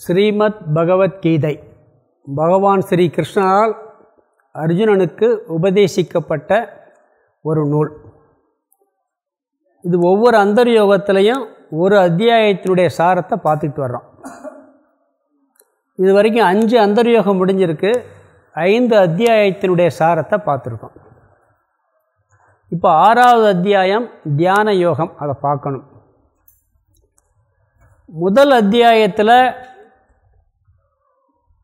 ஸ்ரீமத் பகவத்கீதை பகவான் ஸ்ரீ கிருஷ்ணனால் அர்ஜுனனுக்கு உபதேசிக்கப்பட்ட ஒரு நூல். இது ஒவ்வொரு அந்தர்யோகத்திலையும் ஒரு அத்தியாயத்தினுடைய சாரத்தை பார்த்துட்டு வர்றோம். இது வரைக்கும் அஞ்சு அந்தர்யோகம் முடிஞ்சிருக்கு. ஐந்து அத்தியாயத்தினுடைய சாரத்தை பார்த்துருக்கோம். இப்போ ஆறாவது அத்தியாயம் தியான யோகம் அதை பார்க்கணும். முதல் அத்தியாயத்தில்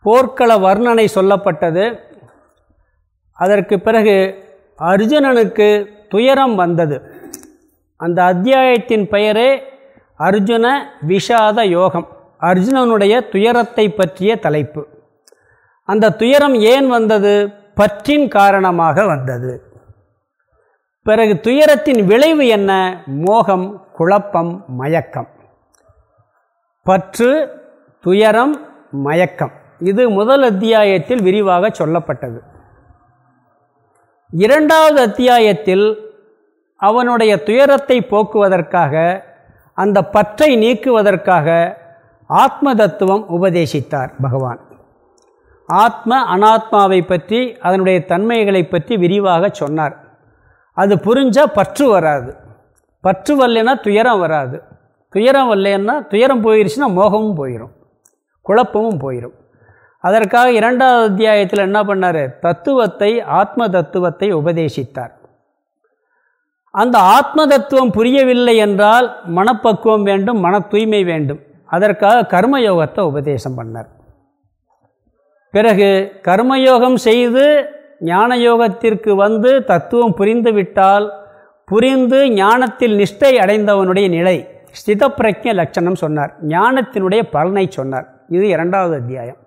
போர்க்கள வர்ணனை சொல்லப்பட்டது. அதற்கு பிறகு அர்ஜுனனுக்கு துயரம் வந்தது. அந்த அத்தியாயத்தின் பெயரே அர்ஜுன விஷாத யோகம் அர்ஜுனனுடைய துயரத்தை பற்றிய தலைப்பு. அந்த துயரம் ஏன் வந்தது? பற்றின் காரணமாக வந்தது. பிறகு துயரத்தின் விளைவு என்ன? மோகம் குழப்பம் மயக்கம். பற்று துயரம் மயக்கம். இது முதல் அத்தியாயத்தில் விரிவாக சொல்லப்பட்டது. இரண்டாவது அத்தியாயத்தில் அவனுடைய துயரத்தை போக்குவதற்காக அந்த பற்றை நீக்குவதற்காக ஆத்ம தத்துவம் உபதேசித்தார் பகவான். ஆத்ம அனாத்மாவை பற்றி அதனுடைய தன்மைகளை பற்றி விரிவாக சொன்னார். அது புரிஞ்சால் பற்று வராது. பற்று வரலன்னா துயரம் வராது. துயரம் வரலன்னா துயரம் போயிடுச்சுன்னா மோகமும் போயிடும் குழப்பமும் போயிடும் அதற்காக இரண்டாவது அத்தியாயத்தில் என்ன பண்ணார்? தத்துவத்தை ஆத்ம தத்துவத்தை உபதேசித்தார். அந்த ஆத்ம தத்துவம் புரியவில்லை என்றால் மனப்பக்குவம் வேண்டும் மன தூய்மை வேண்டும். அதற்காக கர்மயோகத்தை உபதேசம் பண்ணார். பிறகு கர்மயோகம் செய்து ஞான யோகத்திற்கு வந்து தத்துவம் புரிந்துவிட்டால் புரிந்து ஞானத்தில் நிஷ்டை அடைந்தவனுடைய நிலை ஸ்திதப்பிரஜ லட்சணம் சொன்னார். ஞானத்தினுடைய பலனை சொன்னார். இது இரண்டாவது அத்தியாயம்.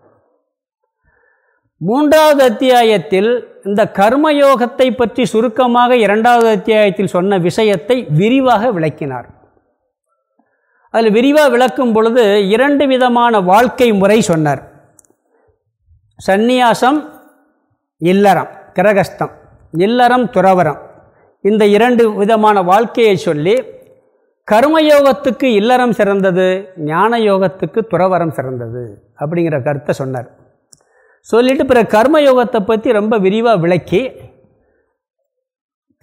மூன்றாவது அத்தியாயத்தில் இந்த கர்மயோகத்தை பற்றி சுருக்கமாக இரண்டாவது அத்தியாயத்தில் சொன்ன விஷயத்தை விரிவாக விளக்கினார். அதில் விரிவாக விளக்கும் பொழுது இரண்டு விதமான வாழ்க்கை முறை சொன்னார். சந்நியாசம் இல்லறம் கிரகஸ்தம் இல்லறம் துறவரம் இந்த இரண்டு விதமான வாழ்க்கையை சொல்லி கர்மயோகத்துக்கு இல்லறம் சிறந்தது ஞான யோகத்துக்கு துறவரம் சிறந்தது அப்படிங்கிற கருத்தை சொன்னார். சொல்லிட்டு பிற கர்மயோகத்தை பற்றி ரொம்ப விரிவாக விளக்கி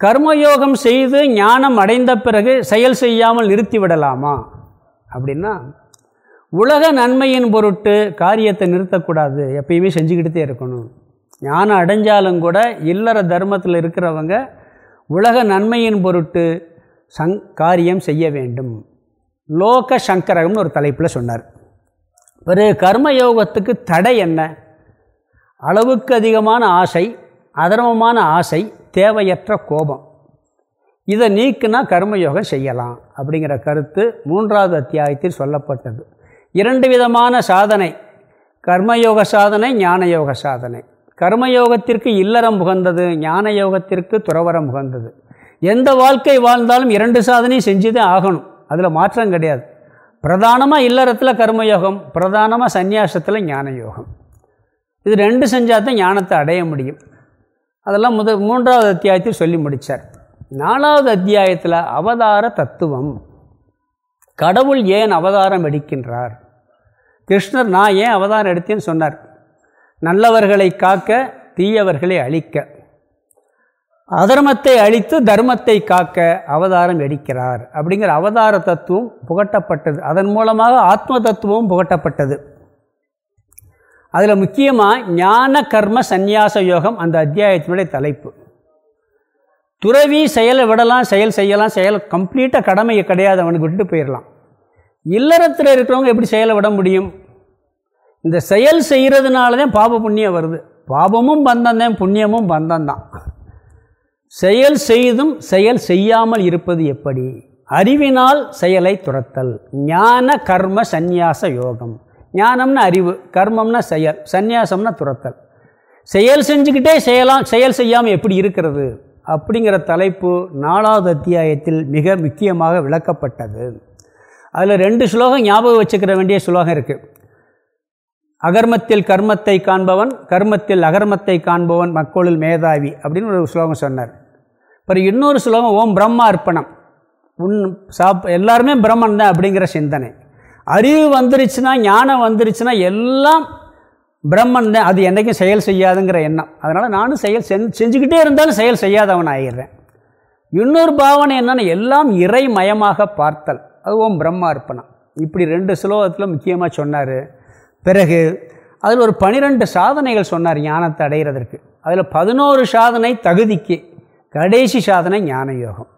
கர்மயோகம் செய்து ஞானம் அடைந்த பிறகு செயல் செய்யாமல் நிறுத்திவிடலாமா அப்படின்னா உலக நன்மையின் பொருட்டு காரியத்தை நிறுத்தக்கூடாது. எப்பயுமே செஞ்சுக்கிட்டே இருக்கணும். ஞானம் அடைஞ்சாலும் கூட இல்லற தர்மத்தில் இருக்கிறவங்க உலக நன்மையின் பொருட்டு சங் காரியம் செய்ய வேண்டும். லோக சங்கரகம்னு ஒரு தலைப்பில் சொன்னார். ஒரு கர்மயோகத்துக்கு தடை என்ன? அளவுக்கு அதிகமான ஆசை அதர்மமான ஆசை தேவையற்ற கோபம். இதை நீக்குனா கர்மயோகம் செய்யலாம் அப்படிங்கிற கருத்து மூன்றாவது அத்தியாயத்தில் சொல்லப்பட்டது. இரண்டு விதமான சாதனை கர்மயோக சாதனை ஞானயோக சாதனை. கர்மயோகத்திற்கு இல்லறம் புகந்தது ஞான யோகத்திற்கு துறவரம் புகந்தது. எந்த வாழ்க்கை வாழ்ந்தாலும் இரண்டு சாதனையும் செஞ்சு தான் ஆகணும். அதில் மாற்றம் கிடையாது. பிரதானமாக இல்லறத்தில் கர்மயோகம் பிரதானமாக சந்நியாசத்தில் ஞான யோகம் இது ரெண்டு செஞ்சால் தான் ஞானத்தை அடைய முடியும். அதெல்லாம் முதல் மூன்றாவது அத்தியாயத்தில் சொல்லி முடித்தார் நாலாவது அத்தியாயத்தில் அவதார தத்துவம். கடவுள் ஏன் அவதாரம் எடுக்கின்றார்? கிருஷ்ணர் நான் ஏன் அவதாரம் எடுத்தேன்னு சொன்னார். நல்லவர்களை காக்க தீயவர்களை அழிக்க. அதர்மத்தை அழித்து தர்மத்தை காக்க அவதாரம் எடுக்கிறார். அப்படிங்கிற அவதார தத்துவம் புகட்டப்பட்டது. அதன் மூலமாக ஆத்ம தத்துவம் புகட்டப்பட்டது. அதில் முக்கியமாக ஞான கர்ம சந்நியாச யோகம் அந்த அத்தியாயத்தினுடைய தலைப்பு. துறவி செயலை விடலாம் செயல் செய்யலாம் செயல் கம்ப்ளீட்டாக கடமையை கிடையாது அவனுக்கு விட்டு போயிடலாம் இல்லறத்தில் இருக்கிறவங்க எப்படி செயலை விட முடியும்? இந்த செயல் செய்கிறதுனால தான் பாப புண்ணியம் வருது. பாபமும் பந்தம் தான் புண்ணியமும் பந்தம் தான். செயல் செய்தும் செயல் செய்யாமல் இருப்பது எப்படி? அறிவினால் செயலை துரத்தல் ஞான கர்ம சந்நியாச யோகம். ஞானம்னா அறிவு கர்மம்னா செயல் சந்நியாசம்னா துரத்தல் செயல் செஞ்சுக்கிட்டே செய்யலாம் செயல் செய்யாமல் எப்படி இருக்கிறது? அப்படிங்கிற தலைப்பு நாலாவது அத்தியாயத்தில் மிக முக்கியமாக விளக்கப்பட்டது. அதில் ரெண்டு ஸ்லோகம் ஞாபகம் வச்சுக்கிற வேண்டிய ஸ்லோகம் இருக்குது அகர்மத்தில் கர்மத்தை காண்பவன் கர்மத்தில் அகர்மத்தை காண்பவன் மக்களுள் மேதாவி அப்படின்னு ஒரு ஸ்லோகம் சொன்னார். அப்புறம் இன்னொரு ஸ்லோகம் ஓம் பிரம்மா அர்ப்பணம் உன் சாப் எல்லாருமே பிரம்மன் தான் அப்படிங்கிற சிந்தனை. அறிவு வந்துருச்சுன்னா ஞானம் வந்துருச்சுன்னா எல்லாம் பிரம்மன் தான். அது என்றைக்கும் செயல் செய்யாதுங்கிற எண்ணம். அதனால் நானும் செயல் செஞ் செஞ்சுக்கிட்டே இருந்தாலும் செயல் செய்யாதவன் ஆகிடுறேன் இன்னொரு பாவனை என்னென்னா எல்லாம் இறைமயமாக பார்த்தல். அது ஓம் பிரம்மா அர்ப்பணம். இப்படி ரெண்டு ஸ்லோகத்தில் முக்கியமாக சொன்னார். பிறகு அதில் ஒரு பனிரெண்டு சாதனைகள் சொன்னார் ஞானத்தை அடைகிறதற்கு அதில் பதினோரு சாதனை தகுதிக்கு கடைசி சாதனை ஞான யோகம்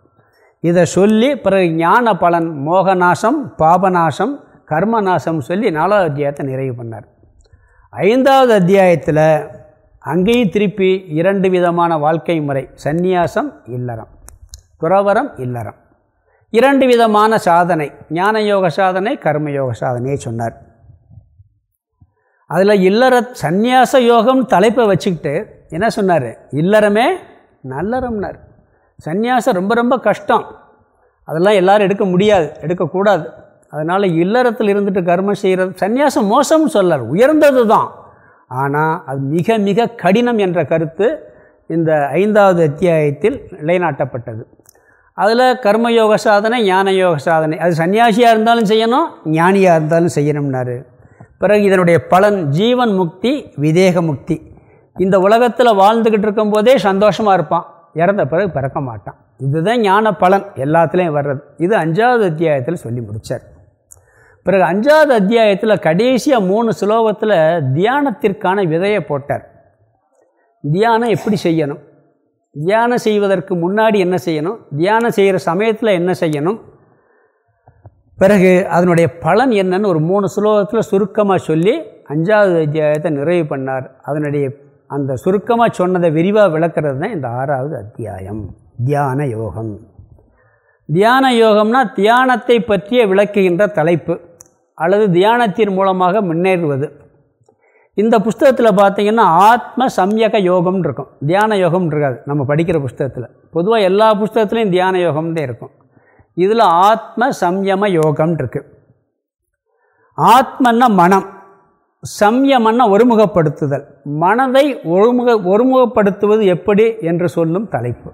இதை சொல்லி பிறகு ஞான பலன் மோகநாசம் பாபநாசம் கர்மநாசம் சொல்லி நாலாவது அத்தியாயத்தை நிறைவு பண்ணார். ஐந்தாவது அத்தியாயத்தில் அங்கேயும் திருப்பி இரண்டு விதமான வாழ்க்கை முறை சந்நியாசம் இல்லறம். துறவரம் இல்லறம். இரண்டு விதமான சாதனை ஞான யோக சாதனை கர்மயோக சாதனையை சொன்னார். அதில் இல்லற சந்நியாச யோகம் தலைப்பை வச்சுக்கிட்டு என்ன சொன்னார்? இல்லறமே நல்லறம்னார். சந்நியாசம் ரொம்ப ரொம்ப கஷ்டம். அதெல்லாம் எல்லோரும் எடுக்க முடியாது எடுக்கக்கூடாது. அதனால் இல்லறத்தில் இருந்துட்டு கர்மம் செய்கிறது சன்னியாசம் மோசம்னு சொல்லார் உயர்ந்தது தான். ஆனால் அது மிக மிக கடினம் என்ற கருத்து இந்த ஐந்தாவது அத்தியாயத்தில் நிலைநாட்டப்பட்டது. அதில் கர்மயோக சாதனை ஞான யோக சாதனை. அது சன்னியாசியாக இருந்தாலும் செய்யணும் ஞானியாக இருந்தாலும் செய்யணும்னாரு. பிறகு இதனுடைய பலன் ஜீவன் முக்தி விதேக முக்தி. இந்த உலகத்தில் வாழ்ந்துக்கிட்டு இருக்கும்போதே சந்தோஷமாக இருப்பான். இறந்த பிறகு பிறக்க மாட்டான். இதுதான் ஞான பலன் எல்லாத்துலேயும் வர்றது. இது அஞ்சாவது அத்தியாயத்தில் சொல்லி முடித்தார் பிறகு அஞ்சாவது அத்தியாயத்தில் கடைசியாக மூணு ஸ்லோகத்தில் தியானத்திற்கான விதையை போட்டார். தியானம் எப்படி செய்யணும்? தியானம் செய்வதற்கு முன்னாடி என்ன செய்யணும்? தியானம் செய்கிற சமயத்தில் என்ன செய்யணும்? பிறகு அதனுடைய பலன் என்னன்னு ஒரு மூணு ஸ்லோகத்தில் சுருக்கமாக சொல்லி அஞ்சாவது அத்தியாயத்தை நிறைவு பண்ணார். அதனுடைய அந்த சுருக்கமாக சொன்னதை விரிவாக விளக்கிறது தான் இந்த ஆறாவது அத்தியாயம். தியான யோகம். தியான யோகம்னா தியானத்தை பற்றிய விளக்குகின்ற தலைப்பு. அல்லது தியானத்தின் மூலமாக முன்னேறுவது. இந்த புஸ்தகத்தில் பார்த்திங்கன்னா ஆத்ம சம்யக யோகம்னு இருக்கும். தியான யோகம் இருக்காது. நம்ம படிக்கிற புஸ்தகத்தில். பொதுவாக எல்லா புஸ்தகத்துலேயும் தியான யோகம்னு இருக்கும். இதில் ஆத்ம சம்யம யோகம்னு இருக்குது ஆத்மன்னா மனம். சம்யமன்னா ஒருமுகப்படுத்துதல். மனதை ஒருமுக ஒருமுகப்படுத்துவது எப்படி என்று சொல்லும் தலைப்பு.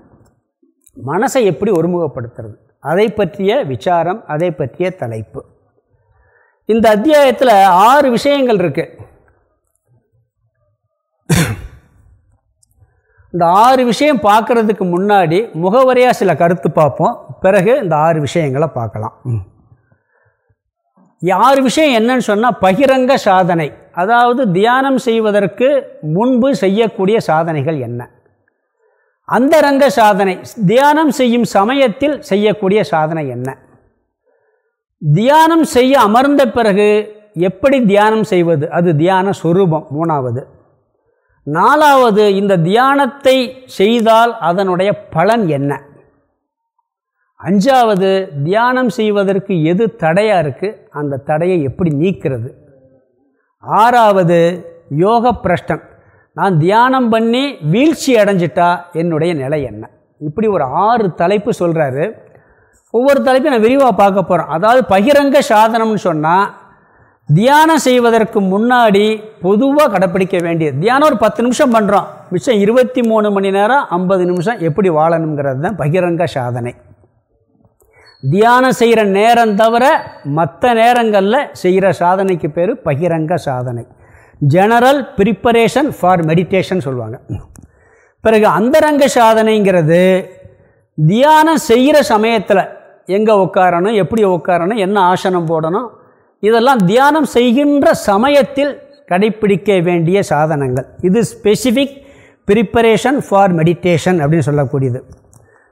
மனசை எப்படி ஒருமுகப்படுத்துறது? அதை பற்றிய விசாரம் அதை பற்றிய தலைப்பு. இந்த அத்தியாயத்தில் ஆறு விஷயங்கள் இருக்குது இந்த ஆறு விஷயம் பார்க்குறதுக்கு முன்னாடி முகவரியாக சில கருத்து பார்ப்போம். பிறகு இந்த ஆறு விஷயங்களை பார்க்கலாம். ஆறு விஷயம் என்னன்னு சொன்னால் பகிரங்க சாதனை. அதாவது தியானம் செய்வதற்கு முன்பு செய்யக்கூடிய சாதனைகள் என்ன? அந்தரங்க சாதனை. தியானம் செய்யும் சமயத்தில் செய்யக்கூடிய சாதனை என்ன? தியானம் செய்ய அமர்ந்த பிறகு எப்படி தியானம் செய்வது? அது தியான சுரூபம் மூணாவது. நாலாவது இந்த தியானத்தை செய்தால் அதனுடைய பலன் என்ன? அஞ்சாவது தியானம் செய்வதற்கு எது தடையாக இருக்குது அந்த தடையை எப்படி நீக்கிறது? ஆறாவது யோக பிரஷ்டம். நான் தியானம் பண்ணி வீழ்ச்சி அடைஞ்சிட்டா என்னுடைய நிலை என்ன? இப்படி ஒரு ஆறு தலைப்பு சொல்கிறாரு ஒவ்வொரு தலைப்பையும் நான் விரிவாக பார்க்க போகிறோம் அதாவது பகிரங்க சாதனம்னு சொன்னால் தியானம் செய்வதற்கு முன்னாடி பொதுவாக கடைப்பிடிக்க வேண்டியது. தியானம் ஒரு பத்து நிமிஷம் பண்ணுறோம் மிச்சம் இருபத்தி மூணு மணி நேரம் ஐம்பது நிமிஷம் எப்படி வாழணுங்கிறது தான் பகிரங்க சாதனை. தியானம் செய்கிற நேரம் தவிர மற்ற நேரங்களில் செய்கிற சாதனைக்கு பேர் பகிரங்க சாதனை. ஜெனரல் ப்ரிப்பரேஷன் ஃபார் மெடிடேஷன் சொல்லுவாங்க. பிறகு அந்தரங்க சாதனைங்கிறது தியானம் செய்கிற சமயத்தில் எங்கே உட்காரணும் எப்படி உட்காரணும் என்ன ஆசனம் போடணும் இதெல்லாம் தியானம் செய்கின்ற சமயத்தில் கடைப்பிடிக்க வேண்டிய சாதனங்கள். இது ஸ்பெசிஃபிக் ப்ரிப்பரேஷன் ஃபார் மெடிடேஷன் அப்படின்னு சொல்லக்கூடியது.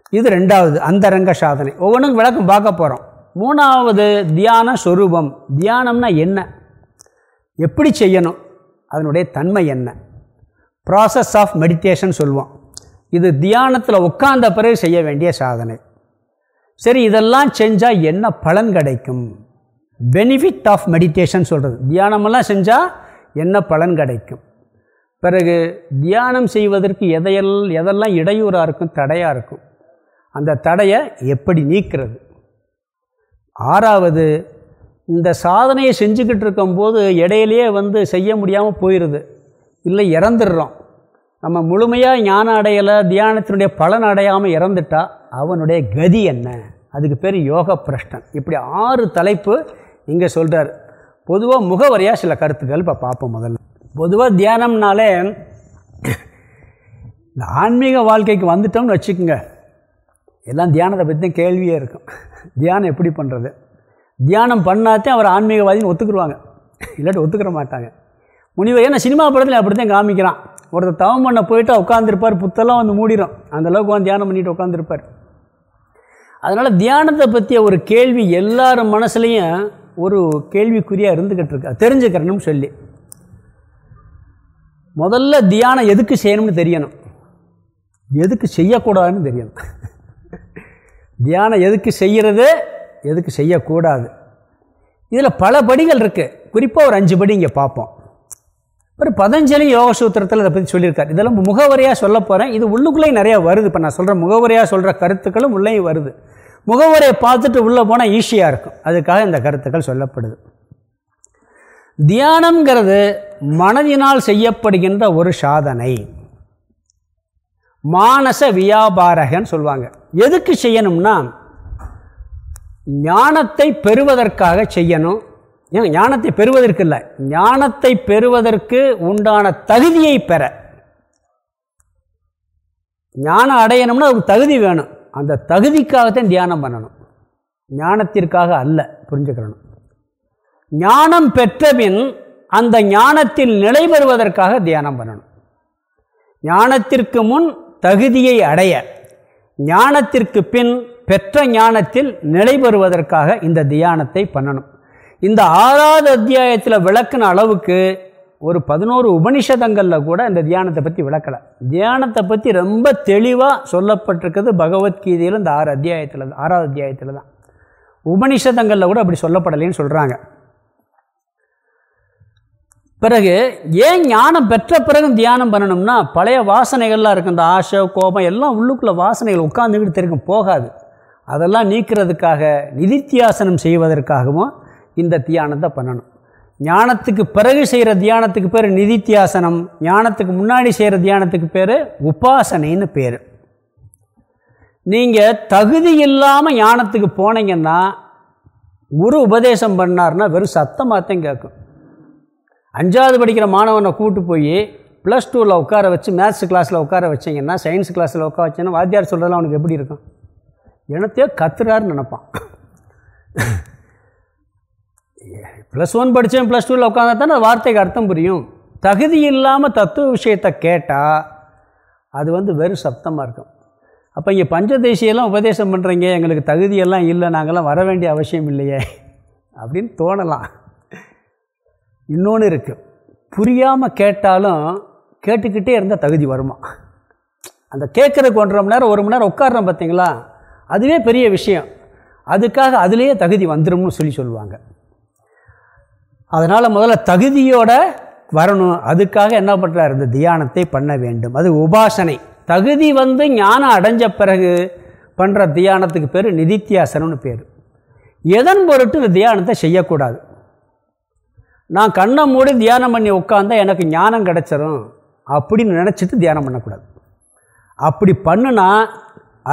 இது ரெண்டாவது அந்தரங்க சாதனை. ஒவ்வொன்றும் விளக்கம் பார்க்க போகிறோம் மூணாவது தியான சொரூபம். தியானம்னா என்ன? எப்படி செய்யணும்? அதனுடைய தன்மை என்ன? ப்ராசஸ் ஆஃப் மெடிடேஷன் சொல்லுவோம் இது தியானத்தில் உட்கார்ந்த பிறகு செய்ய வேண்டிய சாதனை. சரி இதெல்லாம் செஞ்சால் என்ன பலன் கிடைக்கும்? பெனிஃபிட் ஆஃப் மெடிடேஷன் சொல்கிறது தியானமெல்லாம் செஞ்சால் என்ன பலன் கிடைக்கும்? பிறகு தியானம் செய்வதற்கு எதையெல் எதெல்லாம் இடையூறாக இருக்கும் தடையாக இருக்கும்? அந்த தடையை எப்படி நீக்கிறது? ஆறாவது இந்த சாதனையை செஞ்சுக்கிட்டு இருக்கும்போது இடையிலேயே வந்து செய்ய முடியாமல் போயிடுது இல்லை இறந்துடுறோம். நம்ம முழுமையாக ஞானம் அடையலை தியானத்தினுடைய பலன் அடையாமல் இறந்துட்டா அவனுடைய கதி என்ன? அதுக்கு பேர் யோக பிரஷ்டன் இப்படி ஆறு தலைப்பு இங்கே சொல்கிறார் பொதுவாக முகவரியாக சில கருத்துக்கள் இப்போ பார்ப்போம் முதல்ல. பொதுவாக தியானம்னாலே இந்த ஆன்மீக வாழ்க்கைக்கு வந்துட்டோம்னு வச்சுக்கோங்க. எல்லாம் தியானத்தை பற்றி தான் கேள்வியே இருக்கும். தியானம் எப்படி பண்ணுறது தியானம் பண்ணாதே அவர் ஆன்மீகவாதின்னு ஒத்துக்குருவாங்க. இல்லாட்டி ஒத்துக்கிற மாட்டாங்க. முனிவர் ஏன்னா சினிமா படத்தில் அப்படி தான் காமிக்கிறான். ஒருத்தர் தவம் பண்ண போயிட்டு உட்காந்துருப்பார் புத்தெல்லாம் வந்து மூடிடும் அந்தளவுக்கு வந்து தியானம் பண்ணிட்டு உட்காந்துருப்பார் அதனால் தியானத்தை பற்றிய ஒரு கேள்வி எல்லார் மனசுலையும் ஒரு கேள்விக்குறியாக இருந்துக்கிட்டு இருக்கு. தெரிஞ்சுக்கிறணும்னு சொல்லி. முதல்ல தியானம் எதுக்கு செய்யணும்னு தெரியணும். எதுக்கு செய்யக்கூடாதுன்னு தெரியணும். தியானம் எதுக்கு செய்கிறது எதுக்கு செய்யக்கூடாது. இதில் பல படிகள் இருக்குது குறிப்பாக ஒரு அஞ்சு படி இங்கே பார்ப்போம். ஒரு பதஞ்சலி யோக சூத்திரத்தில் இதை பற்றி சொல்லியிருக்காரு. இதெல்லாம் முகவரியாக சொல்ல போகிறேன் இது உள்ளுக்குள்ளேயும் நிறையா வருது. இப்போ நான் சொல்கிற முகவரியாக சொல்கிற கருத்துக்களும் உள்ளேயும் வருது. முகவரியை பார்த்துட்டு உள்ளே போனால் ஈஸியாக இருக்கும். அதுக்காக இந்த கருத்துக்கள் சொல்லப்படுது. தியானம்ங்கிறது மனதினால் செய்யப்படுகின்ற ஒரு சாதனை. மானச வியாபாரகன்னு சொல்லுவாங்க. எதுக்கு செய்யணும்னா ஞானத்தை பெறுவதற்காக செய்யணும். ஏன் ஞானத்தை பெறுவதற்கு இல்லை. ஞானத்தை பெறுவதற்கு உண்டான தகுதியை பெற. ஞானம் அடையணும்னா அதுக்கு தகுதி வேணும். அந்த தகுதிக்காகத்தான் தியானம் பண்ணணும். ஞானத்திற்காக அல்ல புரிஞ்சுக்கிறணும் ஞானம் பெற்றபின் அந்த ஞானத்தில் நிலை பெறுவதற்காக தியானம் பண்ணணும். ஞானத்திற்கு முன் தகுதியை அடைய ஞானத்திற்கு பின் பெற்ற ஞானத்தில் நிலை பெறுவதற்காக இந்த தியானத்தை பண்ணணும். இந்த ஆறாவது அத்தியாயத்தில் விளக்குன அளவுக்கு ஒரு பதினோரு உபனிஷதங்களில் கூட இந்த தியானத்தை பற்றி விளக்கலை. தியானத்தை பற்றி ரொம்ப தெளிவாக சொல்லப்பட்டிருக்கிறது பகவத்கீதையில் இந்த ஆறு அத்தியாயத்தில் ஆறாவது அத்தியாயத்தில் தான். உபனிஷதங்களில் கூட அப்படி சொல்லப்படலைன்னு சொல்கிறாங்க பிறகு ஏன் ஞானம் பெற்ற பிறகு தியானம் பண்ணணும்னா பழைய வாசனைகள்லாம் இருக்கும் இந்த ஆசை கோபம் எல்லாம் உள்ளுக்குள்ளே வாசனைகள் உட்காந்துக்கிட்டு தெரியும் போகாது. அதெல்லாம் நீக்கிறதுக்காக நிதித்தியாசனம் செய்வதற்காகவும் இந்த தியானத்தை பண்ணணும். ஞானத்துக்கு பிறகு செய்கிற தியானத்துக்கு பேர் நிதித்தியாசனம் ஞானத்துக்கு முன்னாடி செய்கிற தியானத்துக்கு பேர் உபாசனைன்னு பேர். நீங்கள் தகுதி இல்லாமல் ஞானத்துக்கு போனீங்கன்னா குரு உபதேசம் பண்ணார்னா வெறும் சத்தமாகத்தான் கேட்கும் அஞ்சாவது படிக்கிற மாணவனை கூட்டு போய் ப்ளஸ் டூவில் உட்கார வச்சு மேத்ஸ் கிளாஸில் உட்கார வச்சிங்கன்னா சயின்ஸ் கிளாஸில் உட்கார வச்சேன்னா வாத்தியார் சொல்கிறதெல்லாம் அவனுக்கு எப்படி இருக்கும்? எனத்தையோ கத்துறாருன்னு நினப்பான். ப்ளஸ் ஒன் படித்தேன் ப்ளஸ் டூவில் உட்காந்தா தானே வார்த்தைக்கு அர்த்தம் புரியும். தகுதி இல்லாமல் தத்துவ விஷயத்தை கேட்டால் அது வந்து வெறும் சப்தமாக இருக்கும். அப்போ இங்கே பஞ்சதேசியெல்லாம் உபதேசம் பண்ணுறீங்க எங்களுக்கு தகுதியெல்லாம் இல்லை நாங்கள்லாம் வர வேண்டிய அவசியம் இல்லையே அப்படின்னு தோணலாம். இன்னொன்று இருக்குது புரியாமல் கேட்டாலும் கேட்டுக்கிட்டே இருந்தால் தகுதி வருமா? அந்த கேட்குறதுக்கு ஒன்றரை மணி நேரம் ஒரு மணி நேரம் உட்காடுறோம் பார்த்தீங்களா அதுவே பெரிய விஷயம். அதுக்காக அதுலேயே தகுதி வந்துடும்னு சொல்லி சொல்லுவாங்க. அதனால் முதல்ல தகுதியோட வரணும். அதுக்காக என்ன பண்ணுறார் இந்த தியானத்தை பண்ண வேண்டும். அது உபாசனை. தகுதி வந்து ஞானம் அடைஞ்ச பிறகு பண்ணுற தியானத்துக்கு பேர் நிதித்தியாசனம்னு பேர். எதன் பொருட்டு இந்த தியானத்தை செய்யக்கூடாது? நான் கண்ணை மூடி தியானம் பண்ணி உட்காந்தா எனக்கு ஞானம் கிடச்சிரும். அப்படின்னு நினச்சிட்டு தியானம் பண்ணக்கூடாது. அப்படி பண்ணுனா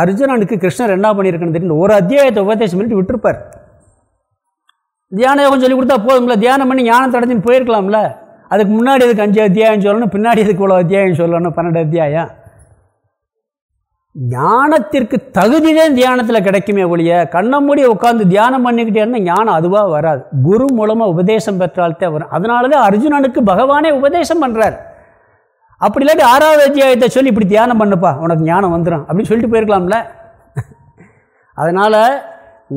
அர்ஜுனனுக்கு கிருஷ்ணர் என்ன பண்ணியிருக்குன்னு தெரியும்? ஒரு அத்தியாயத்தை உபதேசம் பண்ணிட்டு விட்டுருப்பார். தியான யோகம் சொல்லி கொடுத்தா போதும்ல. தியானம் பண்ணி ஞானத்தை அடைஞ்சுன்னு போயிருக்கலாம்ல. அதுக்கு முன்னாடி அதுக்கு அஞ்சு அத்தியாயம் சொல்லணும் பின்னாடி அதுக்கு இவ்வளோ அத்தியாயம் சொல்லணும் பன்னெண்டு அத்தியாயம்? ஞானத்திற்கு தகுதி தான் தியானத்தில் கிடைக்குமே ஒழிய கண்ணை மூடி உட்காந்து தியானம் பண்ணிக்கிட்டேன்னா ஞானம் அதுவாக வராது. குரு மூலமாக உபதேசம் பெற்றால்தே வரும். அதனால தான் அர்ஜுனனுக்கு பகவானே உபதேசம் பண்ணுறார் அப்படி இல்லாட்டி ஆறாவது அத்தியாயத்தை சொல்லி இப்படி தியானம் பண்ணுப்பா உனக்கு ஞானம் வந்துடும் அப்படின்னு சொல்லிட்டு போயிருக்கலாம்ல. அதனால்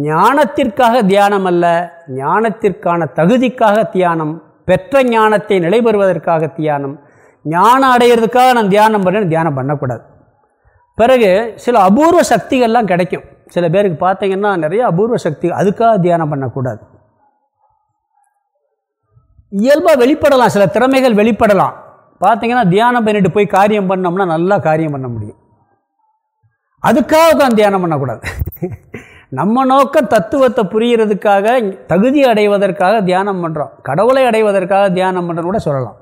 ஞானத்திற்காக தியானம் அல்ல ஞானத்திற்கான தகுதிக்காக தியானம் பெற்ற ஞானத்தை நிலைபெறுவதற்காக தியானம். ஞானம் அடையிறதுக்காக நான் தியானம் பண்ண தியானம் பண்ணக்கூடாது. பிறகு சில அபூர்வ சக்திகள்லாம் கிடைக்கும். சில பேருக்கு பார்த்தீங்கன்னா நிறைய அபூர்வ சக்தி அதுக்காக தியானம் பண்ணக்கூடாது. இயல்பாக வெளிப்படலாம் சில திறமைகள் வெளிப்படலாம். பார்த்தீங்கன்னா தியானம் பண்ணிட்டு போய் காரியம் பண்ணோம்னா நல்லா காரியம் பண்ண முடியும். அதுக்காக உட்காந்து தியானம் பண்ணக்கூடாது. நம்ம நோக்கம் தத்துவத்தை புரிகிறதுக்காக தகுதி அடைவதற்காக தியானம் பண்ணுறோம் கடவுளை அடைவதற்காக தியானம் பண்ணுறோம் கூட சொல்லலாம்.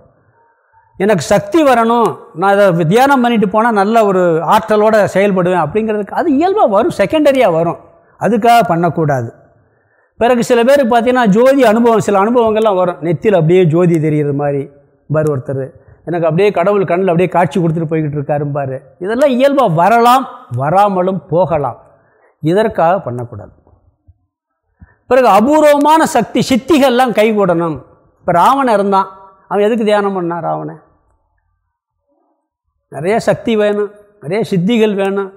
எனக்கு சக்தி வரணும் நான் அதை தியானம் பண்ணிட்டு போனால் நல்ல ஒரு ஆற்றலோடு செயல்படுவேன் அப்படிங்கிறதுக்கு அது இயல்பாக வரும் செகண்டரியாக வரும். அதுக்காக பண்ணக்கூடாது. பிறகு சில பேருக்கு பார்த்தீங்கன்னா ஜோதி அனுபவம் சில அனுபவங்கள்லாம் வரும். நெத்தியில் அப்படியே ஜோதி தெரிகிறது மாதிரி பார் ஒருத்தர். எனக்கு அப்படியே கடவுள் கண்ணில் அப்படியே காட்சி கொடுத்துட்டு போய்கிட்டு இருக்காரும்பார். இதெல்லாம் இயல்பாக வரலாம் வராமலும் போகலாம். இதற்காக பண்ணக்கூடாது. பிறகு அபூர்வமான சக்தி சித்திகள்லாம் கைகூடணும் இப்போ ராவணன் இருந்தான். அவன் எதுக்கு தியானம் பண்ணான் ராவணன்? நிறைய சக்தி வேணும் நிறைய சித்திகள் வேணும்.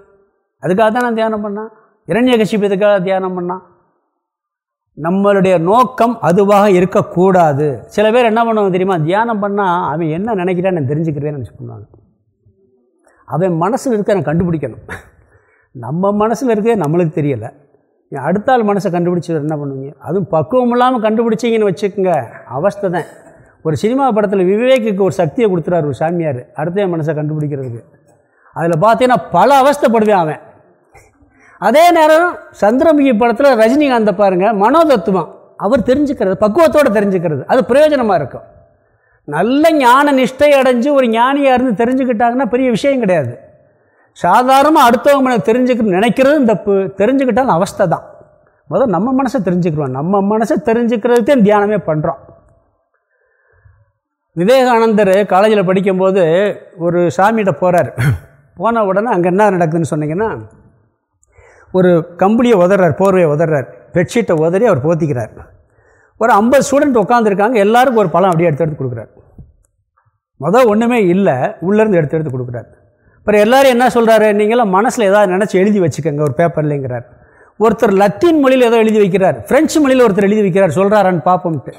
அதுக்காக தான் நான் தியானம் பண்ணான். இரண்ய கசிப்பதுக்காக தியானம் பண்ணான். நம்மளுடைய நோக்கம் அதுவாக இருக்கக்கூடாது. சில பேர் என்ன பண்ணுவாங்க தெரியுமா? தியானம் பண்ணால் அவன் என்ன நினைக்கிறான்னு நான் தெரிஞ்சுக்கிறேன்னு நினச்சி பண்ணுவாங்க. அவன் மனசில் இருக்க நான் கண்டுபிடிக்கணும். நம்ம மனசில் இருக்கே நம்மளுக்கு தெரியலை. நீ அடுத்த ஆள் மனசை கண்டுபிடிச்சி என்ன பண்ணுவீங்க? அதுவும் பக்குவம் இல்லாமல் கண்டுபிடிச்சிங்கன்னு வச்சுக்கோங்க. அவஸ்தை தான். ஒரு சினிமா படத்தில் விவேக்குக்கு ஒரு சக்தியை கொடுத்துறாரு ஒரு சாமியார். அடுத்த மனசை கண்டுபிடிக்கிறதுக்கு. அதில் பார்த்தீங்கன்னா பல அவஸ்தைப்படுவேன் அவன். அதே நேரம் சந்திரமுகி படத்தில் ரஜினிகாந்தை பாருங்கள் மனோதத்துவம். அவர் தெரிஞ்சுக்கிறது பக்குவத்தோடு தெரிஞ்சுக்கிறது. அது பிரயோஜனமாக இருக்கும். நல்ல ஞான நிஷ்டை அடைஞ்சு ஒரு ஞானியாக இருந்து தெரிஞ்சுக்கிட்டாங்கன்னா பெரிய விஷயம் கிடையாது. சாதாரணமாக அடுத்தவங்க மனதை தெரிஞ்சுக்கணும் நினைக்கிறதும் தப்பு. தெரிஞ்சுக்கிட்டாலும் அவஸ்தை தான். முதல் நம்ம மனசை தெரிஞ்சுக்கிறோம். நம்ம மனசை தெரிஞ்சுக்கிறதுக்கு தியானமே பண்ணுறோம் விவேகானந்தர் காலேஜில் படிக்கும்போது ஒரு சாமிகிட்ட போகிறார் போன உடனே அங்கே என்ன நடக்குதுன்னு சொன்னீங்கன்னா ஒரு கம்பளியை உதறார் போர்வையை உதறார் பெட்ஷீட்டை உதறி அவர் போத்திக்கிறார். ஒரு ஐம்பது ஸ்டூடெண்ட் உட்காந்துருக்காங்க எல்லாருக்கும் ஒரு பழம் அப்படியே எடுத்து எடுத்து கொடுக்குறாரு. மொதல் ஒன்றுமே இல்லை. உள்ளேருந்து எடுத்து எடுத்து கொடுக்குறாரு. அப்புறம் எல்லோரும் என்ன சொல்கிறாரு நீங்களாம் மனசில் ஏதாவது நினச்சி எழுதி வச்சுக்கோங்க ஒரு பேப்பர்லேங்கிறார் ஒருத்தர் லத்தீன் மொழியில் ஏதோ எழுதி வைக்கிறார். ஃப்ரெஞ்சு மொழியில் ஒருத்தர் எழுதி வைக்கிறார். சொல்கிறாரான்னு பார்ப்போம்ட்டு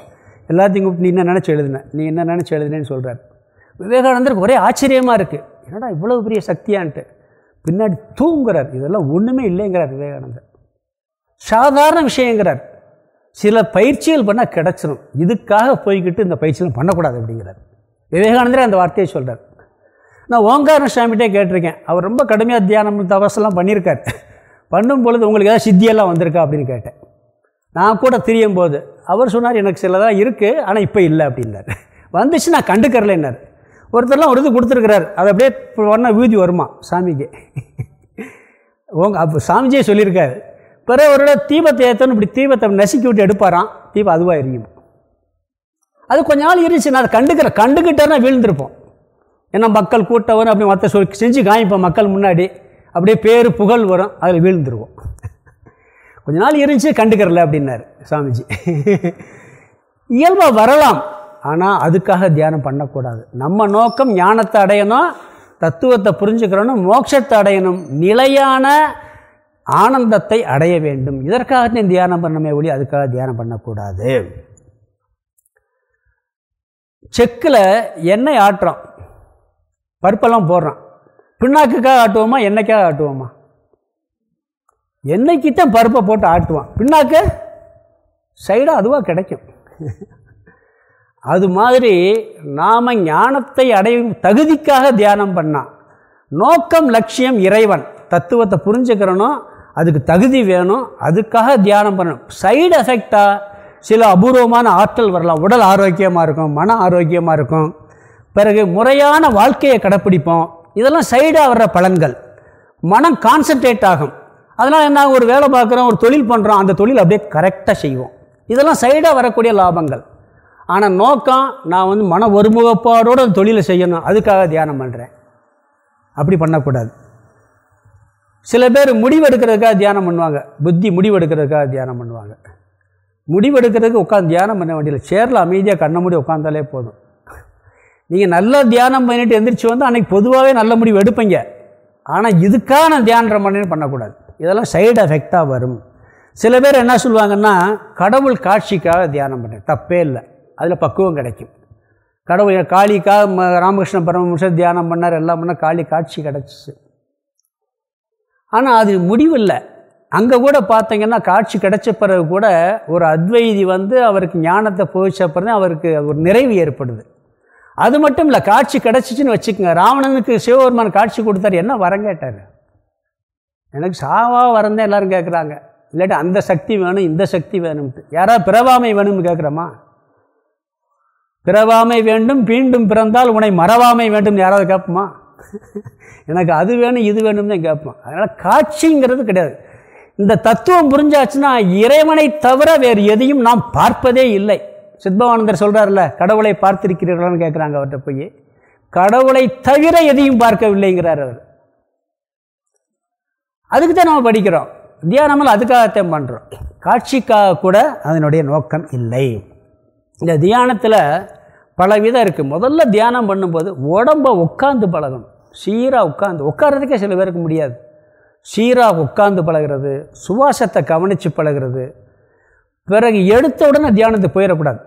எல்லாத்தையும் கூப்பிட்டு நீ என்ன நினச்சி எழுதுன? நீ என்ன நினச்சி எழுதுனேன்னு சொல்கிறார் விவேகானந்தருக்கு ஒரே ஆச்சரியமாக இருக்குது என்னடா இவ்வளோ பெரிய சக்தியான்ட்டு. பின்னாடி தூங்குறார். இதெல்லாம் ஒன்றுமே இல்லைங்கிறார் விவேகானந்தர். சாதாரண விஷயங்கிறார். சில பயிற்சிகள் பண்ணால் கிடச்சிரும். இதுக்காக போய்கிட்டு இந்த பயிற்சிகள் பண்ணக்கூடாது அப்படிங்கிறார். விவேகானந்தரே அந்த வார்த்தையை சொல்கிறார் நான் ஓங்கார சாமிகிட்டே கேட்டிருக்கேன். அவர் ரொம்ப கடுமையாக தியானம் தவசெல்லாம் பண்ணியிருக்கார். பண்ணும் பொழுது உங்களுக்கு ஏதாவது சித்தியெல்லாம் வந்திருக்கா அப்படின்னு கேட்டேன். நான் கூட தெரியும் போது அவர் சொன்னார் எனக்கு சிலதாக இருக்குது ஆனால் இப்போ இல்லை அப்படின்னார். வந்துச்சு நான் கண்டுக்கறலைன்னார். ஒருத்தர்லாம் ஒரு இது கொடுத்துருக்குறாரு. அதை அப்படியே உடனே வீதி வருமா சாமிக்கு? உங்க அப்போ சாமிஜியே சொல்லியிருக்காரு. பிறகு ஒரு தீபத்தை ஏற்றணும் இப்படி தீபத்தை நசுக்கி விட்டு எடுப்பாராம். தீபம் அதுவாக எரியும்? அது கொஞ்ச நாள் இருந்துச்சு நான் அதை கண்டுக்கிற கண்டுக்கிட்டேன்னா வீழ்ந்திருப்போம். ஏன்னா மக்கள் கூட்டம் வரும் அப்படி மற்ற சொல் செஞ்சு காமிப்போம். மக்கள் முன்னாடி அப்படியே பேர் புகழ் வரும் அதில் வீழ்ந்துருவோம். கொஞ்ச நாள் இருந்துச்சு கண்டுக்கிறல அப்படின்னாரு சாமிஜி. இயல்பாக வரலாம் ஆனால் அதுக்காக தியானம் பண்ணக்கூடாது. நம்ம நோக்கம் ஞானத்தை அடையணும் தத்துவத்தை புரிஞ்சுக்கிறணும் மோட்சத்தை அடையணும் நிலையான ஆனந்தத்தை அடைய வேண்டும். இதற்காக தியானம் பண்ணமே ஒளி அதுக்காக தியானம் பண்ணக்கூடாது. செக்கில் எண்ணெய் ஆட்டுறோம். பருப்பெல்லாம் போடுறான். பின்னாக்குக்காக ஆட்டுவோமா என்னைக்காக ஆட்டுவோமா? என்னைக்கு தான் பருப்பை போட்டு ஆட்டுவான். பின்னாக்கு சைடாக அதுவாக கிடைக்கும். அது மாதிரி நாம் ஞானத்தை அடையும் தகுதிக்காக தியானம் பண்ணால் நோக்கம் லட்சியம் இறைவன் தத்துவத்தை புரிஞ்சுக்கிறனும் அதுக்கு தகுதி வேணும் அதுக்காக தியானம் பண்ணணும். சைடு எஃபெக்டாக சில அபூர்வமான ஆற்றல் வரலாம். உடல் ஆரோக்கியமாக இருக்கும் மன ஆரோக்கியமாக இருக்கும். பிறகு முறையான வாழ்க்கையை கடைப்பிடிப்போம். இதெல்லாம் சைடாக வர்ற பலன்கள். மனம் கான்சன்ட்ரேட் ஆகும். அதனால் என்ன ஒரு வேலை பார்க்குறோம் ஒரு தொழில் பண்ணுறோம் அந்த தொழில் அப்படியே கரெக்டாக செய்வோம். இதெல்லாம் சைடாக வரக்கூடிய லாபங்கள். ஆனால் நோக்கம் நான் வந்து மன ஒருமுகப்பாடோடு அந்த தொழிலை செய்யணும். அதுக்காக தியானம் பண்ணுறேன் அப்படி பண்ணக்கூடாது. சில பேர் முடிவெடுக்கிறதுக்காக தியானம் பண்ணுவாங்க. புத்தி முடிவெடுக்கிறதுக்காக தியானம் பண்ணுவாங்க. முடிவெடுக்கிறதுக்கு உட்காந்து தியானம் பண்ண வேண்டியது சேரில் அமைதியாக கண்ண மூடி உட்காந்தாலே போதும். நீங்கள் நல்லா தியானம் பண்ணிட்டு எந்திரிச்சு வந்து அன்றைக்கி பொதுவாகவே நல்ல முடிவு எடுப்பீங்க. ஆனால் இதுக்கான தியானம் பண்ணேன்னு பண்ணக்கூடாது. இதெல்லாம் சைடு எஃபெக்டாக வரும். சில பேர் என்ன சொல்லுவாங்கன்னா கடவுள் காட்சிக்காக தியானம் பண்ணேன் தப்பே இல்லை. அதில் பக்குவம் கிடைக்கும். கடவுள் காளிக்காக ராமகிருஷ்ண பரமஹம்சர் தியானம் பண்ணார் எல்லாம் பண்ணால் காளி காட்சி கிடச்சிச்சு. ஆனால் அது முடிவில்லை அங்கே கூட பார்த்தீங்கன்னா காட்சி கிடைச்ச பிறகு கூட ஒரு அத்வைதி வந்து அவருக்கு ஞானத்தை போதிச்ச பிறகு அவருக்கு ஒரு நிறைவு ஏற்படுது. அது மட்டும் இல்லை காட்சி கிடச்சிச்சின்னு வச்சுக்கோங்க. ராவணனுக்கு சிவபெருமான் காட்சி கொடுத்தாரு என்ன வரம் கேட்டார்? எனக்கு சாவாக வரந்தேன் எல்லோரும் கேட்குறாங்க இல்லாட்டி அந்த சக்தி வேணும் இந்த சக்தி வேணும்ட்டு. யாராவது பிறவாமை வேணும்னு கேட்குறோமா பிறவாமை வேண்டும் மீண்டும் பிறந்தால் உன்னை மறவாமை வேண்டும் யாராவது கேட்போமா? எனக்கு அது வேணும் இது வேணும் தான் கேட்போம். அதனால் காட்சிங்கிறது கிடையாது. இந்த தத்துவம் புரிஞ்சாச்சுன்னா இறைவனை தவிர வேறு எதையும் நாம் பார்ப்பதே இல்லை. சித்பவானந்தர் சொல்கிறார்ல கடவுளை பார்த்திருக்கிறீர்களான்னு கேட்குறாங்க அவர்கிட்ட போய். கடவுளை தவிர எதையும் பார்க்கவில்லைங்கிறார் அவர். அதுக்கு தான் நம்ம படிக்கிறோம். தியானமெல்லாம் அதுக்காகத்தான் பண்ணுறோம் காட்சிக்காக கூட அதனுடைய நோக்கம் இல்லை. இந்த தியானத்தில் பல விதம் இருக்குது முதல்ல தியானம் பண்ணும்போது உடம்பை உட்காந்து பழகணும். சீராக உட்காந்து உட்காரதுக்கே சில பேருக்கு முடியாது. சீராக உட்காந்து பழகிறது சுவாசத்தை கவனித்து பழகிறது. பிறகு எடுத்த உடனே தியானத்துக்கு போயிடக்கூடாது.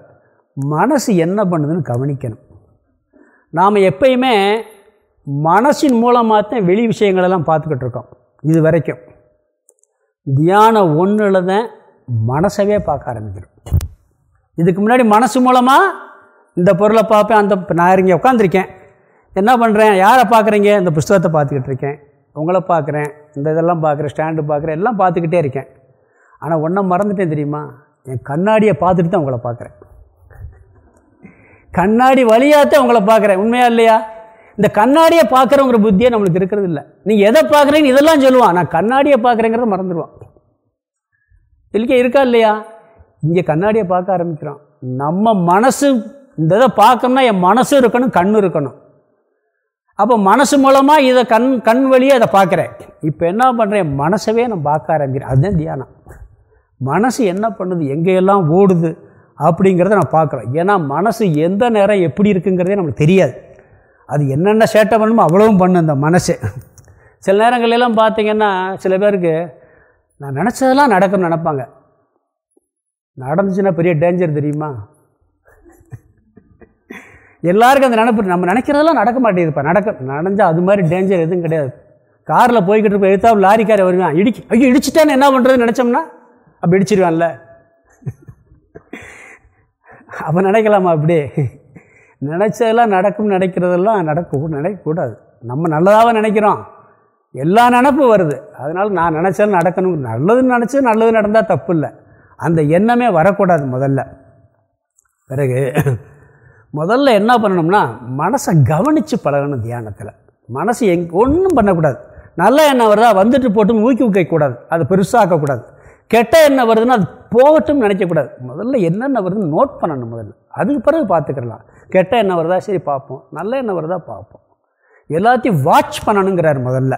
மனசு என்ன பண்ணுதுன்னு கவனிக்கணும். நாம் எப்பயுமே மனசின் மூலமாக தான் வெளி விஷயங்களெல்லாம் பார்த்துக்கிட்டு இருக்கோம். இது வரைக்கும். தியானம் ஒன்றில் தான் மனசவே பார்க்க ஆரம்பிக்கிறோம். இதுக்கு முன்னாடி மனசு மூலமாக இந்த பொருளை பார்ப்பேன் அந்த நான் இங்கே உட்காந்துருக்கேன் என்ன பண்ணுறேன் யாரை பார்க்குறீங்க? இந்த புஸ்தகத்தை பார்த்துக்கிட்டு இருக்கேன். உங்களை பார்க்குறேன். இந்த இதெல்லாம் பார்க்குறேன் ஸ்டாண்டு பார்க்குறேன் எல்லாம் பார்த்துக்கிட்டே இருக்கேன். ஆனால் ஒன்றை மறந்துட்டேன் தெரியுமா? என் கண்ணாடியை பார்த்துட்டு தான் உங்களை பார்க்குறேன். கண்ணாடி வழியாகத்தான் உங்களை பார்க்குறேன். உண்மையா இல்லையா? இந்த கண்ணாடியை பார்க்குறவங்கிற புத்தியே நம்மளுக்கு இருக்கிறது இல்லை. நீங்கள் எதை பார்க்குறீங்க இதெல்லாம் சொல்லுவான். நான் கண்ணாடியை பார்க்குறேங்கிறத மறந்துடுவான் இல்லைக்கே இருக்கா இல்லையா? இங்கே கண்ணாடியை பார்க்க ஆரம்பிக்கிறோம் நம்ம மனசு இந்த இதை பார்க்கணும்னா என் மனசும் இருக்கணும் கண்ணு இருக்கணும். அப்போ மனசு மூலமாக இதை கண் கண் வழியாக அதை பார்க்குறேன். இப்போ என்ன பண்ணுறேன் மனசவே நான் பார்க்க ஆரம்பிக்கிறேன். அதுதான் தியானம். மனசு என்ன பண்ணுது? எங்கேயெல்லாம் ஓடுது? அப்படிங்கிறத நான் பார்க்குறோம் ஏன்னா மனசு எந்த நேரம் எப்படி இருக்குங்கிறதே நமக்கு தெரியாது. அது என்னென்ன சேட்டை பண்ணுமோ அவ்வளவும் பண்ணும் அந்த மனசு. சில நேரங்கள்லாம் பார்த்தீங்கன்னா சில பேருக்கு நான் நினச்சதெல்லாம் நடக்கும்னு நினப்பாங்க. நடந்துச்சுன்னா பெரிய டேஞ்சர் தெரியுமா? எல்லாருக்கும் அந்த நினப்பு நம்ம நினைக்கிறதெல்லாம் நடக்க மாட்டேங்குதுப்பா. நடக்க நடந்தால் அது மாதிரி டேஞ்சர் எதுவும் கிடையாது. காரில் போய்கிட்டு இருப்போம் எடுத்தா லாரிக்காரை வருவான் இடிக்க ஐயோ இடிச்சிட்டான்னு என்ன பண்ணுறதுன்னு நினச்சோம்னா அப்போ இடிச்சிருவான்ல. அப்போ நினைக்கலாமா அப்படியே? நினச்சதெல்லாம் நடக்கும் நினைக்கிறதெல்லாம் நடக்கும் நினைக்கக்கூடாது. நம்ம நல்லதாக நினைக்கிறோம். எல்லா நினப்பும் வருது. அதனால் நான் நினச்சாலும் நடக்கணும். நல்லதுன்னு நினச்சி நல்லது நடந்தால் தப்பு இல்லை அந்த எண்ணமே வரக்கூடாது முதல்ல. பிறகு முதல்ல என்ன பண்ணணும்னா மனசை கவனித்து பழகணும் தியானத்தில். மனசு எங் ஒன்றும் பண்ணக்கூடாது. நல்ல எண்ணம் வருதா வந்துட்டு போட்டும் ஊக்கி ஊக்கக்கூடாது. அதை பெருசாக்கக்கூடாது. கெட்ட எண்ணம் வருதுன்னா அது போகட்டும் நினைக்கக்கூடாது. முதல்ல என்னென்ன வருதுன்னு நோட் பண்ணணும் முதல்ல. அதுக்கு பிறகு பார்த்துக்கலாம் கெட்ட எண்ணம் வருதா? சரி பார்ப்போம். நல்ல எண்ணம் வருதா? பார்ப்போம். எல்லாத்தையும் வாட்ச் பண்ணணுங்கிறார் முதல்ல.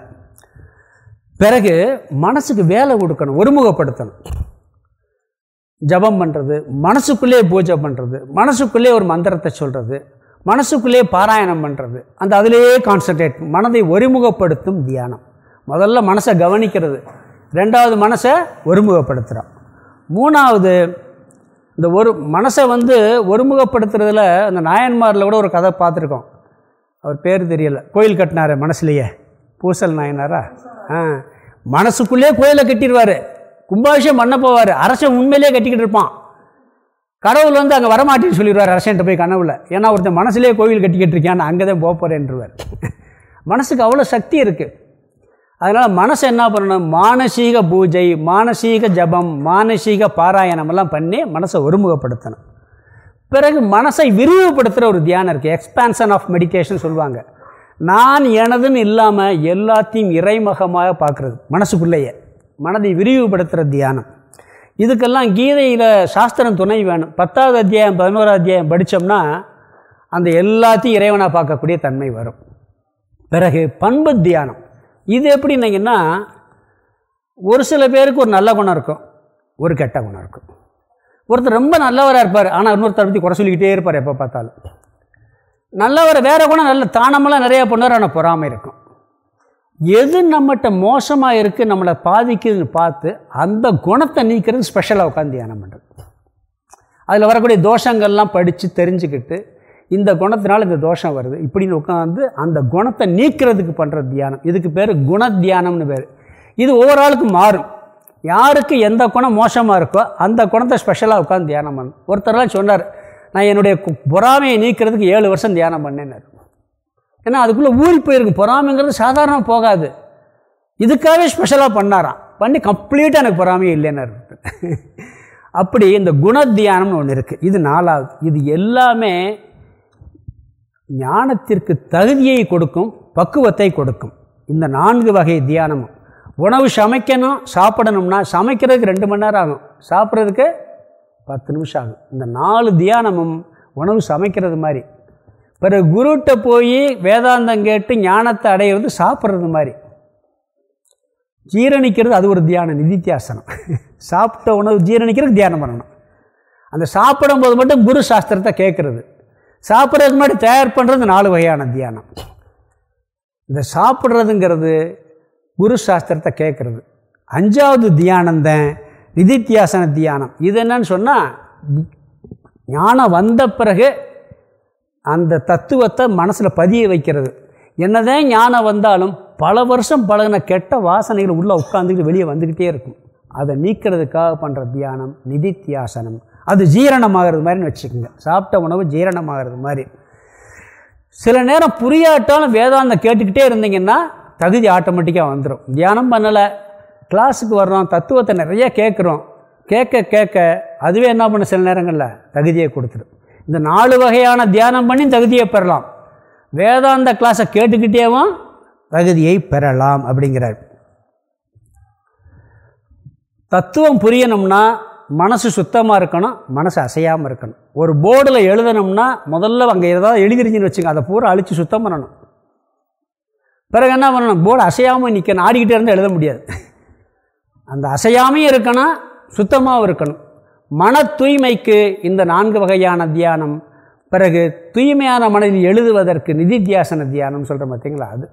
பிறகு மனசுக்கு வேலை கொடுக்கணும் ஒருமுகப்படுத்தணும். ஜபம் பண்ணுறது மனசுக்குள்ளேயே பூஜை பண்ணுறது மனசுக்குள்ளே ஒரு மந்திரத்தை சொல்கிறது மனசுக்குள்ளே பாராயணம் பண்ணுறது அந்த அதிலேயே கான்சன்ட்ரேட் மனதை ஒருமுகப்படுத்தும் தியானம். முதல்ல மனசை கவனிக்கிறது. ரெண்டாவது மனசை ஒருமுகப்படுத்துகிறோம் மூணாவது இந்த ஒரு மனசை வந்து ஒருமுகப்படுத்துறதுல அந்த நாயன்மாரில் கூட ஒரு கதை பார்த்துருக்கோம். அவர் பேர் தெரியலை. கோயில் கட்டினார் மனசுலையே. பூசல் நாயனாரா? ஆ. மனசுக்குள்ளே கோயிலை கட்டிடுவார். கும்பாபிஷேகம் பண்ண போவார். அரசன் உண்மையிலே கட்டிக்கிட்டு இருப்பான். கடவுள் வந்து அங்கே வரமாட்டேன்னு சொல்லிடுவார் அரசன்ட்ட போய் கனவுல. ஏன்னா ஒருத்தன் மனசுலேயே கோயில் கட்டிக்கிட்டு இருக்கேன் அங்கே தான் போக போகிறேன்றவர் மனசுக்கு அவ்வளோ சக்தி இருக்குது அதனால் மனசை என்ன பண்ணணும்? மானசீக பூஜை மானசீக ஜபம் மானசீக பாராயணம் எல்லாம் பண்ணி மனசை ஒருமுகப்படுத்தணும். பிறகு மனசை விரிவுபடுத்துகிற ஒரு தியானம் இருக்குது எக்ஸ்பான்ஷன் ஆஃப் மெடிடேஷன் சொல்லுவாங்க. நான் எனதுன்னு இல்லாமல் எல்லாத்தையும் இறைமுகமாக பார்க்குறது. மனசுக்குள்ளேயே. மனதை விரிவுபடுத்துகிற தியானம். இதுக்கெல்லாம் கீதையில் சாஸ்திரம் துணை வேணும். பத்தாவது அத்தியாயம் பதினோராவது அத்தியாயம் படித்தோம்னா அந்த எல்லாத்தையும் இறைவனாக பார்க்கக்கூடிய தன்மை வரும். பிறகு பண்பு தியானம். இது எப்படின்னீங்கன்னா ஒரு சில பேருக்கு ஒரு நல்ல குணம் இருக்கும் ஒரு கெட்ட குணம் இருக்கும். ஒருத்தர் ரொம்ப நல்லவராக இருப்பார் ஆனால் இன்னொருத்தர் பற்றி குறை சொல்லிக்கிட்டே இருப்பார் எப்போ பார்த்தாலும். நல்லவரை வேறு குணம் நல்ல தானமெல்லாம் நிறையா பண்ணுவார் ஆனால் பொறாமல் இருக்கும். எது நம்மகிட்ட மோசமாக இருக்குது நம்மளை பாதிக்குதுன்னு பார்த்து அந்த குணத்தை நீக்கிறது ஸ்பெஷலாக உட்காந்து தியானம் பண்ணுறது அதில் வரக்கூடிய தோஷங்கள்லாம் படித்து தெரிஞ்சுக்கிட்டு இந்த குணத்தினால் இந்த தோஷம் வருது. இப்படின்னு உட்காந்து அந்த குணத்தை நீக்கிறதுக்கு பண்ணுற தியானம். இதுக்கு பேர் குண தியானம்னு பேர். இது ஒவ்வொரு ஆளுக்கும் மாறும். யாருக்கு எந்த குணம் மோசமாக இருக்கோ அந்த குணத்தை ஸ்பெஷலாக உட்காந்து தியானம் பண்ணும் ஒருத்தர்லாம் சொன்னார் நான் என்னுடைய பொறாமையை நீக்கிறதுக்கு ஏழு வருஷம் தியானம் பண்ணேன்னாரு. ஏன்னா அதுக்குள்ளே ஊறி போயிருக்கு. பொறாமைங்கிறது சாதாரணமாக போகாது. இதுக்காகவே ஸ்பெஷலாக பண்ணாராம். பண்ணி கம்ப்ளீட்டாக எனக்கு பொறாமையே இல்லைன்னு அப்படி இந்த குண தியானம்னு ஒன்று இருக்குது இது நாலாவது. இது எல்லாமே ஞானத்திற்கு தகுதியை கொடுக்கும் பக்குவத்தை கொடுக்கும். இந்த நான்கு வகை தியானமும் உணவு சமைக்கணும் சாப்பிடணும்னா சமைக்கிறதுக்கு ரெண்டு மணி நேரம் ஆகும். சாப்பிட்றதுக்கு பத்து நிமிஷம் ஆகும். இந்த நாலு தியானமும் உணவு சமைக்கிறது மாதிரி. பிறகு குருட்ட போய் வேதாந்தம் கேட்டு ஞானத்தை அடையிறது சாப்பிட்றது மாதிரி. ஜீரணிக்கிறது அது ஒரு தியானம் நிதித்தியாசனம். சாப்பிட்ட உணவு ஜீரணிக்கிறது தியானம் பண்ணணும். அந்த சாப்பிடும்போது மட்டும் குரு சாஸ்திரத்தை கேட்குறது. சாப்பிட்றதுக்கு முன்னாடி தயார் பண்ணுறது நாலு வகையான தியானம். இந்த சாப்பிட்றதுங்கிறது குரு சாஸ்திரத்தை கேட்குறது அஞ்சாவது தியானந்தேன் நிதித்தியாசன தியானம். இது என்னன்னு சொன்னால் ஞானம் வந்த பிறகு அந்த தத்துவத்தை மனசில் பதிய வைக்கிறது. என்னதான் ஞானம் வந்தாலும் பல வருஷம் பழகின கெட்ட வாசனைகள் உள்ளே உட்காந்துக்கிட்டு வெளியே வந்துக்கிட்டே இருக்கும். அதை நீக்கிறதுக்காக பண்ணுற தியானம் நிதித்தியாசனம் அது ஜீரணமாகிறது மாதிரின்னு வச்சுக்கோங்க. சாப்பிட்ட உணவு ஜீரணமாகிறது மாதிரி. சில நேரம் புரியாட்டாலும் வேதாந்தம் கேட்டுக்கிட்டே இருந்தீங்கன்னா தகுதி ஆட்டோமேட்டிக்காக வந்துடும் தியானம் பண்ணலை கிளாஸுக்கு வர்றோம் தத்துவத்தை நிறைய கேட்குறோம். கேட்க கேட்க அதுவே என்ன பண்ண சில நேரங்களில் தகுதியை கொடுத்துடும் இந்த நாலு வகையான தியானம் பண்ணி தகுதியை பெறலாம். வேதாந்த கிளாஸை கேட்டுக்கிட்டேவும் தகுதியை பெறலாம் அப்படிங்கிறார். தத்துவம் புரியணும்னா மனசு சுத்தமாக இருக்கணும் மனசு அசையாமல் இருக்கணும். ஒரு போர்டில் எழுதணும்னா முதல்ல அங்கே ஏதாவது எழுதிருச்சுன்னு வச்சுங்க அதை பூரா அழித்து சுத்தம் பண்ணணும். பிறகு என்ன பண்ணணும்? போர்டு அசையாமல் நிற்கணும் ஆடிக்கிட்டே இருந்தால் எழுத முடியாது. அந்த அசையாமையும் இருக்கணும் சுத்தமாகவும் இருக்கணும். மன தூய்மைக்கு இந்த நான்கு வகையான தியானம் பிறகு தூய்மையான மனதில் எழுதுவதற்கு நிதித்தியாசன தியானம் சொல்கிற பார்த்தீங்களா அது.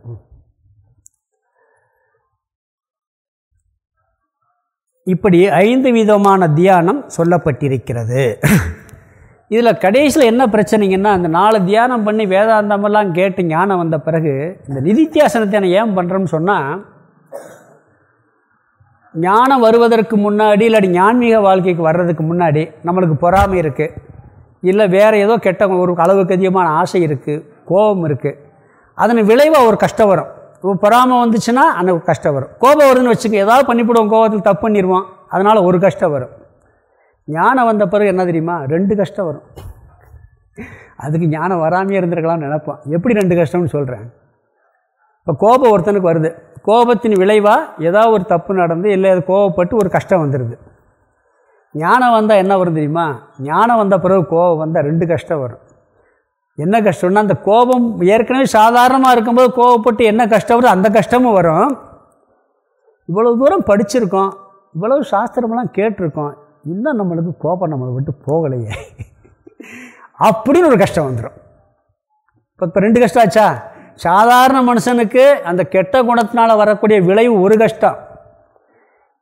இப்படி ஐந்து விதமான தியானம் சொல்லப்பட்டிருக்கிறது. இதில் கடைசியில் என்ன பிரச்சனைங்கன்னா அந்த நாலு தியானம் பண்ணி வேதாந்தமெல்லாம் கேட்டு ஞானம் வந்த பிறகு இந்த நிதித்தியாசனத்தை நான் ஏன் பண்ணுறோம்னு சொன்னால் ஞானம் வருவதற்கு முன்னாடி இல்லாட்டி ஞான்மீக வாழ்க்கைக்கு வர்றதுக்கு முன்னாடி நம்மளுக்கு பொறாமை இருக்குது இல்லை வேறு ஏதோ கெட்ட ஒரு அளவுக்கு அதிகமான ஆசை இருக்குது கோபம் இருக்குது அதன் விளைவாக ஒரு கஷ்டம் வரும். பொறாமை வந்துச்சுன்னா அந்த கஷ்டம் வரும். கோபம் வருதுன்னு வச்சுக்க ஏதாவது பண்ணிவிடுவோம் கோபத்தில் தப்பு பண்ணிடுவோம் அதனால் ஒரு கஷ்டம் வரும். ஞானம் வந்த பிறகு என்ன தெரியுமா? ரெண்டு கஷ்டம் வரும். அதுக்கு ஞானம் வராமையே இருந்திருக்கலாம்னு நினைப்போம் எப்படி ரெண்டு கஷ்டம்னு சொல்கிறேன் இப்போ கோபம் ஒருத்தனுக்கு வருது. கோபத்தின் விளைவாக ஏதாவது ஒரு தப்பு நடந்து இல்லை அது கோபப்பட்டு ஒரு கஷ்டம் வந்துடுது ஞானம் வந்தால் என்ன வரும் தெரியுமா? ஞானம் வந்த பிறகு கோபம் வந்தால் ரெண்டு கஷ்டம் வரும். என்ன கஷ்டம்னா அந்த கோபம் ஏற்கனவே சாதாரணமாக இருக்கும்போது கோபப்பட்டு என்ன கஷ்டம் வருது அந்த கஷ்டமும் வரும். இவ்வளோ தூரம் படிச்சிருக்கோம். இவ்வளவு சாஸ்திரமெல்லாம் கேட்டிருக்கோம். இன்னும் நம்மளுக்கு கோபம் நம்மளை விட்டு போகலையே. அப்படின்னு ஒரு கஷ்டம் வந்துடும் இப்போ இப்போ ரெண்டு கஷ்டம் ஆச்சா? சாதாரண மனுஷனுக்கு அந்த கெட்ட குணத்தினால் வரக்கூடிய விளைவு ஒரு கஷ்டம்.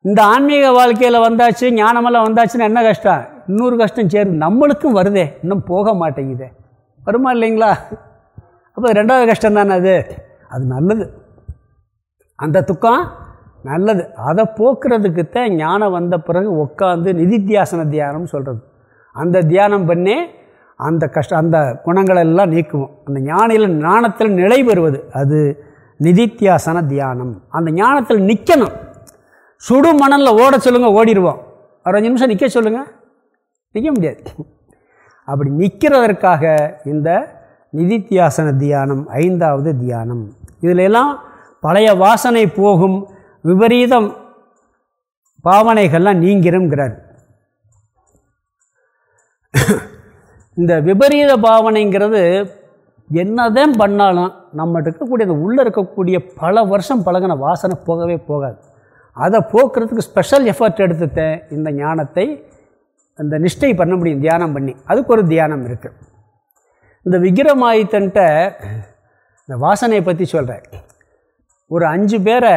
இந்த ஆன்மீக வாழ்க்கையில் வந்தாச்சு ஞானமெல்லாம் வந்தாச்சுன்னா என்ன கஷ்டம்? இன்னொரு கஷ்டம் சேருது நம்மளுக்கும் வருதே. இன்னும் போக மாட்டேங்குதே. வருமா இல்லைங்களா? அப்போ ரெண்டாவது கஷ்டம் தானே அது? அது நல்லது. அந்த துக்கம் நல்லது. அதை போக்குறதுக்கு தான் ஞானம் வந்த பிறகு உட்காந்து நிதித்தியாசன தியானம் சொல்கிறது அந்த தியானம் பண்ணி அந்த கஷ்டம் அந்த குணங்களெல்லாம் நீக்குவோம். அந்த ஞானியில் ஞானத்தில் நிலை பெறுவது அது நிதித்தியாசன தியானம். அந்த ஞானத்தில் நிற்கணும் சுடு மணலில் ஓட சொல்லுங்கள் ஓடிடுவோம். ஒரு அஞ்சு நிமிஷம் நிற்க சொல்லுங்கள் நிற்க முடியாது. அப்படி நிற்கிறதற்காக இந்த நிதித்தியாசன தியானம் ஐந்தாவது தியானம். இதிலெல்லாம் பழைய வாசனை போகும் விபரீதம் பாவனைகள்லாம் நீங்கிறோங்கிறார் இந்த விபரீத பாவனைங்கிறது என்னதான் பண்ணாலும் நம்ம இருக்கக்கூடிய அந்த உள்ளே இருக்கக்கூடிய பல வருஷம் பழகின வாசனை போகவே போகாது. அதை போக்குறதுக்கு ஸ்பெஷல் எஃபர்ட் எடுத்துட்டேன் இந்த ஞானத்தை அந்த நிஷ்டை பண்ண முடியும் தியானம் பண்ணி. அதுக்கு ஒரு தியானம் இருக்குது இந்த விக்கிரமாயித்தன்ட்ட இந்த வாசனையை பற்றி சொல்கிறேன் ஒரு அஞ்சு பேரை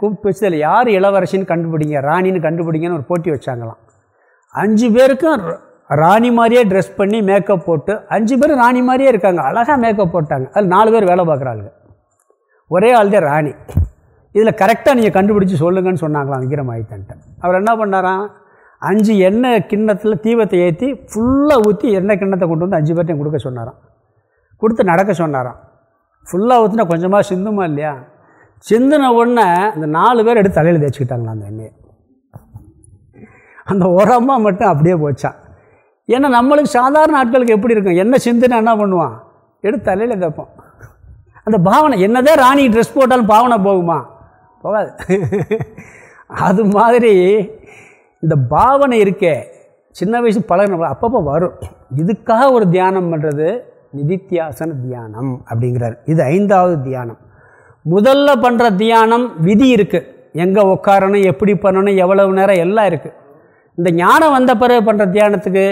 கூப்பிட்டு வச்சதில் யார் இளவரசின்னு கண்டுபிடிங்க ராணின்னு கண்டுபிடிங்கன்னு ஒரு போட்டி வச்சாங்களாம். அஞ்சு பேருக்கும் ராணி மாதிரியே ட்ரெஸ் பண்ணி மேக்கப் போட்டு அஞ்சு பேர் ராணி மாதிரியே இருக்காங்க. அழகாக மேக்கப் போட்டாங்க. அதில் நாலு பேர் வேலை பார்க்குறாங்க ஒரே ஆள் தான் ராணி. இதில் கரெக்டாக நீங்கள் கண்டுபிடிச்சி சொல்லுங்கன்னு சொன்னாங்களாம் விக்ரமாயித்தன்ட்ட அவர் என்ன பண்ணாராம்? அஞ்சு எண்ணெய் கிண்ணத்தில் தீபத்தை ஏற்றி ஃபுல்லாக ஊற்றி எண்ணெய் கிண்ணத்தை கொண்டு வந்து அஞ்சு பேர்ட்டையும் கொடுக்க சொன்னாராம். கொடுத்து நடக்க சொன்னாராம். ஃபுல்லாக ஊற்றினா கொஞ்சமாக சிந்துமா இல்லையா? சிந்தின உடனே இந்த நாலு பேர் எடுத்து தலையில் தேய்ச்சிக்கிட்டாங்களா அந்த எண்ணெயை. அந்த உரமாக மட்டும் அப்படியே போச்சான் ஏன்னா நம்மளுக்கு சாதாரண ஆட்களுக்கு எப்படி இருக்கும்? என்ன சிந்தினா என்ன பண்ணுவான்? எடுத்து தலையில் தைப்போம் அந்த பாவனை என்னதே ராணி ட்ரெஸ் போட்டாலும் பாவனை போகுமா? போகாது. அது மாதிரி இந்த பாவனை இருக்கே. சின்ன வயசு பழகின அப்பப்போ வரும். இதுக்காக ஒரு தியானம் பண்ணுறது நிதித்தியாசன தியானம் அப்படிங்கிறார். இது ஐந்தாவது தியானம். முதல்ல பண்ணுற தியானம் விதி இருக்குது எங்கே உட்காரணும் எப்படி பண்ணணும் எவ்வளவு நேரம் எல்லாம் இருக்குது இந்த ஞானம் வந்த பிறகு பண்ணுற தியானத்துக்கு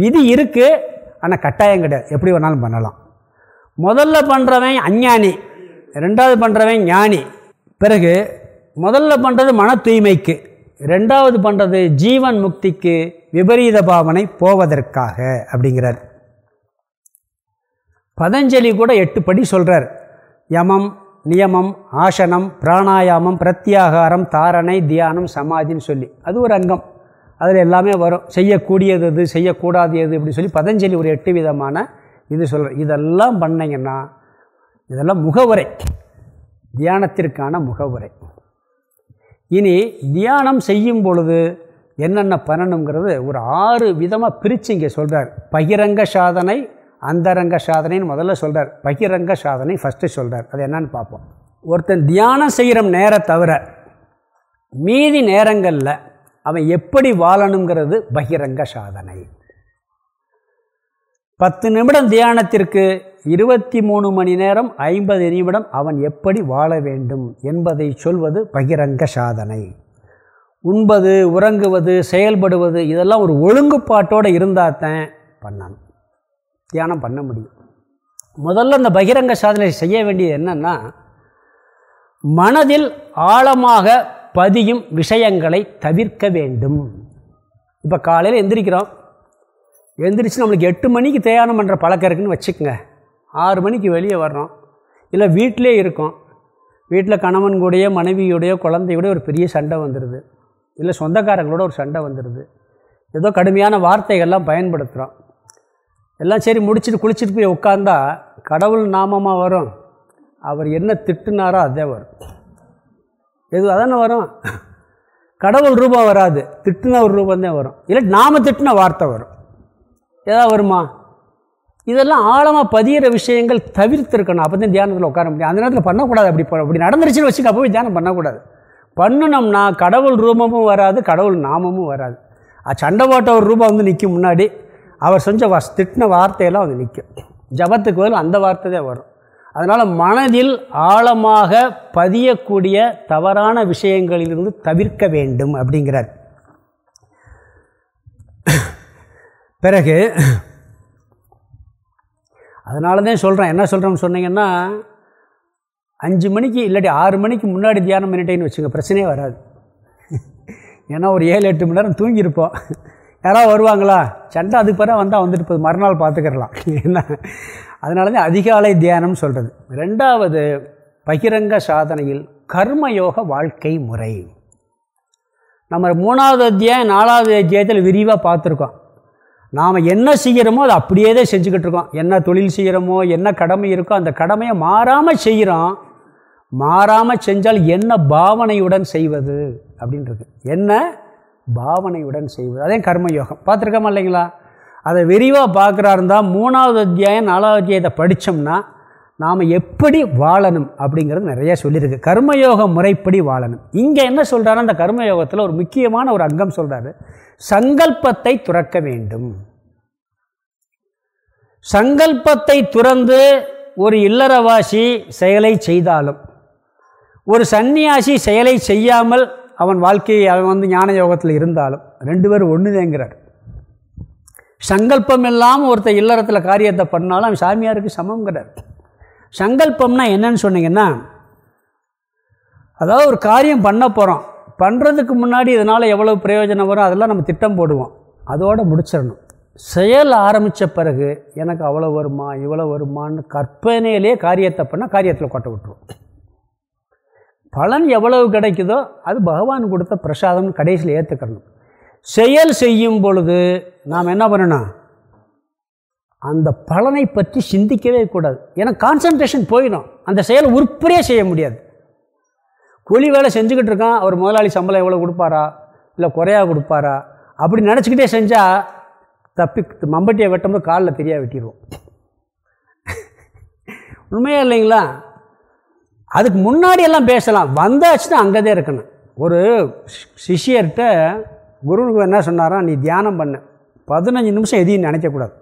விதி இருக்குது ஆனால் கட்டாயம் கிடையாது. எப்படி வேணாலும் பண்ணலாம். முதல்ல பண்ணுறவன் அஞ்ஞானி. ரெண்டாவது பண்ணுறவன் ஞானி. பிறகு முதல்ல பண்ணுறது மன தூய்மைக்கு. ரெண்டாவது பண்ணுறது ஜீவன் முக்திக்கு விபரீத பாவனை போவதற்காக அப்படிங்கிறார். பதஞ்சலி கூட எட்டு படி சொல்கிறார் யமம் நியமம் ஆசனம் பிராணாயாமம் பிரத்யாகாரம் தாரணை தியானம் சமாதின்னு சொல்லி. அது ஒரு அங்கம். அதில் எல்லாமே வரும். செய்யக்கூடியது எது செய்யக்கூடாது எது இப்படி சொல்லி பதஞ்சலி ஒரு எட்டு விதமான இது சொல்கிற இதெல்லாம் பண்ணிங்கன்னா இதெல்லாம் முகவுரை. தியானத்திற்கான முகவுரை. இனி தியானம் செய்யும் பொழுது என்னென்ன பண்ணணுங்கிறது ஒரு ஆறு விதமாக பிரித்து இங்கே சொல்கிறார் பகிரங்க சாதனை அந்தரங்க சாதனைன்னு முதல்ல சொல்கிறார் பகிரங்க சாதனை ஃபஸ்ட்டு சொல்கிறார் அது என்னன்னு பார்ப்போம். ஒருத்தன் தியானம் செய்கிற நேரம் தவிர மீதி நேரங்களில் அவன் எப்படி வாழணுங்கிறது பகிரங்க சாதனை. பத்து நிமிடம் தியானத்திற்கு இருபத்தி மூணு மணி நேரம் ஐம்பது நிமிடம் அவன் எப்படி வாழ வேண்டும் என்பதை சொல்வது பகிரங்க சாதனை. உண்பது உறங்குவது செயல்படுவது இதெல்லாம் ஒரு ஒழுங்குப்பாட்டோடு இருந்தால் தான் பண்ணணும். தியானம் பண்ண முடியும். முதல்ல இந்த பகிரங்க சாதனை செய்ய வேண்டியது என்னென்னா மனதில் ஆழமாக பதியும் விஷயங்களை தவிர்க்க வேண்டும். இப்போ காலையில் எந்திரிக்கிறோம். எந்திரிச்சு நம்மளுக்கு எட்டு மணிக்கு தியானம் பண்ணுற பழக்கம் இருக்குன்னு வச்சுக்கோங்க. ஆறு மணிக்கு வெளியே வர்றோம். இல்லை வீட்டிலே இருக்கோம். வீட்டில் கணவன் கூடயோ மனைவியோடையோ குழந்தையோடய ஒரு பெரிய சண்டை வந்துடுது இல்லை சொந்தக்காரங்களோட ஒரு சண்டை வந்துடுது ஏதோ கடுமையான வார்த்தைகள்லாம் பயன்படுத்துகிறோம் எல்லாம் சரி முடிச்சுட்டு குளிச்சுட்டு போய் உட்காந்தா கடவுள் நாமமாக வரும். அவர் என்ன திட்டுனாரோ அதே வரும். எது அதானே வரும்? கடவுள் ரூபம் வராது. திட்டுன ஒரு ரூபந்தான் வரும். இல்லை நாம் திட்டின வார்த்தை வரும். ஏதாவது வருமா? இதெல்லாம் ஆழமாக பதிகிற விஷயங்கள் தவிர்த்திருக்கணும். அப்போ தான் தியானத்தில் உட்கார முடியும். அந்த நேரத்தில் பண்ணக்கூடாது. அப்படி அப்படி நடந்துருச்சுன்னு வச்சுக்க அப்போ தியானம் பண்ணக்கூடாது. பண்ணணும்னா கடவுள் ரூபமும் வராது கடவுள் நாமமும் வராது. சண்டை போட்ட ஒரு ரூபம் வந்து நிற்கும் முன்னாடி அவர் செஞ்ச வ திட்டின வார்த்தையெல்லாம் வந்து நிற்கும் ஜபத்துக்கு பதில் அந்த வார்த்தை தான் வரும். அதனால் மனதில் ஆழமாக பதியக்கூடிய தவறான விஷயங்களிலிருந்து தவிர்க்க வேண்டும் அப்படிங்கிறார். பிறகு அதனால தான் சொல்கிறேன் என்ன சொல்கிறோம்னு சொன்னீங்கன்னா அஞ்சு மணிக்கு இல்லாட்டி ஆறு மணிக்கு முன்னாடி தியானம் பண்ணிட்டேன்னு வச்சுங்க பிரச்சனையே வராது. ஏன்னா ஒரு ஏழு எட்டு மணி நேரம் தூங்கியிருப்போம். யாராவது வருவாங்களா? சண்டை அதுக்கு பிறகு வந்தால் வந்துட்டு போகுது மறுநாள் பார்த்துக்கிறலாம். என்ன? அதனால தான் அதிகாலை தியானம் சொல்கிறது ரெண்டாவது பகிரங்க சாதனையில் கர்மயோக வாழ்க்கை முறை. நம்ம மூணாவது அத்தியாயம் நாலாவது அத்தியாயத்தில் விரிவாக பார்த்துருக்கோம். நாம் என்ன செய்கிறோமோ அதை அப்படியே தான் செஞ்சுக்கிட்டு இருக்கோம். என்ன தொழில் செய்கிறோமோ என்ன கடமை இருக்கோ அந்த கடமையை மாறாமல் செய்கிறோம் மாறாமல் செஞ்சால் என்ன பாவனையுடன் செய்வது அப்படின்றது. என்ன பாவனையுடன் செய்வது. அதே கர்மயோகம். பார்த்துருக்கோமா இல்லைங்களா? அதை விரிவாக பார்க்குறா இருந்தால் மூணாவது அத்தியாயம் நாலாவது அத்தியாயத்தை படித்தோம்னா நாம் எப்படி வாழணும் அப்படிங்கிறது நிறையா சொல்லியிருக்கு. கர்மயோக முறைப்படி வாழணும். இங்கே என்ன சொல்கிறாரு அந்த கர்மயோகத்தில் ஒரு முக்கியமான ஒரு அங்கம் சொல்கிறாரு சங்கல்பத்தை துறக்க வேண்டும். சங்கல்பத்தை துறந்து ஒரு இல்லறவாசி செயலை செய்தாலும் ஒரு சன்னியாசி செயலை செய்யாமல் அவன் வாழ்க்கையை அவன் வந்து ஞான யோகத்தில் இருந்தாலும் ரெண்டு பேரும் ஒன்றுதேங்கிறார் சங்கல்பம் இல்லாமல் ஒருத்தர் இல்லறத்தில் காரியத்தை பண்ணாலும் அவன் சாமியாருக்கு சமங்கிறார் சங்கல்பம்னா என்னன்னு சொன்னீங்கன்னா அதாவது ஒரு காரியம் பண்ண போகிறோம் பண்ணுறதுக்கு முன்னாடி இதனால் எவ்வளோ பிரயோஜனம் வரும்? அதெல்லாம் நம்ம திட்டம் போடுவோம். அதோடு முடிச்சிடணும். செயல் ஆரம்பித்த பிறகு எனக்கு அவ்வளோ வருமா இவ்வளோ வருமானு கற்பனையிலே காரியத்தை பண்ணால் காரியத்தில் கொட்ட விட்ருவோம் பலன் எவ்வளவு கிடைக்குதோ அது பகவான் கொடுத்த பிரசாதம்னு கடைசியில் ஏற்றுக்கணும் செயல் செய்யும் பொழுது நாம் என்ன பண்ணணும் அந்த பலனை பற்றி சிந்திக்கவே கூடாது. ஏன்னா கான்சன்ட்ரேஷன் போயிடும். அந்த செயல் உருப்படியாக செய்ய முடியாது. கூலி வேலை செஞ்சுக்கிட்டு இருக்கான். அவர் முதலாளி சம்பளம் எவ்வளோ கொடுப்பாரா? இல்லை குறையா கொடுப்பாரா? அப்படி நினச்சிக்கிட்டே செஞ்சால் தப்பி மம்பட்டியை வெட்டும்போது காலில் தெரியா வெட்டிடுவோம் உண்மையாக இல்லைங்களா? அதுக்கு முன்னாடி எல்லாம் பேசலாம். வந்தாச்சுன்னா அங்கே தான் இருக்கணும். ஒரு சிஷியர்கிட்ட சிஷ்யர்கிட்ட குரு என்ன சொன்னாராம் நீ தியானம் பண்ண. பதினஞ்சு நிமிஷம் எதையும் நினைக்கக்கூடாது.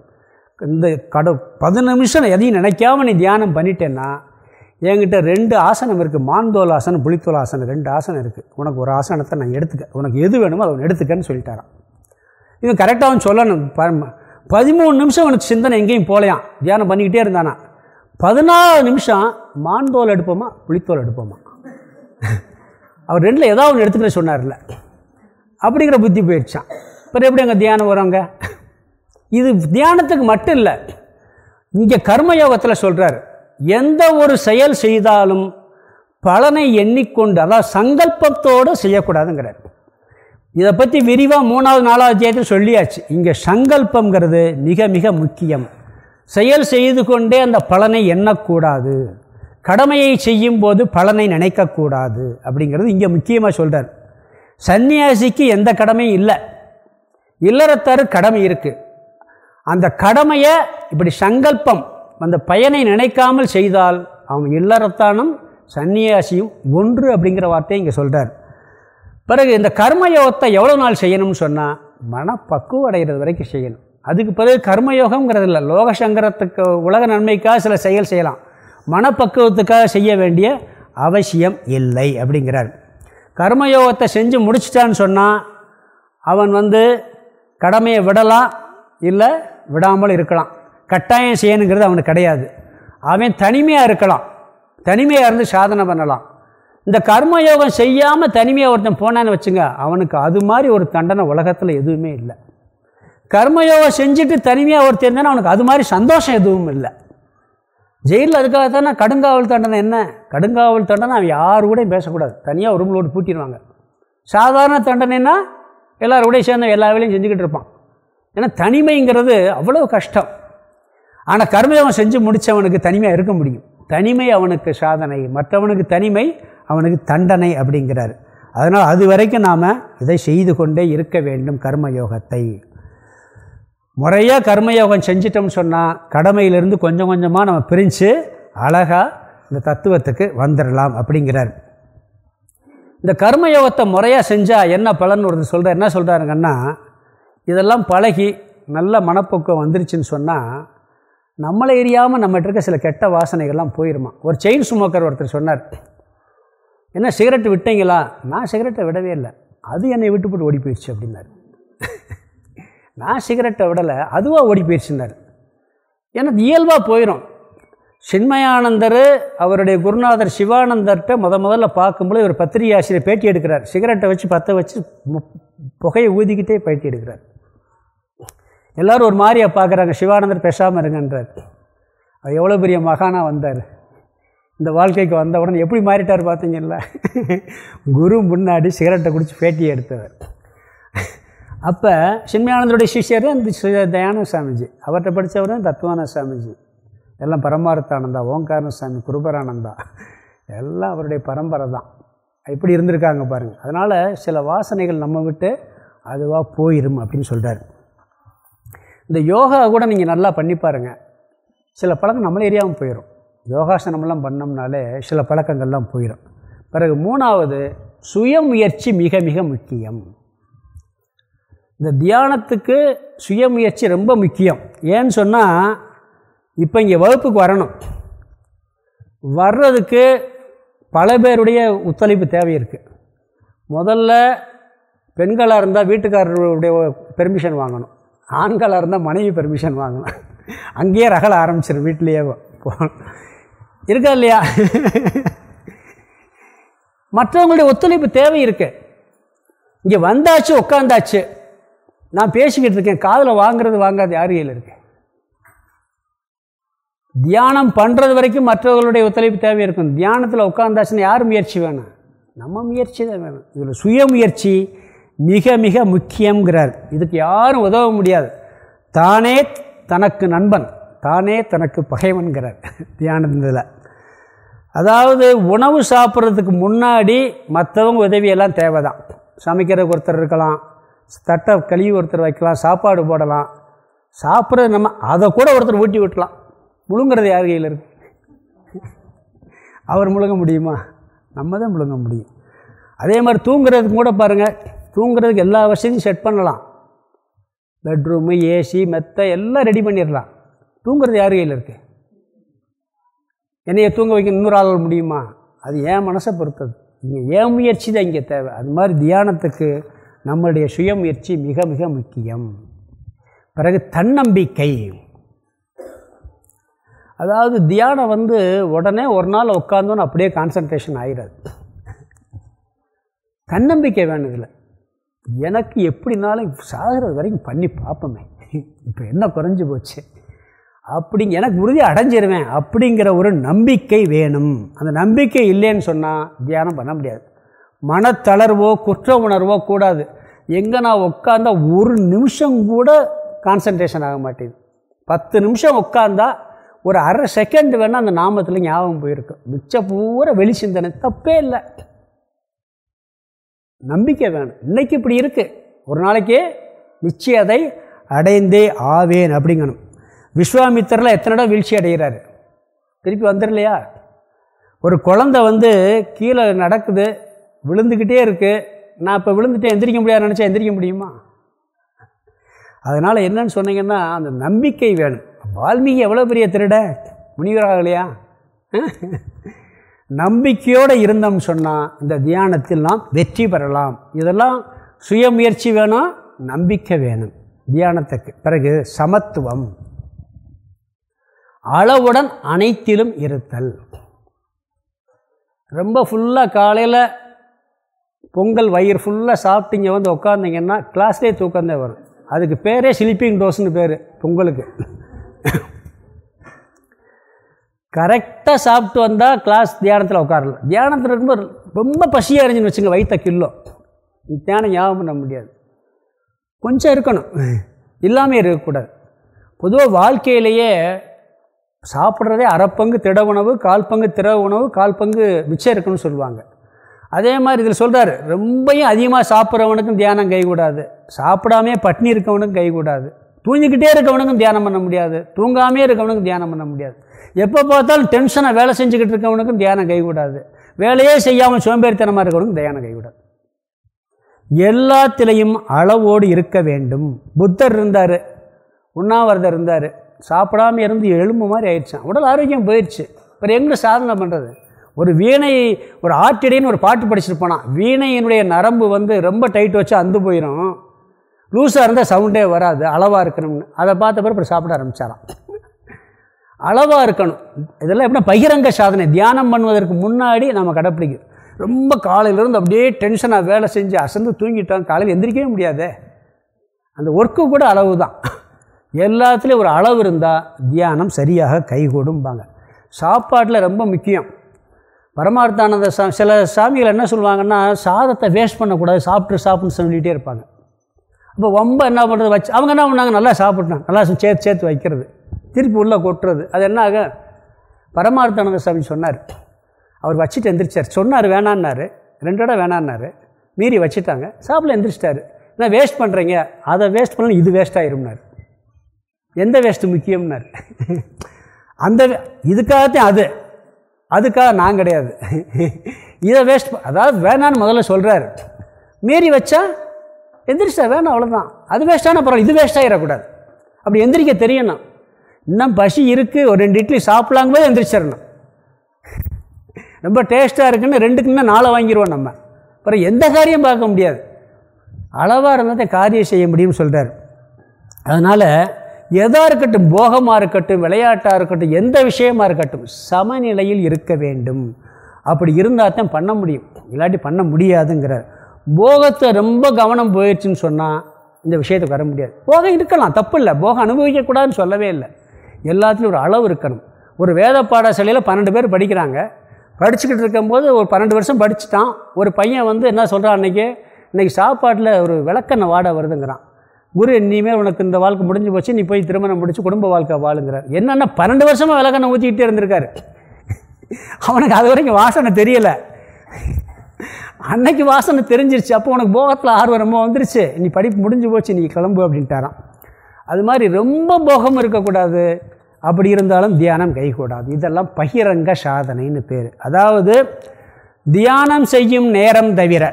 இந்த கடு பதினஞ்சு நிமிஷம் எதையும் நினைக்காம நீ தியானம் பண்ணிட்டேன்னா என்கிட்ட ரெண்டு ஆசனம் இருக்குது மாந்தோல் ஆசனம் புளித்தோல் ஆசனம் ரெண்டு ஆசனம் இருக்குது உனக்கு ஒரு ஆசனத்தை நான் எடுத்துக்க. உனக்கு எது வேணுமோ அதை எடுத்துக்கன்னு சொல்லிட்டாரான் இவன் கரெக்டாக அவன் சொல்லணும். ப- பதிமூணு நிமிஷம் அவனுக்கு சிந்தனை எங்கேயும் போகலையாம் தியானம் பண்ணிக்கிட்டே இருந்தானா. பதினாலு நிமிஷம் மான்தோல் எடுப்போமா புளித்தோல் எடுப்போமா? அவர் ரெண்டில் ஏதாவது ஒன்று எடுத்துக்கிற சொன்னார்ல. அப்படிங்கிற புத்தி போயிடுச்சான் இப்போ எப்படி அங்கே தியானம் வருவாங்க இது தியானத்துக்கு மட்டும் இல்லை. இங்கே கர்மயோகத்தில் சொல்கிறார் எந்த ஒரு செயல் செய்தாலும் பலனை எண்ணிக்கொண்டு அதாவது சங்கல்பத்தோடு செய்யக்கூடாதுங்கிறார். இதை பற்றி விரிவாக மூணாவது நாலாவது அத்தியாயத்தில் சொல்லியாச்சு. இங்கே சங்கல்பங்கிறது மிக மிக முக்கியம். செயல் செய்து கொண்டே அந்த பலனை எண்ணக்கூடாது. கடமையை செய்யும் போது பலனை நினைக்கக்கூடாது அப்படிங்கிறது இங்கே முக்கியமாக சொல்கிறார் சன்னியாசிக்கு எந்த கடமையும் இல்லை. இல்லறத்தாரு கடமை இருக்குது அந்த கடமையை இப்படி சங்கல்பம் அந்த பயனை நினைக்காமல் செய்தால் அவன் இல்லறத்தானும் சன்னியாசியும் ஒன்று அப்படிங்கிற வார்த்தையை இங்கே சொல்கிறார் பிறகு இந்த கர்மயோகத்தை எவ்வளோ நாள் செய்யணும்னு சொன்னால் மனப்பக்குவம் அடைகிறது வரைக்கும் செய்யணும். அதுக்கு பிறகு கர்மயோகம்ங்கிறது இல்லை லோக சங்கரத்துக்கு உலக நன்மைக்காக சில செயல் செய்யலாம். மனப்பக்குவத்துக்காக செய்ய வேண்டிய அவசியம் இல்லை அப்படிங்கிறார். கர்மயோகத்தை செஞ்சு முடிச்சிட்டான்னு சொன்னால் அவன் வந்து கடமையை விடலாம் இல்லை விடாமல் இருக்கலாம். கட்டாயம் செய்யணுங்கிறது அவனுக்கு கிடையாது. அவன் தனிமையாக இருக்கலாம். தனிமையாக இருந்து சாதனை பண்ணலாம். இந்த கர்மயோகம் செய்யாமல் தனிமையாக ஒருத்தன் போனான்னு வச்சுங்க அவனுக்கு அது மாதிரி ஒரு தண்டனை உலகத்தில் எதுவுமே இல்லை. கர்மயோகம் செஞ்சுட்டு தனிமையாக ஒருத்தன் இருந்தானா அவனுக்கு அது மாதிரி சந்தோஷம் எதுவும் இல்லை. ஜெயிலில் அதுக்காக தானே கடுங்காவல் தண்டனை என்ன? கடுங்காவல் தண்டனை அவன் யாரு கூடயும் பேசக்கூடாது. தனியாக ஒரு ரூமில் பூட்டிடுவாங்க. சாதாரண தண்டனைன்னா எல்லோரும் கூட சேர்ந்து எல்லா வேலையும் செஞ்சுக்கிட்டு இருப்பான். ஏன்னா தனிமைங்கிறது அவ்வளோ கஷ்டம். ஆனால் கர்மயோகம் செஞ்சு முடித்தவனுக்கு தனிமையாக இருக்க முடியும். தனிமை அவனுக்கு சாதனை மற்றவனுக்கு தனிமை அவனுக்கு தண்டனை அப்படிங்கிறார். அதனால் அது வரைக்கும் நாம் இதை செய்து கொண்டே இருக்க வேண்டும் கர்மயோகத்தை. முறையாக கர்மயோகம் செஞ்சிட்டோம்னு சொன்னால் கடமையிலிருந்து கொஞ்சம் கொஞ்சமாக நம்ம பிரிஞ்சு அழகாக இந்த தத்துவத்துக்கு வந்துடலாம் அப்படிங்கிறார். இந்த கர்மயோகத்தை முறையாக செஞ்சால் என்ன பலன் ஒருத்தர் சொல்கிறார் என்ன சொல்கிறாருங்கன்னா இதெல்லாம் பழகி நல்ல மனப்போக்கம் வந்துருச்சுன்னு சொன்னால் நம்மளை எரியாமல் நம்மகிட்ட இருக்க சில கெட்ட வாசனைகள்லாம் போயிருமா? ஒரு செயின் ஸ்மோக்கர் ஒருத்தர் சொன்னார் என்ன சிகரெட் விட்டீங்களா? நான் சிகரெட்டை விடவே இல்லை. அது என்னை விட்டு போட்டு ஓடி போயிடுச்சு அப்படின்னாரு. நான் சிகரெட்டை விடலை அதுவாக ஓடி போயிடுச்சுன்னாரு எனக்கு இயல்பாக போயிடும் சின்மயானந்தர் அவருடைய குருநாதர் சிவானந்தர்கிட்ட முத முதல்ல பார்க்கும்போது ஒரு பத்திரிகை ஆசிரியர் பேட்டி எடுக்கிறார். சிகரெட்டை வச்சு பற்ற வச்சு மு- புகையை ஊதிக்கிட்டே பேட்டி எடுக்கிறார். எல்லாரும் ஒரு மாதிரியை பார்க்குறாங்க. சிவானந்தர் பேசாமல் இருங்கன்றார். அவர் எவ்வளோ பெரிய மகானாக வந்தார். இந்த வாழ்க்கைக்கு வந்த உடனே எப்படி மாறிட்டார் பார்த்தீங்கல்ல குரு முன்னாடி சிகரெட்டை குடிச்சு பேட்டி எடுத்தவர். அப்போ சின்மயானந்தருடைய சிஷியர் அந்த தயானந்த சாமிஜி. அவர்கிட்ட படித்தவர் தான் தத்துவான சாமிஜி. எல்லாம் பரமார்த்தானந்தா ஓங்காரண சாமி குருபரானந்தா. எல்லாம் அவருடைய பரம்பரை தான். இப்படி இருந்திருக்காங்க பாருங்கள் அதனால் சில வாசனைகள் நம்ம விட்டு அதுவாக போயிரும் அப்படின்னு சொல்கிறார் இந்த யோகா கூட நீங்கள் நல்லா பண்ணி பாருங்கள் சில பழக்கம் நம்மளே ஏரியாவும் போயிடும் யோகாசனமெல்லாம் பண்ணோம்னாலே சில பழக்கங்கள்லாம் போயிடும் பிறகு மூணாவது சுயமுயற்சி மிக மிக முக்கியம். இந்த தியானத்துக்கு சுயமுயற்சி ரொம்ப முக்கியம். ஏன்னு சொன்னால் இப்போ இங்கே வகுப்புக்கு வரணும். வர்றதுக்கு பல பேருடைய ஒத்துழைப்பு தேவை இருக்குது முதல்ல பெண்களாக இருந்தால் வீட்டுக்காரருடைய பெர்மிஷன் வாங்கணும். ஆண்களாக இருந்தால் மனைவி பெர்மிஷன் வாங்கலாம். அங்கேயே ரகல ஆரம்பிச்சிடும் வீட்லேயே போ இருக்கா இல்லையா? மற்றவங்களுடைய ஒத்துழைப்பு தேவை இருக்கு. இங்கே வந்தாச்சு உட்காந்தாச்சு நான் பேசிக்கிட்டு இருக்கேன் காதில் வாங்குறது வாங்காது யார் கையில் இருக்கு? தியானம் பண்ணுறது வரைக்கும் மற்றவர்களுடைய ஒத்துழைப்பு தேவை இருக்கும். தியானத்தில் உட்காந்தாச்சுன்னா யார் முயற்சி வேணும்? நம்ம முயற்சி தான் வேணும். இதில் சுய முயற்சி மிக மிக முக்கியங்கிறார் இதுக்கு யாரும் உதவ முடியாது. தானே தனக்கு நண்பன் தானே தனக்கு பகைவன்கிறார் தியானத்தில். அதாவது உணவு சாப்பிட்றதுக்கு முன்னாடி மற்றவங்க உதவியெல்லாம் தேவை தான் சமைக்கிறதுக்கு ஒருத்தர் இருக்கலாம் தட்டை கழுவி ஒருத்தர் வைக்கலாம் சாப்பாடு போடலாம். சாப்பிட்றது நம்ம அதை கூட ஒருத்தர் ஊட்டி விட்டலாம். முழுங்கிறது யார் கையில் இருக்கு? அவர் முழுங்க முடியுமா? நம்ம தான் முழுங்க முடியும். அதே மாதிரி தூங்குறதுக்கு கூட பாருங்கள் தூங்குறதுக்கு எல்லா வசதியும் செட் பண்ணலாம். பெட்ரூமு ஏசி மெத்தை எல்லாம் ரெடி பண்ணிடலாம். தூங்குறது யார் கையில் இருக்குது என்னைய தூங்க வைக்க இன்னொரு ஆள் முடியுமா? அது ஏன் மனசை பொறுத்தது. இங்கே ஏன் முயற்சி தான் இங்கே தேவை. அது மாதிரி தியானத்துக்கு நம்மளுடைய சுயமுயற்சி மிக மிக முக்கியம். பிறகு தன்னம்பிக்கை. அதாவது தியானம் வந்து உடனே ஒரு நாள் உட்காந்தோன்னு அப்படியே கான்சன்ட்ரேஷன் ஆகிடாது தன்னம்பிக்கை வேணும் இதில். எனக்கு எப்படினாலும் சாகிறது வரைக்கும் பண்ணி பார்ப்போமே. இப்போ என்ன குறைஞ்சி போச்சு? அப்படி எனக்கு உறுதி அடைஞ்சிருவேன் அப்படிங்கிற ஒரு நம்பிக்கை வேணும். அந்த நம்பிக்கை இல்லைன்னு சொன்னால் தியானம் பண்ண முடியாது. மனத்தளர்வோ குற்ற உணர்வோ கூடாது. எங்கே நான் உட்காந்தா ஒரு நிமிஷம் கூட கான்சன்ட்ரேஷன் ஆக மாட்டேங்குது பத்து நிமிஷம் உட்காந்தா ஒரு அரை செகண்ட் வேணால் அந்த நாமத்தில் ஞாபகம் போயிருக்கும் மிச்ச பூரா வெளி சிந்தனை. தப்பே இல்லை. நம்பிக்கை வேணும். இன்றைக்கி இப்படி இருக்குது ஒரு நாளைக்கு நிச்சயம் அதை அடைந்தே ஆவேன் அப்படிங்கணும். விஸ்வாமித்திரில் எத்தனை இடம் வீழ்ச்சி அடைகிறாரு? திருப்பி வந்துடலையா? ஒரு குழந்த வந்து கீழே நடக்குது விழுந்துக்கிட்டே இருக்குது நான் இப்போ விழுந்துட்டேன் எந்திரிக்க முடியாது நினச்சா எந்திரிக்க முடியுமா? அதனால் என்னன்னு சொன்னீங்கன்னா அந்த நம்பிக்கை வேணும். வால்மீகி எவ்வளோ பெரிய திருட? முனிவராகலையா நம்பிக்கையோடு இருந்தோம் சொன்னால் இந்த தியானத்தில் நாம் வெற்றி பெறலாம். இதெல்லாம் சுயமுயற்சி வேணும் நம்பிக்கை வேணும். தியானத்துக்கு பிறகு சமத்துவம். அளவுடன் அனைத்திலும் இருத்தல். ரொம்ப ஃபுல்லாக காலையில் பொங்கல் வயிறு ஃபுல்லாக சாப்பிட்டீங்க வந்து உட்காந்திங்கன்னா கிளாஸ்லேயே தூக்கந்தே வரும். அதுக்கு பேரே ஸ்லீப்பிங் டோஸ்னு பேர் பொங்கலுக்கு. கரெக்டாக சாப்பிட்டு வந்தால் கிளாஸ் தியானத்தில் உட்காரலாம் தியானத்தில் இருக்கும்போது ரொம்ப பசியாக இருந்துச்சுன்னு வச்சுங்க வயிற்ற கில்லோ. தியானம் ஞாபகம் பண்ண முடியாது. கொஞ்சம் இருக்கணும். இல்லாமல் இருக்கக்கூடாது. பொதுவாக வாழ்க்கையிலேயே சாப்பிட்றதே அரைப்பங்கு திட உணவு கால் பங்கு திற உணவு கால் பங்கு மிச்சம் இருக்குன்னு சொல்லுவாங்க. அதே மாதிரி இதில் சொல்கிறார் ரொம்பையும் அதிகமாக சாப்பிட்றவனுக்கும் தியானம் கைகூடாது. சாப்பிடாமே பட்னி இருக்கவனுக்கும் கைகூடாது. தூங்கிக்கிட்டே இருக்கவனுக்கும் தியானம் பண்ண முடியாது. தூங்காமே இருக்கவனுக்கும் தியானம் பண்ண முடியாது. எப்போ பார்த்தாலும் டென்ஷனாக வேலை செஞ்சுக்கிட்டு இருக்கவனுக்கும் தியானம் கைகூடாது வேலையே செய்யாமல் சோம்பேறித்தனமாக இருக்கவனுக்கும் தியானம் கைகூடாது எல்லாத்திலையும் அளவோடு இருக்க வேண்டும். புத்தர் இருந்தார் உண்ணாவிரதம் இருந்தார் சாப்பிடாமல் இருந்து எலும்பு மாதிரி ஆயிடுச்சான் உடல் ஆரோக்கியம் போயிடுச்சு அப்புறம் எங்கே சாதனை பண்ணுறது ஒரு வீணை ஒரு ஆட்டிடைன்னு ஒரு பாட்டு படிச்சுட்டு போனான் வீணையினுடைய நரம்பு வந்து ரொம்ப டைட் வச்சு அந்து போயிடும் லூஸாக இருந்தால் சவுண்டே வராது அளவாக இருக்கணும்னு. அதை பார்த்த பிறகு அப்புறம் சாப்பிட ஆரம்பித்தாராம் அளவாக இருக்கணும். இதெல்லாம் எப்படின்னா பகிரங்க சாதனை. தியானம் பண்ணுவதற்கு முன்னாடி நம்ம கடைப்பிடிக்கும் ரொம்ப காலையிலேருந்து அப்படியே டென்ஷனாக வேலை செஞ்சு அசந்து தூங்கிட்டோம். காலையில் எந்திரிக்கவே முடியாதே. அந்த ஒர்க்கு கூட அளவு தான் எல்லாத்துலேயும் ஒரு அளவு இருந்தால் தியானம் சரியாக கைகூடும்பாங்க. சாப்பாட்டில் ரொம்ப முக்கியம். பரமார்த்தானந்த சா சில சாமிகள் என்ன சொல்லுவாங்கன்னா சாதத்தை வேஸ்ட் பண்ணக்கூடாது சாப்பிட்டு சாப்பிட்னு சொல்லிகிட்டே இருப்பாங்க. அப்போ ரொம்ப என்ன பண்ணுறது வச்சு அவங்க என்ன பண்ணாங்க? நல்லா சாப்பிட்றாங்க நல்லா சேர்த்து சேர்த்து வைக்கிறது. திருப்பி உள்ளே கொட்டுறது. அது என்ன ஆக பரமார்த்தானந்த சாமி சொன்னார். அவர் வச்சுட்டு எந்திரிச்சார். சொன்னார் வேணான்னாரு. ரெண்டு இடம் வேணான்னாரு. மீறி வச்சுட்டாங்க. சாப்பிட எந்திரிச்சிட்டாரு. என்ன வேஸ்ட் பண்ணுறீங்க அதை வேஸ்ட் பண்ண இது வேஸ்ட் ஆயிரும்னார். எந்த வேஸ்ட்டு முக்கியம்னார்? அந்த இதுக்காகத்தான் அது. அதுக்காக நான் கிடையாது. இதை வேஸ்ட் அதாவது வேணான்னு முதல்ல சொல்கிறாரு மீறி வச்சா எந்திரிச்சா வேணும் அவ்வளோதான் அது வேஸ்ட்டான பரவாயில்ல இது வேஸ்ட் ஆகிடக்கூடாது அப்படி எந்திரிக்க தெரியணும். இன்னும் பசி இருக்குது ஒரு ரெண்டு இட்லி சாப்பிட்லாங்க போது எந்திரிச்சிடணும். ரொம்ப டேஸ்ட்டாக இருக்குன்னு ரெண்டுக்குன்னா நாளை வாங்கிடுவோம் நம்ம. அப்புறம் எந்த காரியம் பார்க்க முடியாது. அளவாக இருந்தால் காரியம் செய்ய முடியும்னு சொல்கிறார் அதனால் எதாக இருக்கட்டும் போகமாக இருக்கட்டும் விளையாட்டாக இருக்கட்டும் எந்த விஷயமாக இருக்கட்டும் சமநிலையில் இருக்க வேண்டும். அப்படி இருந்தால் தான் பண்ண முடியும். இல்லாட்டி பண்ண முடியாதுங்கிறார். போகத்தை ரொம்ப கவனம் போயிடுச்சுன்னு சொன்னால் இந்த விஷயத்துக்கு வர முடியாது. போகம் இருக்கலாம் தப்பு இல்லை போகம் அனுபவிக்கக்கூடாதுன்னு சொல்லவே இல்லை. எல்லாத்துலேயும் ஒரு அளவு இருக்கணும். ஒரு வேத பாடசாலையில் பன்னெண்டு பேர் படிக்கிறாங்க. படிச்சுக்கிட்டு இருக்கும்போது ஒரு பன்னெண்டு வருஷம் படிச்சுட்டான். ஒரு பையன் வந்து என்ன சொல்கிறான் அன்றைக்கி இன்றைக்கி சாப்பாட்டில் ஒரு விளக்கெண்ணெய் வாட வருதுங்கிறான். குரு இனிமேல் உனக்கு இந்த வாழ்க்கை முடிஞ்சு போச்சு. நீ போய் திருமணம் முடிச்சு குடும்ப வாழ்க்கை வாழுங்கிறார். என்னென்னா பன்னெண்டு வருஷமாக விளக்கெண்ணெய் ஊற்றிக்கிட்டே இருந்திருக்காரு. அவனுக்கு அது வரைக்கும் வாசனை தெரியலை. அன்னைக்கு வாசனை தெரிஞ்சிருச்சு. அப்போ உனக்கு போகத்தில் ஆர்வம் ரொம்ப வந்துருச்சு. நீ படிப்பு முடிஞ்சு போச்சு நீ கிளம்பு அப்படின்ட்டாரான் அது மாதிரி ரொம்ப போகம் இருக்கக்கூடாது. அப்படி இருந்தாலும் தியானம் கைகூடாது. இதெல்லாம் பகிரங்க சாதனைன்னு பேர். அதாவது தியானம் செய்யும் நேரம் தவிர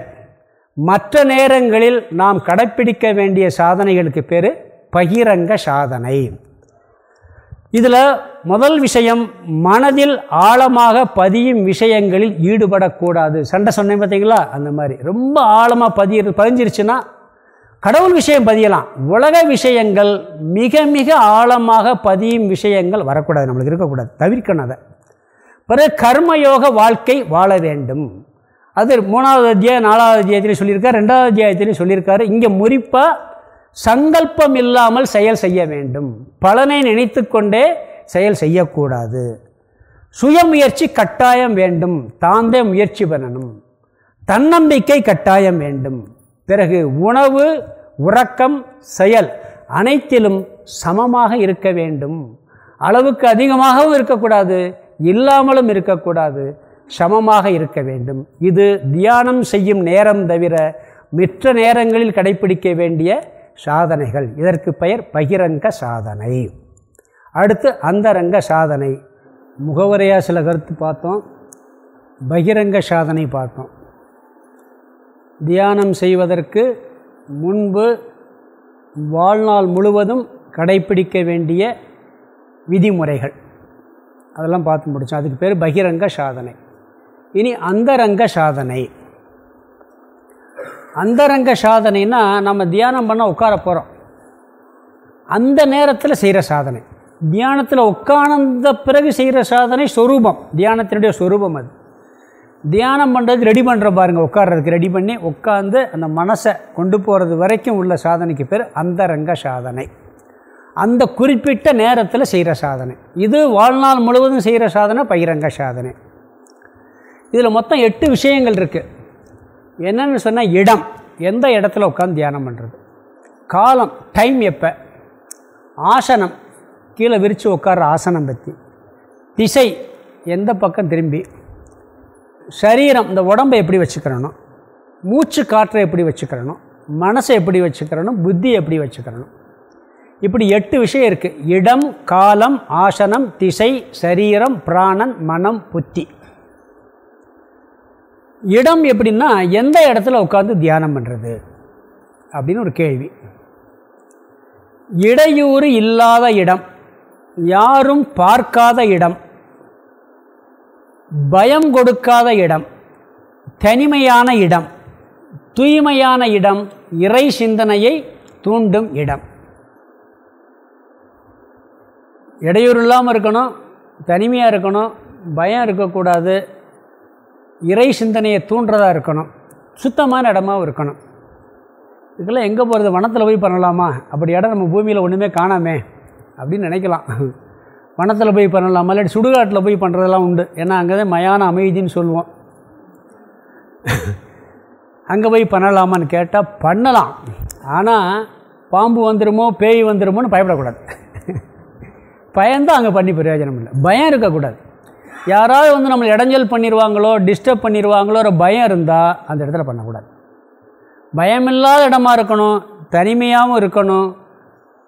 மற்ற நேரங்களில் நாம் கடைப்பிடிக்க வேண்டிய சாதனைகளுக்கு பேர் பகிரங்க சாதனை. இதில் முதல் விஷயம் மனதில் ஆழமாக பதியும் விஷயங்களில் ஈடுபடக்கூடாது. சண்டை சொன்னேன் பார்த்தீங்களா அந்த மாதிரி. ரொம்ப ஆழமாக பதிய பதிஞ்சிருச்சுன்னா கடவுள் விஷயம் பதியலாம். உலக விஷயங்கள் மிக மிக ஆழமாக பதியும் விஷயங்கள் வரக்கூடாது. நம்மளுக்கு இருக்கக்கூடாது. தவிர்க்கணும் அதை. பிறகு கர்மயோக வாழ்க்கை வாழ வேண்டும். அது மூணாவது அத்தியாயம் நாலாவது அத்தியாயத்திலையும் சொல்லியிருக்காரு ரெண்டாவது அத்தியாயத்திலையும் சொல்லியிருக்காரு. இங்கே முறிப்பாக சங்கல்பம் இல்லாமல் செயல் செய்ய வேண்டும். பலனை நினைத்து கொண்டே செயல் செய்யக்கூடாது. சுயமுயற்சி கட்டாயம் வேண்டும். தாந்தே முயற்சி பண்ணணும். தன்னம்பிக்கை கட்டாயம் வேண்டும். பிறகு உணவு உறக்கம் செயல் அனைத்திலும் சமமாக இருக்க வேண்டும். அளவுக்கு அதிகமாகவும் இருக்கக்கூடாது. இல்லாமலும் இருக்கக்கூடாது. சமமாக இருக்க வேண்டும். இது தியானம் செய்யும் நேரம் தவிர மற்ற நேரங்களில் கடைபிடிக்க வேண்டிய சாதனைகள். இதற்கு பெயர் பகிரங்க சாதனை. அடுத்து அந்தரங்க சாதனை. முகவரையாக சில கருத்து பார்த்தோம். பகிரங்க சாதனை பார்த்தோம். தியானம் செய்வதற்கு முன்பு வாழ்நாள் முழுவதும் கடைப்பிடிக்க வேண்டிய விதிமுறைகள். அதெல்லாம் பார்த்து முடித்தோம் அதுக்கு பேர் பகிரங்க சாதனை. இனி அந்தரங்க சாதனை. அந்தரங்க சாதனைன்னா நம்ம தியானம் பண்ண உட்கார போகிறோம் அந்த நேரத்தில் செய்கிற சாதனை. தியானத்தில் உட்கார்ந்த பிறகு செய்கிற சாதனை சொரூபம். தியானத்தினுடைய சொரூபம் அது. தியானம் பண்ணுறது ரெடி பண்ணுற பாருங்கள் உட்கார்றதுக்கு ரெடி பண்ணி உட்காந்து அந்த மனசை கொண்டு போகிறது வரைக்கும் உள்ள சாதனைக்கு பேர் அந்தரங்க சாதனை. அந்த குறிப்பிட்ட நேரத்தில் செய்கிற சாதனை. இது வாழ்நாள் முழுவதும் செய்கிற சாதனை பகிரங்க சாதனை. இதில் மொத்தம் எட்டு விஷயங்கள் இருக்குது என்னென்னு சொன்னால் இடம். எந்த இடத்துல உட்காந்து தியானம் பண்ணுறது காலம் டைம் எப்போ? ஆசனம். கீழே விரித்து உட்கார்ற ஆசனம் பற்றி திசை எந்த பக்கம் திரும்பி? சரீரம் இந்த உடம்பை எப்படி வச்சுக்கிறணும் மூச்சு காற்றை எப்படி வச்சுக்கிறணும் மனசை எப்படி வச்சுக்கிறணும் புத்தி எப்படி வச்சுக்கிறணும் இப்படி எட்டு விஷயம் இருக்குது இடம் காலம் ஆசனம் திசை சரீரம் பிராணன் மனம் புத்தி. இடம் எப்படின்னா எந்த இடத்துல உட்காந்து தியானம் பண்ணுறது அப்படின்னு ஒரு கேள்வி. இடையூறு இல்லாத இடம் யாரும் பார்க்காத இடம் பயம் கொடுக்காத இடம் தனிமையான இடம் தூய்மையான இடம் இறை சிந்தனையை தூண்டும் இடம். இடையூறு இல்லாமல் இருக்கணும் தனிமையாக இருக்கணும் பயம் இருக்கக்கூடாது இறை சிந்தனையை தூண்டுறதாக இருக்கணும். சுத்தமான இடமாவும் இருக்கணும். இதுக்கெல்லாம் எங்கே போகிறது வனத்தில் போய் பண்ணலாமா? அப்படி இடம் நம்ம பூமியில் ஒன்றுமே காணாமே. அப்படின்னு நினைக்கலாம். வனத்தில் போய் பண்ணலாமா? இல்லாட்டி சுடுகாட்டில் போய் பண்ணுறதெல்லாம் உண்டு. ஏன்னா அங்கே தான் மயான அமைதின்னு சொல்லுவோம். அங்கே போய் பண்ணலாமான்னு கேட்டால் பண்ணலாம். ஆனால் பாம்பு வந்துடுமோ பேய் வந்துடுமோன்னு பயப்படக்கூடாது. பயந்தான் அங்கே பண்ணி பிரயோஜனம் இல்லை. பயம் இருக்கக்கூடாது. யாராவது வந்து நம்மளை இடைஞ்சல் பண்ணிடுவாங்களோ டிஸ்டர்ப் பண்ணிடுவாங்களோ ஒரு பயம் இருந்தால் அந்த இடத்துல பண்ணக்கூடாது. பயமில்லாத இடமா இருக்கணும் தனிமையாகவும் இருக்கணும்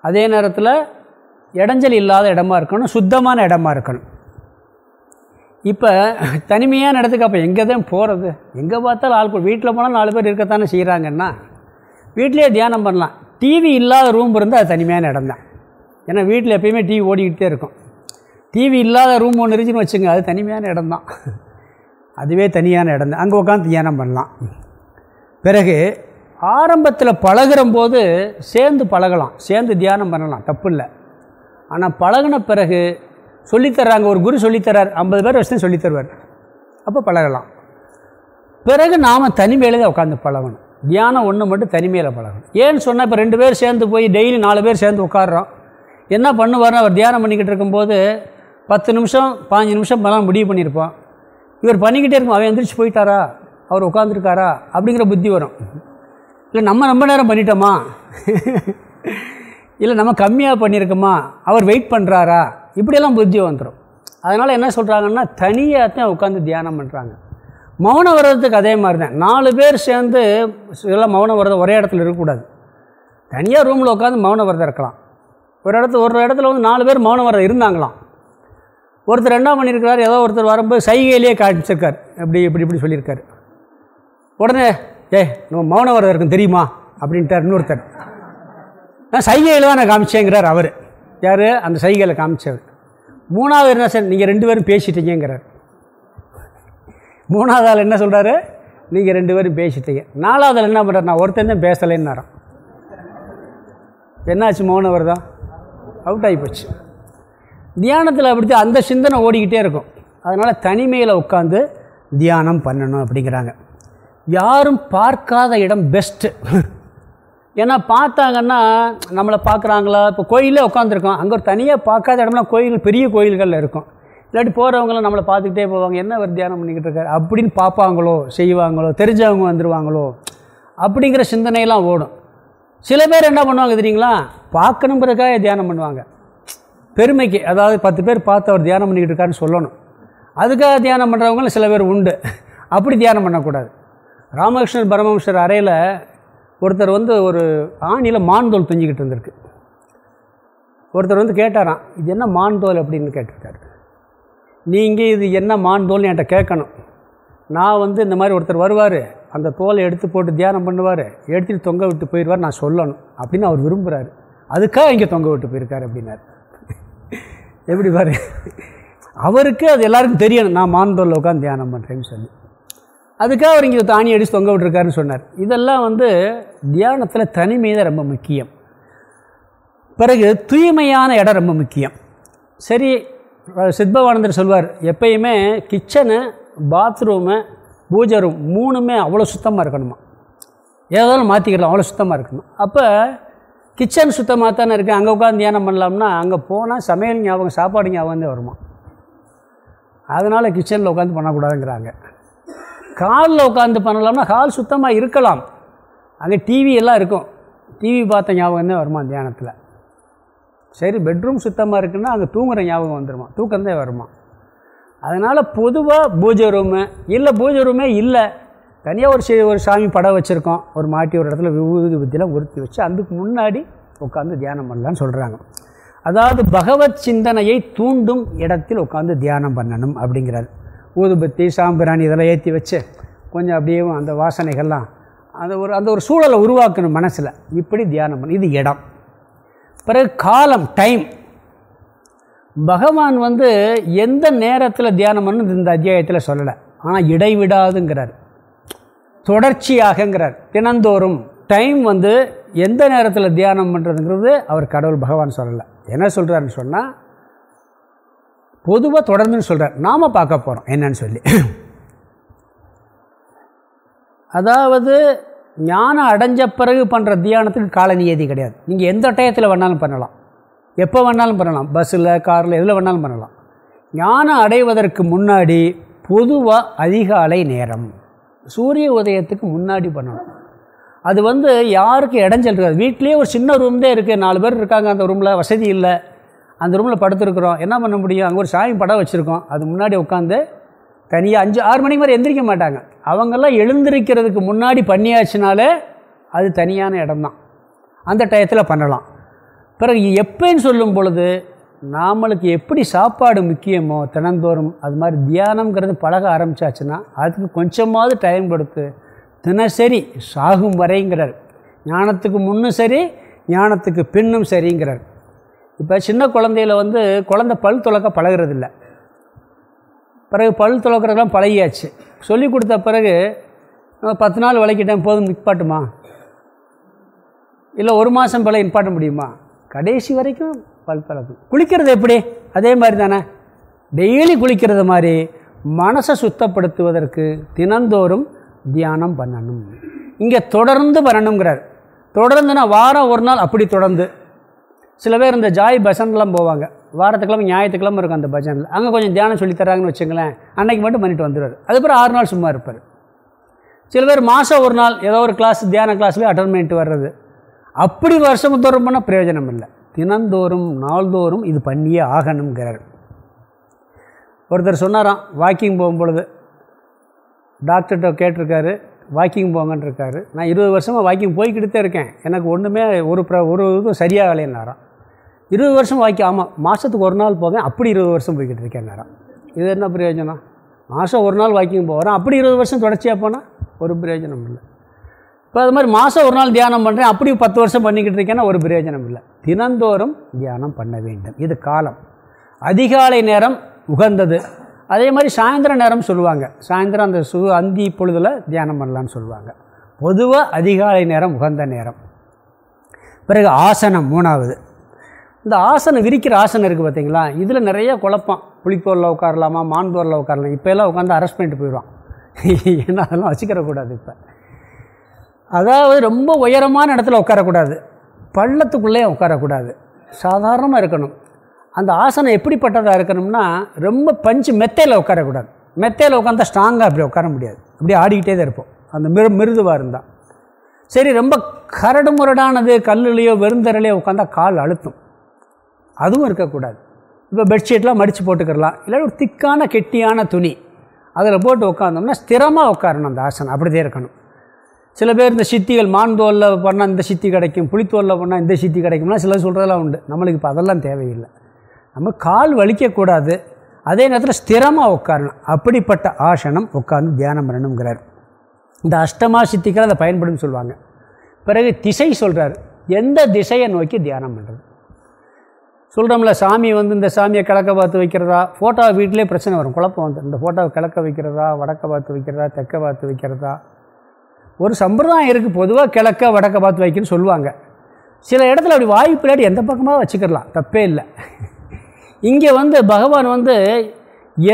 அதே நேரத்தில் இடைஞ்சல் இல்லாத இடமா இருக்கணும் சுத்தமான இடமா இருக்கணும். இப்போ தனிமையான இடத்துக்கு அப்போ எங்கே தான் போகிறது எங்கே பார்த்தாலும் ஆள் வீட்டில் போனால் நாலு பேர் இருக்கத்தானே செய்கிறாங்கன்னா வீட்டிலே தியானம் பண்ணலாம். டிவி இல்லாத ரூம் இருந்தால் அது தனிமையான இடம் தான். ஏன்னா வீட்டில் எப்பயுமே டிவி ஓடிக்கிட்டே இருக்கும். டிவி இல்லாத ரூம் ஒன்று இருந்துச்சுன்னு வச்சுங்க அது தனிமையான இடம் தான் அதுவே தனியான இடம் தான். அங்கே உட்காந்து தியானம் பண்ணலாம். பிறகு ஆரம்பத்தில் பழகிற போது சேர்ந்து பழகலாம். சேர்ந்து தியானம் பண்ணலாம். தப்பு இல்லை. ஆனால் பழகின பிறகு சொல்லித்தர்றாங்க ஒரு குரு சொல்லித்தரார் ஐம்பது பேர் வருஷம் சொல்லித்தருவார் அப்போ பழகலாம். பிறகு நாம் தனிமையில் தான் உட்காந்து பழகணும். தியானம் ஒன்று மட்டும் தனிமையில் பழகணும். ஏன்னு சொன்னால் இப்போ ரெண்டு பேர் சேர்ந்து போய் டெய்லி நாலு பேர் சேர்ந்து உட்காடுறோம் என்ன பண்ணுவார்னு அவர் தியானம் பண்ணிக்கிட்டு இருக்கும்போது பத்து நிமிஷம் பாஞ்சு நிமிஷம் மேலாம் முடிவு பண்ணியிருப்போம் இவர் பண்ணிக்கிட்டே இருக்கும் அவன் எந்திரிச்சு போயிட்டாரா? அவர் உட்காந்துருக்காரா அப்படிங்கிற புத்தி வரும். இல்லை நம்ம ரொம்ப நேரம் பண்ணிட்டோமா? இல்லை நம்ம கம்மியாக பண்ணியிருக்கோமா? அவர் வெயிட் பண்ணுறாரா இப்படியெல்லாம் புத்தி வந்துடும் அதனால் என்ன சொல்கிறாங்கன்னா தனியாக தான் உட்காந்து தியானம் பண்ணுறாங்க மௌன விரதத்துக்கு அதே மாதிரி தான் நாலு பேர் சேர்ந்து எல்லாம் மௌன விரதம் ஒரே இடத்துல இருக்கக்கூடாது. தனியாக ரூமில் உட்காந்து மௌன விரதம் இருக்கலாம். ஒரு இடத்துல ஒரு இடத்துல வந்து நாலு பேர் மௌன விரதம் இருந்தாங்களாம். ஒருத்தர் என்ன பண்ணியிருக்கிறார் ஏதோ ஒருத்தர் வரும்போது சைகையிலேயே காமிச்சிருக்கார். இப்படி இப்படி இப்படி சொல்லியிருக்கார். உடனே ஏ நம்ம மௌன வரதம் இருக்கும் தெரியுமா? அப்படின்ட்டார் இன்னொருத்தர். நான் சைகையில் தான் நான் காமிச்சேங்கிறார் அவர். யார்? அந்த சைகையில் காமிச்சவர். மூணாவது என்ன சார் நீங்கள் ரெண்டு பேரும் பேசிட்டீங்கிறார் மூணாவது ஆள் என்ன சொல்கிறாரு நீங்கள் ரெண்டு பேரும் பேசிட்டீங்க. நாலாவது ஆள் என்ன பண்ணுறாரு நான் ஒருத்தன் தான் பேசலைன்னாராம். என்னாச்சு மௌன வருதம் அவுட் ஆகி போச்சு. தியானத்தில் அப்படி அந்த சிந்தனை ஓடிக்கிட்டே இருக்கும். அதனால் தனிமையில் உட்காந்து தியானம் பண்ணணும் அப்படிங்கிறாங்க. யாரும் பார்க்காத இடம் பெஸ்ட்டு ஏன்னா பார்த்தாங்கன்னா நம்மளை பார்க்குறாங்களா? இப்போ கோயிலே உட்காந்துருக்கோம் அங்கே ஒரு தனியாக பார்க்காத இடம்லாம் கோயில் பெரிய கோயில்களில் இருக்கும். இல்லாட்டி போகிறவங்களாம் நம்மளை பார்த்துக்கிட்டே போவாங்க. என்ன ஒரு தியானம் பண்ணிக்கிட்டு இருக்காரு? அப்படின்னு பார்ப்பாங்களோ? செய்வாங்களோ? தெரிஞ்சவங்க வந்துடுவாங்களோ அப்படிங்கிற சிந்தனையெல்லாம் ஓடும். சில பேர் என்ன பண்ணுவாங்க தெரியுங்களா? பார்க்கணுங்கிறதுக்காக தியானம் பண்ணுவாங்க. பெருமைக்கு அதாவது பத்து பேர் பார்த்து அவர் தியானம் பண்ணிக்கிட்டு இருக்காருன்னு சொல்லணும். அதுக்காக தியானம் பண்ணுறவங்களும் சில பேர் உண்டு. அப்படி தியானம் பண்ணக்கூடாது. ராமகிருஷ்ணன் பரமஹம்சர் அறையில் ஒருத்தர் வந்து ஒரு ஆணியில் மான்தோல் துஞ்சிக்கிட்டு இருந்திருக்கு. ஒருத்தர் வந்து கேட்டாராம் இது என்ன மான்தோல் அப்படின்னு கேட்டிருக்காரு. நீங்கள் இது என்ன மான்தோல்னு என்கிட்ட கேட்கணும். நான் வந்து இந்த மாதிரி ஒருத்தர் வருவார் அந்த தோலை எடுத்து போட்டு தியானம் பண்ணுவார் எடுத்துட்டு தொங்க விட்டு போயிடுவார் நான் சொல்லணும். அப்படின்னு அவர் விரும்புகிறாரு அதுக்காக இங்கே தொங்க விட்டு போயிருக்காரு அப்படின்னாரு. எப்படி பாரு? அவருக்கு அது எல்லாருக்கும் தெரியணும் நான் மான்தோலில் உட்காந்து தியானம் பண்ணுறேன்னு சொல்லி. அதுக்காக அவர் இங்கே தானி அடித்து தொங்க விட்டுருக்காருன்னு சொன்னார். இதெல்லாம் வந்து தியானத்தில் தனிமை தான் ரொம்ப முக்கியம். பிறகு தூய்மையான இடம் ரொம்ப முக்கியம். சரி சித்பவானந்தர் சொல்வார் எப்பயுமே கிச்சனு பாத்ரூமு பூஜை ரூம் மூணுமே அவ்வளோ சுத்தமாக இருக்கணுமா? ஏதாவது மாற்றிக்கலாம் அவ்வளோ சுத்தமாக இருக்கணும். அப்போ கிச்சன் சுத்தமாக தானே இருக்குது அங்கே உட்காந்து தியானம் பண்ணலாம்னா அங்கே போனால் சமையல் ஞாபகம் சாப்பாடு ஞாபகம் தான் வருமா? அதனால் கிச்சனில் உட்காந்து பண்ணக்கூடாதுங்கிறாங்க. காலில் உட்காந்து பண்ணலாம்னா ஹால் சுத்தமாக இருக்கலாம். அங்கே டிவி எல்லாம் இருக்கும். டிவி பார்த்த ஞாபகம் தான் வருமா தியானத்தில்? சரி பெட்ரூம் சுத்தமாக இருக்குன்னா அங்கே தூங்குகிற ஞாபகம் வந்துடுமா தூக்கம்தான் வருமா? அதனால் பொதுவாக பூஜை ரூமு இல்லை பூஜை ரூமே இல்லை. தனியாக ஒரு ஒரு சாமி படம் வச்சுருக்கோம். ஒரு மாட்டி ஒரு இடத்துல விபூதி புத்தியெலாம் உறுத்தி வச்சு அதுக்கு முன்னாடி உட்காந்து தியானம் பண்ணலான்னு சொல்கிறாங்க அதாவது பகவத் சிந்தனையை தூண்டும் இடத்தில் உட்காந்து தியானம் பண்ணணும் அப்படிங்கிறார். ஊதுபத்தி சாம்பிராணி இதெல்லாம் ஏற்றி வச்சு கொஞ்சம் அப்படியே அந்த வாசனைகள்லாம் அந்த ஒரு அந்த ஒரு சூழலை உருவாக்கணும் மனசில். இப்படி தியானம் பண்ண இது இடம். பிறகு காலம் டைம் பகவான் வந்து எந்த நேரத்தில் தியானம் பண்ணு இந்த அத்தியாயத்தில் சொல்லலை. ஆனால் இடைவிடாதுங்கிறார். தொடர்ச்சியாகங்கிறார். தினந்தோறும் டைம் வந்து எந்த நேரத்தில் தியானம் பண்ணுறதுங்கிறது அவர் கடவுள் பகவான் சொல்லலை. என்ன சொல்கிறாருன்னு சொன்னால் பொதுவாக தொடர்ந்துன்னு சொல்கிறார் நாம் பார்க்க போகிறோம் என்னன்னு சொல்லி. அதாவது ஞானம் அடைஞ்ச பிறகு பண்ணுற தியானத்துக்கு கால நியதி கிடையாது. நீங்கள் எந்த டயத்தில் வேணாலும் பண்ணலாம். எப்போ வேணாலும் பண்ணலாம். பஸ்ஸில் காரில் எதில் வேணாலும் பண்ணலாம். ஞானம் அடைவதற்கு முன்னாடி பொதுவாக அதிகாலை நேரம். சூரிய உதயத்துக்கு முன்னாடி பண்ணணும். அது வந்து யாருக்கு இடைஞ்சல் இருக்காது. வீட்லேயே ஒரு சின்ன ரூம் தான் இருக்குது நாலு பேர் இருக்காங்க அந்த ரூமில் வசதி இல்லை. அந்த ரூமில் படுத்துருக்குறோம். என்ன பண்ண முடியும்? அங்கே ஒரு சாமி படம் வச்சுருக்கோம். அது முன்னாடி உட்காந்து தனியாக அஞ்சு ஆறு மணிக்கு மாதிரி எந்திரிக்க மாட்டாங்க. அவங்கெல்லாம் எழுந்திருக்கிறதுக்கு முன்னாடி பண்ணியாச்சுனாலே அது தனியான இடம்தான். அந்த டயத்தில் பண்ணலாம். பிறகு எப்போன்னு சொல்லும் பொழுது நாமளுக்கு எப்படி சாப்பாடு முக்கியமோ தினந்தோறும் அது மாதிரி தியானம்ங்கிறது பழக ஆரம்பிச்சாச்சுன்னா அதுக்கு கொஞ்சமாவது டைம் கொடுத்து தினசரி சாகும் வரைங்கிறார். ஞானத்துக்கு முன்னும் சரி ஞானத்துக்கு பின்னும் சரிங்கிறார். இப்போ சின்ன குழந்தையில வந்து குழந்தை பல் துளக்க பழகுறதில்ல. பிறகு பல் துளக்கிறதெல்லாம் பழகியாச்சு. சொல்லி கொடுத்த பிறகு பத்து நாள் விளக்கிட்டேன் போதும் நிற்பாட்டுமா இல்லை ஒரு மாதம் பல நிற்பாட்ட முடியுமா? கடைசி வரைக்கும் பல் துளக்கும் குளிக்கிறது எப்படி? அதே மாதிரி தானே டெய்லி குளிக்கிறது மாதிரி மனசை சுத்தப்படுத்துவதற்கு தினந்தோறும் தியானம் பண்ணணும். இங்கே தொடர்ந்து பண்ணணுங்கிறார். தொடர்ந்துனா வாரம் ஒரு நாள் அப்படி தொடர்ந்து. சில பேர் இந்த ஜாய் பஜன்லாம் போவாங்க. வாரத்துக்கிழமை ஞாயிற்றுக்கிழமை இருக்கும் அந்த பஜனில் அங்கே கொஞ்சம் தியானம் சொல்லி தராங்கன்னு வச்சுங்களேன் அன்னைக்கு மட்டும் பண்ணிட்டு வந்துடுவார். அதுக்கப்புறம் ஆறு நாள் சும்மா இருப்பார். சில பேர் மாதம் ஒரு நாள் ஏதோ ஒரு கிளாஸ் தியான கிளாஸ்லேயே அட்டன் பண்ணிட்டு வர்றது. அப்படி வருஷம் தோறும் பண்ணால் பிரயோஜனம் இல்லை. தினந்தோறும் நாள்தோறும் இது பண்ணியே ஆகணுங்கிறார் ஒருத்தர் சொன்னாராம் வாக்கிங் போகும்பொழுது. டாக்டர்கிட்ட கேட்டிருக்காரு வாக்கிங் போங்கன்ட்ருக்காரு நான் இருபது வருஷமாக வாக்கிங் போய்கிட்டு தான் இருக்கேன். எனக்கு ஒன்றுமே ஒரு ப்ர ஒரு இதுவும் சரியாகலைன்னாராம். இருபது வருஷம் வாக்கி ஆமாம் மாதத்துக்கு ஒரு நாள் போவேன் அப்படி இருபது வருஷம் போய்கிட்டு இருக்கேன் நேரம். இது என்ன பிரயோஜனம்? மாதம் ஒரு நாள் வாக்கிங் போகிறேன் அப்படி இருபது வருஷம் தொடர்ச்சியாக போனால் ஒரு பிரயோஜனம் இல்லை. இப்போ அது மாதிரி மாதம் ஒரு நாள் தியானம் பண்ணுறேன் அப்படி பத்து வருஷம் பண்ணிக்கிட்டு இருக்கேன்னா ஒரு பிரயோஜனம் இல்லை. தினந்தோறும் தியானம் பண்ண வேண்டும். இது காலம். அதிகாலை நேரம் உகந்தது. அதே மாதிரி சாயந்தர நேரம் சொல்லுவாங்க. சாயந்தரம் அந்த சு அந்தி பொழுதில் தியானம் பண்ணலான்னு சொல்லுவாங்க. பொதுவாக அதிகாலை நேரம் உகந்த நேரம். பிறகு ஆசனம் மூணாவது. இந்த ஆசனம் விரிக்கிற ஆசனம் இருக்குது பார்த்தீங்களா இதில் நிறைய குழப்பம். புளிப்போரில் உட்காரலாமா மான்போரில் உட்காரலாம். இப்போ எல்லாம் உட்காந்து அரெஸ்ட் பண்ணிட்டு போயிடுவான். ஏன்னா அதெல்லாம் வச்சுக்கிறக்கூடாது இப்போ. அதாவது ரொம்ப உயரமான இடத்துல உட்காரக்கூடாது. பள்ளத்துக்குள்ளே உட்காரக்கூடாது. சாதாரணமாக இருக்கணும். அந்த ஆசனம் எப்படிப்பட்டதாக இருக்கணும்னா ரொம்ப பஞ்சு மெத்தையில் உட்காரக்கூடாது. மெத்தையில் உட்காந்தா ஸ்ட்ராங்காக அப்படி உட்கார முடியாது. அப்படியே ஆடிக்கிட்டே தான் இருப்போம். அந்த மிரு மிருதுவாக இருந்தால் சரி ரொம்ப கரடு முரடானது கல்லுலேயோ வெறுந்தரையிலையோ உட்காந்தா கால் அழுத்தும். அதுவும் இருக்கக்கூடாது. இப்போ பெட்ஷீட்லாம் மடித்து போட்டுக்கிறலாம். இல்லை ஒரு திக்கான கெட்டியான துணி. அதில் போட்டு உட்காந்தோம்னா ஸ்திரமாக உட்காரணும் அந்த ஆசனம். அப்படிதான் இருக்கணும். சில பேர் இந்த சித்திகள் மான்தோலில் பண்ணால் இந்த சித்தி கிடைக்கும் புளித்தோலில் பண்ணால் இந்த சித்தி கிடைக்கும்னா சிலர் சொல்கிறதெல்லாம் உண்டு. நம்மளுக்கு இப்போ அதெல்லாம் தேவையில்லை. நம்ம கால் வலிக்கக்கூடாது. அதே நேரத்தில் ஸ்திரமாக உட்காரணும். அப்படிப்பட்ட ஆசனம் உட்கார்ந்து தியானம் பண்ணணுங்கிறார். இந்த அஷ்டமா சித்திகள் அதை பயன்படும் சொல்லுவாங்க. பிறகு திசை சொல்கிறார் எந்த திசையை நோக்கி தியானம் பண்ணுறது சொல்கிறோம்ல சாமி வந்து இந்த சாமியை கிழக்க பார்த்து வைக்கிறதா? ஃபோட்டோ வீட்டிலே பிரச்சனை வரும். குழப்பம் வந்து. இந்த ஃபோட்டோவை கிழக்க வைக்கிறதா? வடக்க பார்த்து வைக்கிறதா? தெற்க பார்த்து வைக்கிறதா? ஒரு சம்பிரதாயம் இருக்குது பொதுவாக கிழக்க வடக்க பார்த்து வைக்கணும்னு சொல்லுவாங்க. சில இடத்துல அப்படி வாய்ப்பு இல்லாட்டி எந்த பக்கமாக வச்சுக்கலாம் தப்பே இல்லை. இங்கே வந்து பகவான் வந்து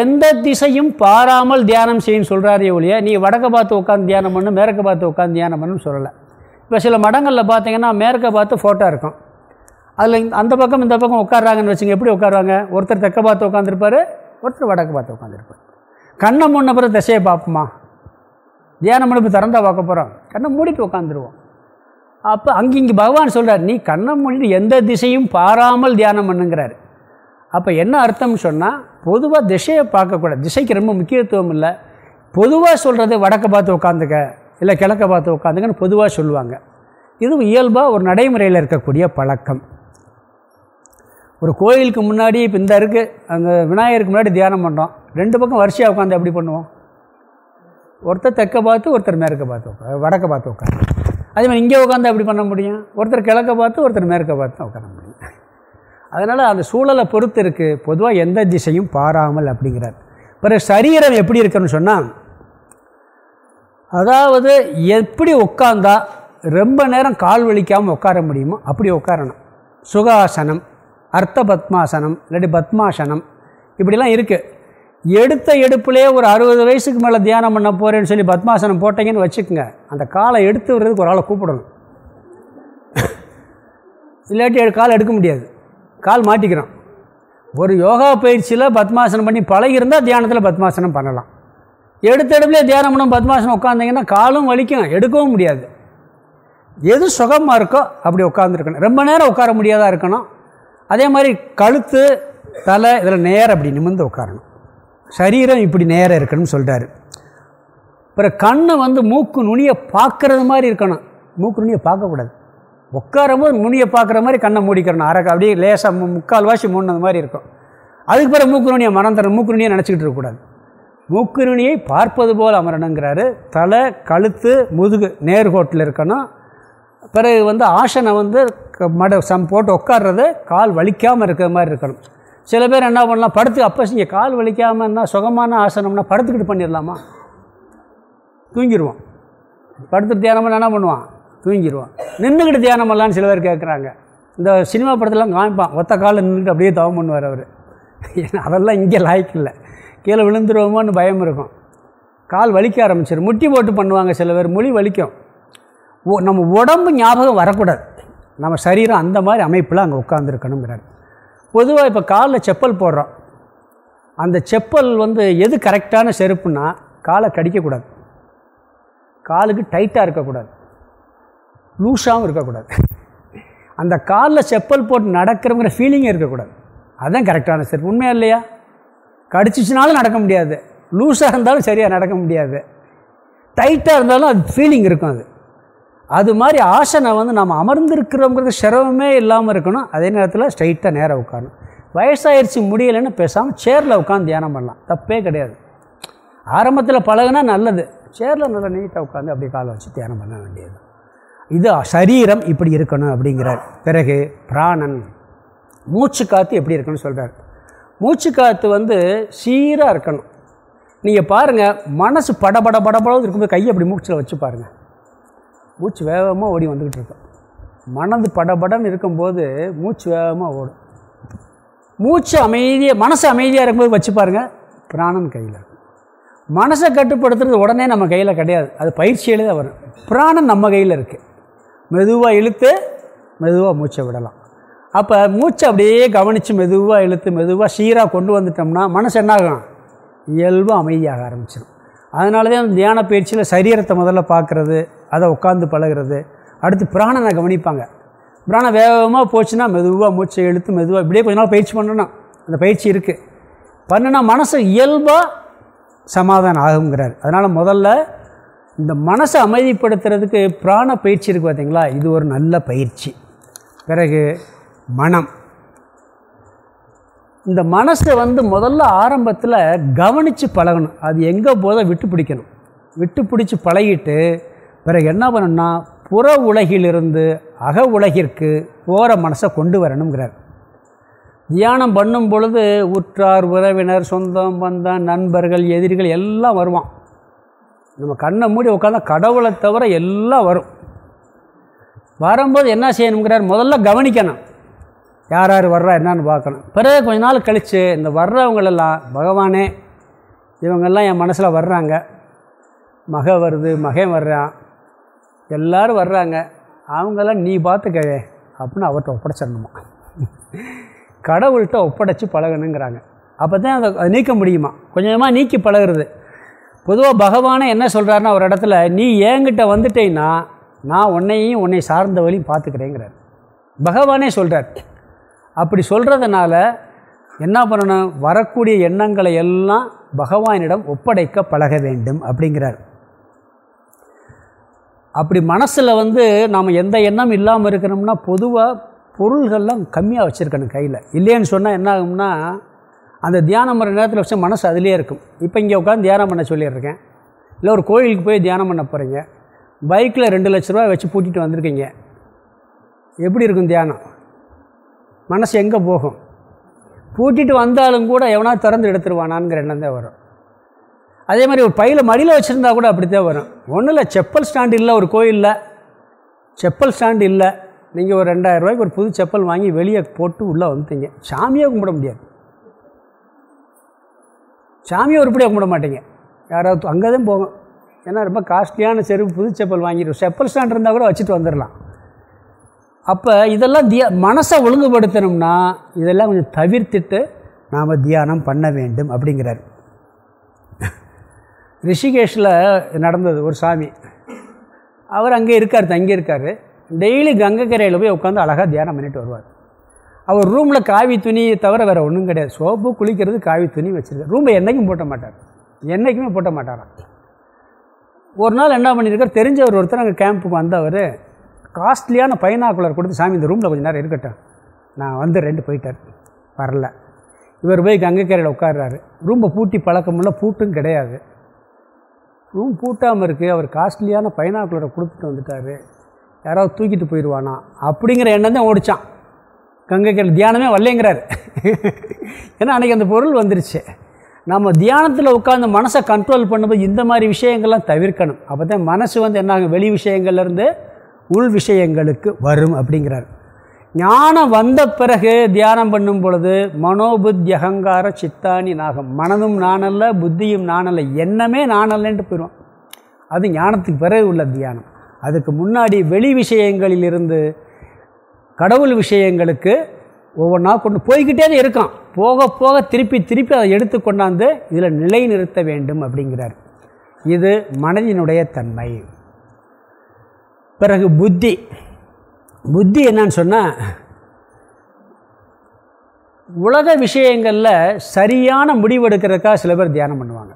எந்த திசையும் பாராமல் தியானம் செய்யும் சொல்கிறாரே ஒழிய நீ வடக்க பார்த்து உட்காந்து தியானம் பண்ணு மேற்க பார்த்து உட்காந்து தியானம் பண்ணுன்னு சொல்லலை. இப்போ சில மடங்களில் பார்த்தீங்கன்னா மேற்க பார்த்து ஃபோட்டோ இருக்கும். அதில் அந்த பக்கம் இந்த பக்கம் உட்கார்றாங்கன்னு வச்சுங்க எப்படி உட்காருவாங்க? ஒருத்தர் தெற்க பார்த்து உட்காந்துருப்பாரு ஒருத்தர் வடக்கு பார்த்து உட்காந்துருப்பார் கண்ணை முன்ன பிறகு திசையை பார்ப்போமா? தியானம் பண்ணி திறந்தா பார்க்க போகிறோம் கண்ணை மூடிட்டு உட்காந்துருவோம் அப்போ அங்கே இங்கே பகவான் சொல்கிறார் நீ கண்ணை மூடிட்டு எந்த திசையும் பாராமல் தியானம் பண்ணுங்கிறார். அப்போ என்ன அர்த்தம்னு சொன்னால் பொதுவாக திசையை பார்க்கக்கூடாது திசைக்கு ரொம்ப முக்கியத்துவம் இல்லை. பொதுவாக சொல்கிறது வடக்க பார்த்து உட்காந்துக்க இல்லை கிழக்க பார்த்து உட்காந்துக்கன்னு பொதுவாக சொல்லுவாங்க. இது இயல்பாக ஒரு நடைமுறையில் இருக்கக்கூடிய பழக்கம். ஒரு கோயிலுக்கு முன்னாடி இப்போ இந்த இருக்குது அந்த விநாயகருக்கு முன்னாடி தியானம் பண்ணுறோம் ரெண்டு பக்கம் வரிசையாக உட்காந்து எப்படி பண்ணுவோம்? ஒருத்தர் தெற்க பார்த்து ஒருத்தர் மேற்க பார்த்து உட்காரு வடக்க பார்த்து உட்காரு அதே மாதிரி இங்கே உட்காந்து அப்படி பண்ண முடியும்? ஒருத்தர் கிழக்க பார்த்து ஒருத்தர் மேற்க பார்த்து தான் உட்கார முடியும். அதனால் அந்த சூழலை பொறுத்து இருக்குது பொதுவாக எந்த திசையும் பாராமல் அப்படிங்கிறார். பிறகு சரீரம் எப்படி இருக்குன்னு சொன்னால் அதாவது எப்படி உட்காந்தா ரொம்ப நேரம் கால் வலிக்காமல் உட்கார முடியுமோ அப்படி உட்காரணும். சுகாசனம் அர்த்த பத்மாசனம் இல்லாட்டி பத்மாசனம் இப்படிலாம் இருக்குது எடுத்த எடுப்பிலே ஒரு அறுபது வயசுக்கு மேலே தியானம் பண்ண போகிறேன்னு சொல்லி பத்மாசனம் போட்டீங்கன்னு வச்சுக்கோங்க. அந்த காலை எடுத்து வர்றதுக்கு ஒரு ஆளை கூப்பிடணும். இல்லாட்டி கால் எடுக்க முடியாது. கால் மாட்டிக்கிறோம் ஒரு யோகா பயிற்சியில் பத்மாசனம் பண்ணி பழகிருந்தால் தியானத்தில் பத்மாசனம் பண்ணலாம். எடுத்த இடத்துல தியானம் பண்ண பத்மாசனம் உட்காந்திங்கன்னா காலும் வலிக்கும் எடுக்கவும் முடியாது. எது சுகமாக இருக்கோ அப்படி உட்காந்துருக்கணும் ரொம்ப நேரம் உட்கார முடியாதா இருக்கணும். அதே மாதிரி கழுத்து தலை இதில் நேரம் அப்படி நிமிர்ந்து உட்காரணும். சரீரம் இப்படி நேரம் இருக்கணும்னு சொல்கிறாரு அப்புறம் கண்ணை வந்து மூக்கு நுனியை பார்க்குறது மாதிரி இருக்கணும். மூக்கு நுனியை பார்க்கக்கூடாது. உட்காரும்போது நுனியை பார்க்குற மாதிரி கண்ணை மூடிக்கிறணும் அரை அப்படியே லேசாக முக்கால் வாசி மூணது மாதிரி இருக்கும். அதுக்கு பிறகு மூக்கு நுனியை மறந்துடணும். மூக்கு நுனியை நினச்சிக்கிட்டு இருக்கக்கூடாது. மூக்கு நுனியை பார்ப்பது போல் அமரணுங்கிறாரு. தலை கழுத்து முதுகு நேர்கோட்டில் இருக்கணும். பிறகு வந்து ஆசனை வந்து க- மட சம் போட்டு உட்கார்றது கால் வலிக்காமல் இருக்கிற மாதிரி இருக்கணும். சில பேர் என்ன பண்ணலாம் படுத்து அப்போ இங்கே கால் வலிக்காமல் என்ன சுகமான ஆசனம்னா படுத்துக்கிட்டு பண்ணிடலாமா? தூங்கிடுவான் படுத்து தியானம் என்ன பண்ணுவான்? தூங்கிடுவான் நின்றுக்கிட்டு தியானம் பண்ணலான்னு சில பேர் கேட்குறாங்க இந்த சினிமா படத்துலாம் காமிப்பான். ஒத்த காலில் நின்றுட்டு அப்படியே தவம் பண்ணுவார் அவர். அதெல்லாம் இங்கே லாய்க்கு இல்லை. கீழே விழுந்துருவோமோன்னு பயம் இருக்கும். கால் வலிக்க ஆரம்பிச்சிடும் முட்டி போட்டு பண்ணுவாங்க சில பேர். மொழி வலிக்கும். நம்ம உடம்பு ஞாபகம் வரக்கூடாது. நம்ம சரீரம் அந்த மாதிரி அமைப்பில் அங்கே உட்காந்துருக்கணுங்கிறார் பொதுவாக இப்போ காலில் செப்பல் போடுறோம். அந்த செப்பல் வந்து எது கரெக்டான செருப்புன்னா காலை கடிக்கக்கூடாது. காலுக்கு டைட்டாக இருக்கக்கூடாது. லூஸாகவும் இருக்கக்கூடாது. அந்த காலில் செப்பல் போட்டு நடக்கிறவங்கிற ஃபீலிங்கே இருக்கக்கூடாது. அதுதான் கரெக்டான செருப்பு. உண்மையா இல்லையா? கடிச்சிச்சினாலும் நடக்க முடியாது. லூஸாக இருந்தாலும் சரியாக நடக்க முடியாது. டைட்டாக இருந்தாலும் அது ஃபீலிங் இருக்கும் அது. அது மாதிரி ஆசனை வந்து நம்ம அமர்ந்திருக்கிறோங்கிறது சிரமமே இல்லாமல் இருக்கணும். அதே நேரத்தில் ஸ்ட்ரைட்டாக நேராக உட்காரணும். வயசாகிடுச்சு முடியலைன்னு பேசாமல் சேரில் உட்காந்து தியானம் பண்ணலாம். தப்பே கிடையாது. ஆரம்பத்தில் பழகுனா நல்லது. சேரில் நல்லா நீட்டாக உட்காந்து அப்படியே காலை வச்சு தியானம் பண்ண வேண்டியது. இது சரீரம் இப்படி இருக்கணும் அப்படிங்கிறார். பிறகு பிராணன். மூச்சு காற்று எப்படி இருக்கணும்னு சொல்கிறார் மூச்சு காற்று வந்து சீராக இருக்கணும். நீங்கள் பாருங்கள் மனசு படபட படபட இருக்கும்போது கையை அப்படி மூச்சில் வச்சு பாருங்கள் மூச்சு வேகமாக ஓடி வந்துக்கிட்டு இருக்கும் மனது படபடன்னு இருக்கும்போது மூச்சு வேகமாக ஓடும். மூச்சு அமைதியாக மனசு அமைதியாக இருக்கும்போது வச்சு பாருங்கள் பிராணன் கையில் இருக்கும் மனசை கட்டுப்படுத்துறது உடனே நம்ம கையில் கிடையாது. அது பயிற்சியிலே தான் வரும். பிராணன் நம்ம கையில் இருக்குது மெதுவாக இழுத்து மெதுவாக மூச்சை விடலாம். அப்போ மூச்சை அப்படியே கவனித்து மெதுவாக இழுத்து மெதுவாக சீராக கொண்டு வந்துட்டோம்னா மனசு என்னாகும் இயல்பாக அமைதியாக ஆரம்பிச்சிடும் அதனால தான் தியான பயிற்சியில் சரீரத்தை முதல்ல பார்க்குறது அதை உட்காந்து பழகிறது. அடுத்து பிராணனை கவனிப்பாங்க. பிராணம் வேகமாக போச்சுன்னா மெதுவாக மூச்சை எழுத்து மெதுவாக இப்படியே கொஞ்ச நாள் பயிற்சி பண்ணணும் அந்த பயிற்சி இருக்குது பண்ணுனா மனசு இயல்பாக சமாதானம் ஆகுங்கிறார் அதனால் முதல்ல இந்த மனசை அமைதிப்படுத்துறதுக்கு பிராண பயிற்சி இருக்குது பார்த்தீங்களா இது ஒரு நல்ல பயிற்சி. பிறகு மனம். இந்த மனசை வந்து முதல்ல ஆரம்பத்தில் கவனித்து பழகணும். அது எங்கே போதை விட்டு பிடிக்கணும் விட்டு பிடிச்சி பழகிட்டு பிறகு என்ன பண்ணணும்னா புற உலகிலிருந்து அக உலகிற்கு போகிற மனசை கொண்டு வரணுங்கிறார் தியானம் பண்ணும் பொழுது உற்றார் உறவினர் சொந்தம் பந்தம் நண்பர்கள் எதிரிகள் எல்லாம் வருவான். நம்ம கண்ணை மூடி உட்காந்தா கடவுளை தவிர எல்லாம் வரும். வரும்போது என்ன செய்யணுங்கிறார் முதல்ல கவனிக்கணும். யார் யார் வர்றா என்னன்னு பார்க்கணும். பிறகு கொஞ்ச நாள் கழித்து இந்த வர்றவங்களெல்லாம் பகவானே இவங்கெல்லாம் என் மனசில் வர்றாங்க. மக வருது மகன் வர்றான். எல்லோரும் வர்றாங்க. அவங்களாம் நீ பார்த்துக்கவே அப்படின்னு அவர்கிட்ட ஒப்படைச்சிடணுமா? கடவுள்கிட்ட ஒப்படைச்சி பழகணுங்கிறாங்க. அப்போ தான் அதை நீக்க முடியுமா? கொஞ்சமாக நீக்கி பழகிறது. பொதுவாக பகவானை என்ன சொல்கிறாருன்னா ஒரு இடத்துல நீ ஏங்கிட்ட வந்துட்டேன்னா நான் உன்னையும் உன்னை சார்ந்தவளையும் பார்த்துக்கிறேங்கிறார் பகவானே சொல்கிறார் அப்படி சொல்கிறதுனால என்ன பண்ணணும்? வரக்கூடிய எண்ணங்களை எல்லாம் பகவானிடம் ஒப்படைக்க பழக வேண்டும் அப்படிங்கிறார். அப்படி மனசில் வந்து நாம் எந்த எண்ணம் இல்லாமல் இருக்கணும்னா பொதுவாக பொருள்கள்லாம் கம்மியாக வச்சுருக்கணும் கையில். இல்லைன்னு சொன்னால் என்ன ஆகும்னா அந்த தியானம் பண்ணுற நேரத்தில் வச்சு மனசு அதிலே இருக்கும். இப்போ இங்கே உட்காந்து தியானம் பண்ண சொல்லியிருக்கேன். இல்லை ஒரு கோயிலுக்கு போய் தியானம் பண்ண போகிறீங்க பைக்கில் ரெண்டு லட்ச ரூபா வச்சு பூட்டிகிட்டு வந்திருக்கீங்க. எப்படி இருக்கும் தியானம்? மனசு எங்கே போகும்? பூட்டிட்டு வந்தாலும் கூட எவனா திறந்து எடுத்துருவானாங்கிற எண்ணம் தான் வரும். அதே மாதிரி ஒரு பையில் மடியில் வச்சுருந்தா கூட அப்படி தான் வரும். ஒன்றும் இல்லை செப்பல் ஸ்டாண்டு இல்லை ஒரு கோயிலில். செப்பல் ஸ்டாண்டு இல்லை. நீங்கள் ஒரு ரெண்டாயிரம் ரூபாய்க்கு ஒரு புது செப்பல் வாங்கி வெளியே போட்டு உள்ளே வந்துட்டீங்க. சாமியாக கும்பிட முடியாது. சாமியை உருப்படியாக கும்பிட மாட்டீங்க. யாராவது அங்கே தான் போகும் ஏன்னா ரொம்ப காஸ்ட்லியான செருப்பு புது செப்பல் வாங்கிடுவோம் செப்பல் ஸ்டாண்ட் இருந்தால் கூட வச்சுட்டு வந்துடலாம் அப்போ இதெல்லாம் தியா மனசை ஒழுங்குபடுத்தணும்னா இதெல்லாம் கொஞ்சம் தவிர்த்துட்டு நாம் தியானம் பண்ண வேண்டும் அப்படிங்கிறார். ரிஷிகேஷில் நடந்தது ஒரு சாமி. அவர் அங்கே இருக்கார் தங்கி இருக்கார். டெய்லி கங்கை கரையில் போய் உட்காந்து அழகாக தியானம் பண்ணிட்டு வருவார். அவர் ரூமில் காவி துணியை தவிர வேறு ஒன்றும் கிடையாது. சோப்பு குளிக்கிறது காவி துணி வச்சுருக்காரு ரூமில் என்றைக்கும் போட்ட மாட்டார். என்றைக்குமே போட்ட மாட்டாராம். ஒரு நாள் என்ன பண்ணியிருக்கார் தெரிஞ்சவர் ஒருத்தர் அங்கே கேம்புக்கு வந்தவர் காஸ்ட்லியான பைனாக்குலர் கொடுத்து சாமி இந்த ரூமில் கொஞ்சம் நேரம் இருக்கட்டும். நான் வந்து ரெண்டு போயிட்டார். வரல. இவர் போய் கங்கைக்கரையில் உட்காடுறாரு ரூமை பூட்டி பழக்கமுள்ள பூட்டும் கிடையாது. ரூம் பூட்டாமல் இருக்குது அவர் காஸ்ட்லியான பைனாக்குலரை கொடுத்துட்டு வந்துட்டார். யாராவது தூக்கிட்டு போயிடுவானா அப்படிங்கிற எண்ணம் தான் ஓடிச்சான். கங்கைக்கல் தியானமே வரலைங்கிறாரு. ஏன்னா அன்றைக்கி அந்த பொருள் வந்துருச்சு. நம்ம தியானத்தில் உட்காந்து மனசை கண்ட்ரோல் பண்ணும்போது இந்த மாதிரி விஷயங்கள்லாம் தவிர்க்கணும். அப்போ தான் மனசு வந்து என்ன ஆகும்? வெளி விஷயங்கள்லேருந்து உள் விஷயங்களுக்கு வரும் அப்படிங்கிறார். ஞானம் வந்த பிறகு தியானம் பண்ணும் பொழுது மனோபுத்தி அகங்கார சித்தானி நாகம். மனதும் நானல்ல புத்தியும் நானல்ல. எண்ணமே நானல்லன்ட்டு போயிடும் அது ஞானத்துக்கு பிறகு உள்ள தியானம். அதுக்கு முன்னாடி வெளி விஷயங்களிலிருந்து கடவுள் விஷயங்களுக்கு ஒவ்வொன்றா கொண்டு போய்கிட்டே தான் இருக்கான். போக போக திருப்பி திருப்பி அதை எடுத்து கொண்டாந்து இதில் நிலை நிறுத்த வேண்டும் அப்படிங்கிறார். இது மனதினுடைய தன்மை. பிறகு புத்தி. புத்தி என்னன்னு சொன்னால் உலக விஷயங்களில் சரியான முடிவெடுக்கிறதுக்காக சில பேர் தியானம் பண்ணுவாங்க.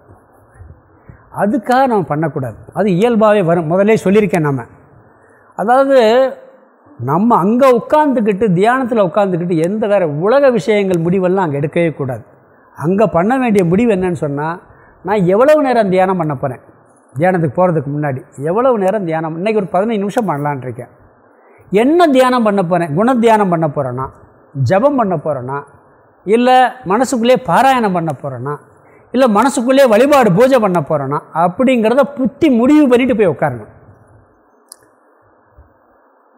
அதுக்காக நம்ம பண்ணக்கூடாது. அது இயல்பாகவே வரும். முதலே சொல்லியிருக்கேன் நம்ம அதாவது நம்ம அங்கே உட்காந்துக்கிட்டு தியானத்தில் உட்காந்துக்கிட்டு எந்த வேறு உலக விஷயங்கள் முடிவெல்லாம் அங்கே எடுக்கவே கூடாது. அங்கே பண்ண வேண்டிய முடிவு என்னன்னு சொன்னால் நான் எவ்வளவு நேரம் தியானம் பண்ண போகிறேன் தியானத்துக்கு போகிறதுக்கு முன்னாடி. எவ்வளவு நேரம் தியானம்? இன்றைக்கி ஒரு பதினைஞ்சு நிமிஷம் பண்ணலான் இருக்கேன். என்ன தியானம் பண்ண போகிறேன் குண தியானம் பண்ண போகிறேன்னா ஜபம் பண்ண போகிறேன்னா இல்லை மனசுக்குள்ளே பாராயணம் பண்ண போகிறேன்னா இல்லை மனசுக்குள்ளே வழிபாடு பூஜை பண்ண போகிறேன்னா அப்படிங்கிறத புத்தி முடிவு பண்ணிட்டு போய் உட்காரணும்.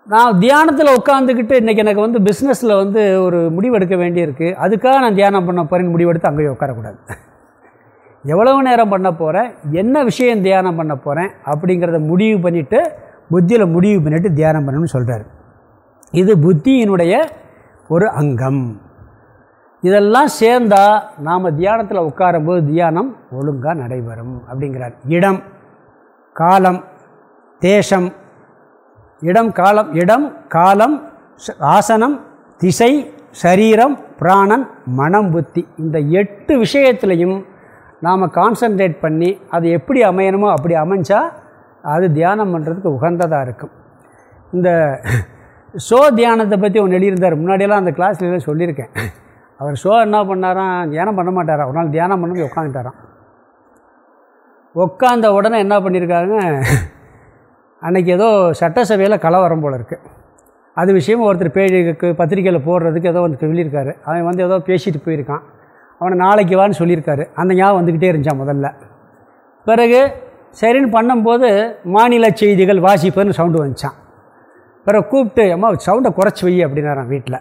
நான் தியானத்தில் உட்காந்துக்கிட்டு இன்றைக்கி எனக்கு வந்து பிஸ்னஸில் வந்து ஒரு முடிவு எடுக்க வேண்டியிருக்கு. அதுக்காக நான் தியானம் பண்ண போகிறேன்னு முடிவெடுத்து அங்கேயே உட்காரக்கூடாது. எவ்வளவு நேரம் பண்ண போகிறேன் என்ன விஷயம் தியானம் பண்ண போகிறேன் அப்படிங்கிறத முடிவு பண்ணிவிட்டு புத்தியில் முடிவு பண்ணிவிட்டு தியானம் பண்ணணும்னு சொல்கிறார் இது புத்தியினுடைய ஒரு அங்கம். இதெல்லாம் சேர்ந்தால் நாம் தியானத்தில் உட்காரும்போது தியானம் ஒழுங்காக நடைபெறும் அப்படிங்கிறார். இடம் காலம் தேசம். இடம் காலம் இடம் காலம் ஆசனம் திசை சரீரம் பிராணன் மனம் புத்தி. இந்த எட்டு விஷயத்துலையும் நாம் கான்சன்ட்ரேட் பண்ணி அது எப்படி அமையணுமோ அப்படி அமைஞ்சால் அது தியானம் பண்ணுறதுக்கு உகந்ததாக இருக்கும். இந்த ஷோ தியானத்தை பற்றி ஒன்று எழுதியிருந்தார். முன்னாடியெல்லாம் அந்த கிளாஸ்லாம் சொல்லியிருக்கேன். அவர் ஷோ என்ன பண்ணாராம் தியானம் பண்ண மாட்டாரா? ஒரு நாள் தியானம் பண்ணி உட்காந்துட்டாராம் உட்காந்த உடனே என்ன பண்ணியிருக்காங்க அன்றைக்கி ஏதோ சட்டசபையில் கலவரம் போல் இருக்குது அது விஷயமா ஒருத்தர் பேஜுக்கு பத்திரிக்கையில் போடுறதுக்கு ஏதோ வந்து சொல்லியிருக்காரு. அவன் வந்து ஏதோ பேசிட்டு போயிருக்கான். அவனை நாளைக்கு வான்னு சொல்லியிருக்காரு. அந்த ஞாபகம் வந்துக்கிட்டே இருந்துச்சான் முதல்ல. பிறகு சரின்னு பண்ணும்போது மாநில செய்திகள் வாசிப்புன்னு சவுண்டு வந்துச்சான் பிறகு கூப்பிட்டு அம்மா சவுண்டை குறைச்சி வை அப்படின்னாரான் வீட்டில்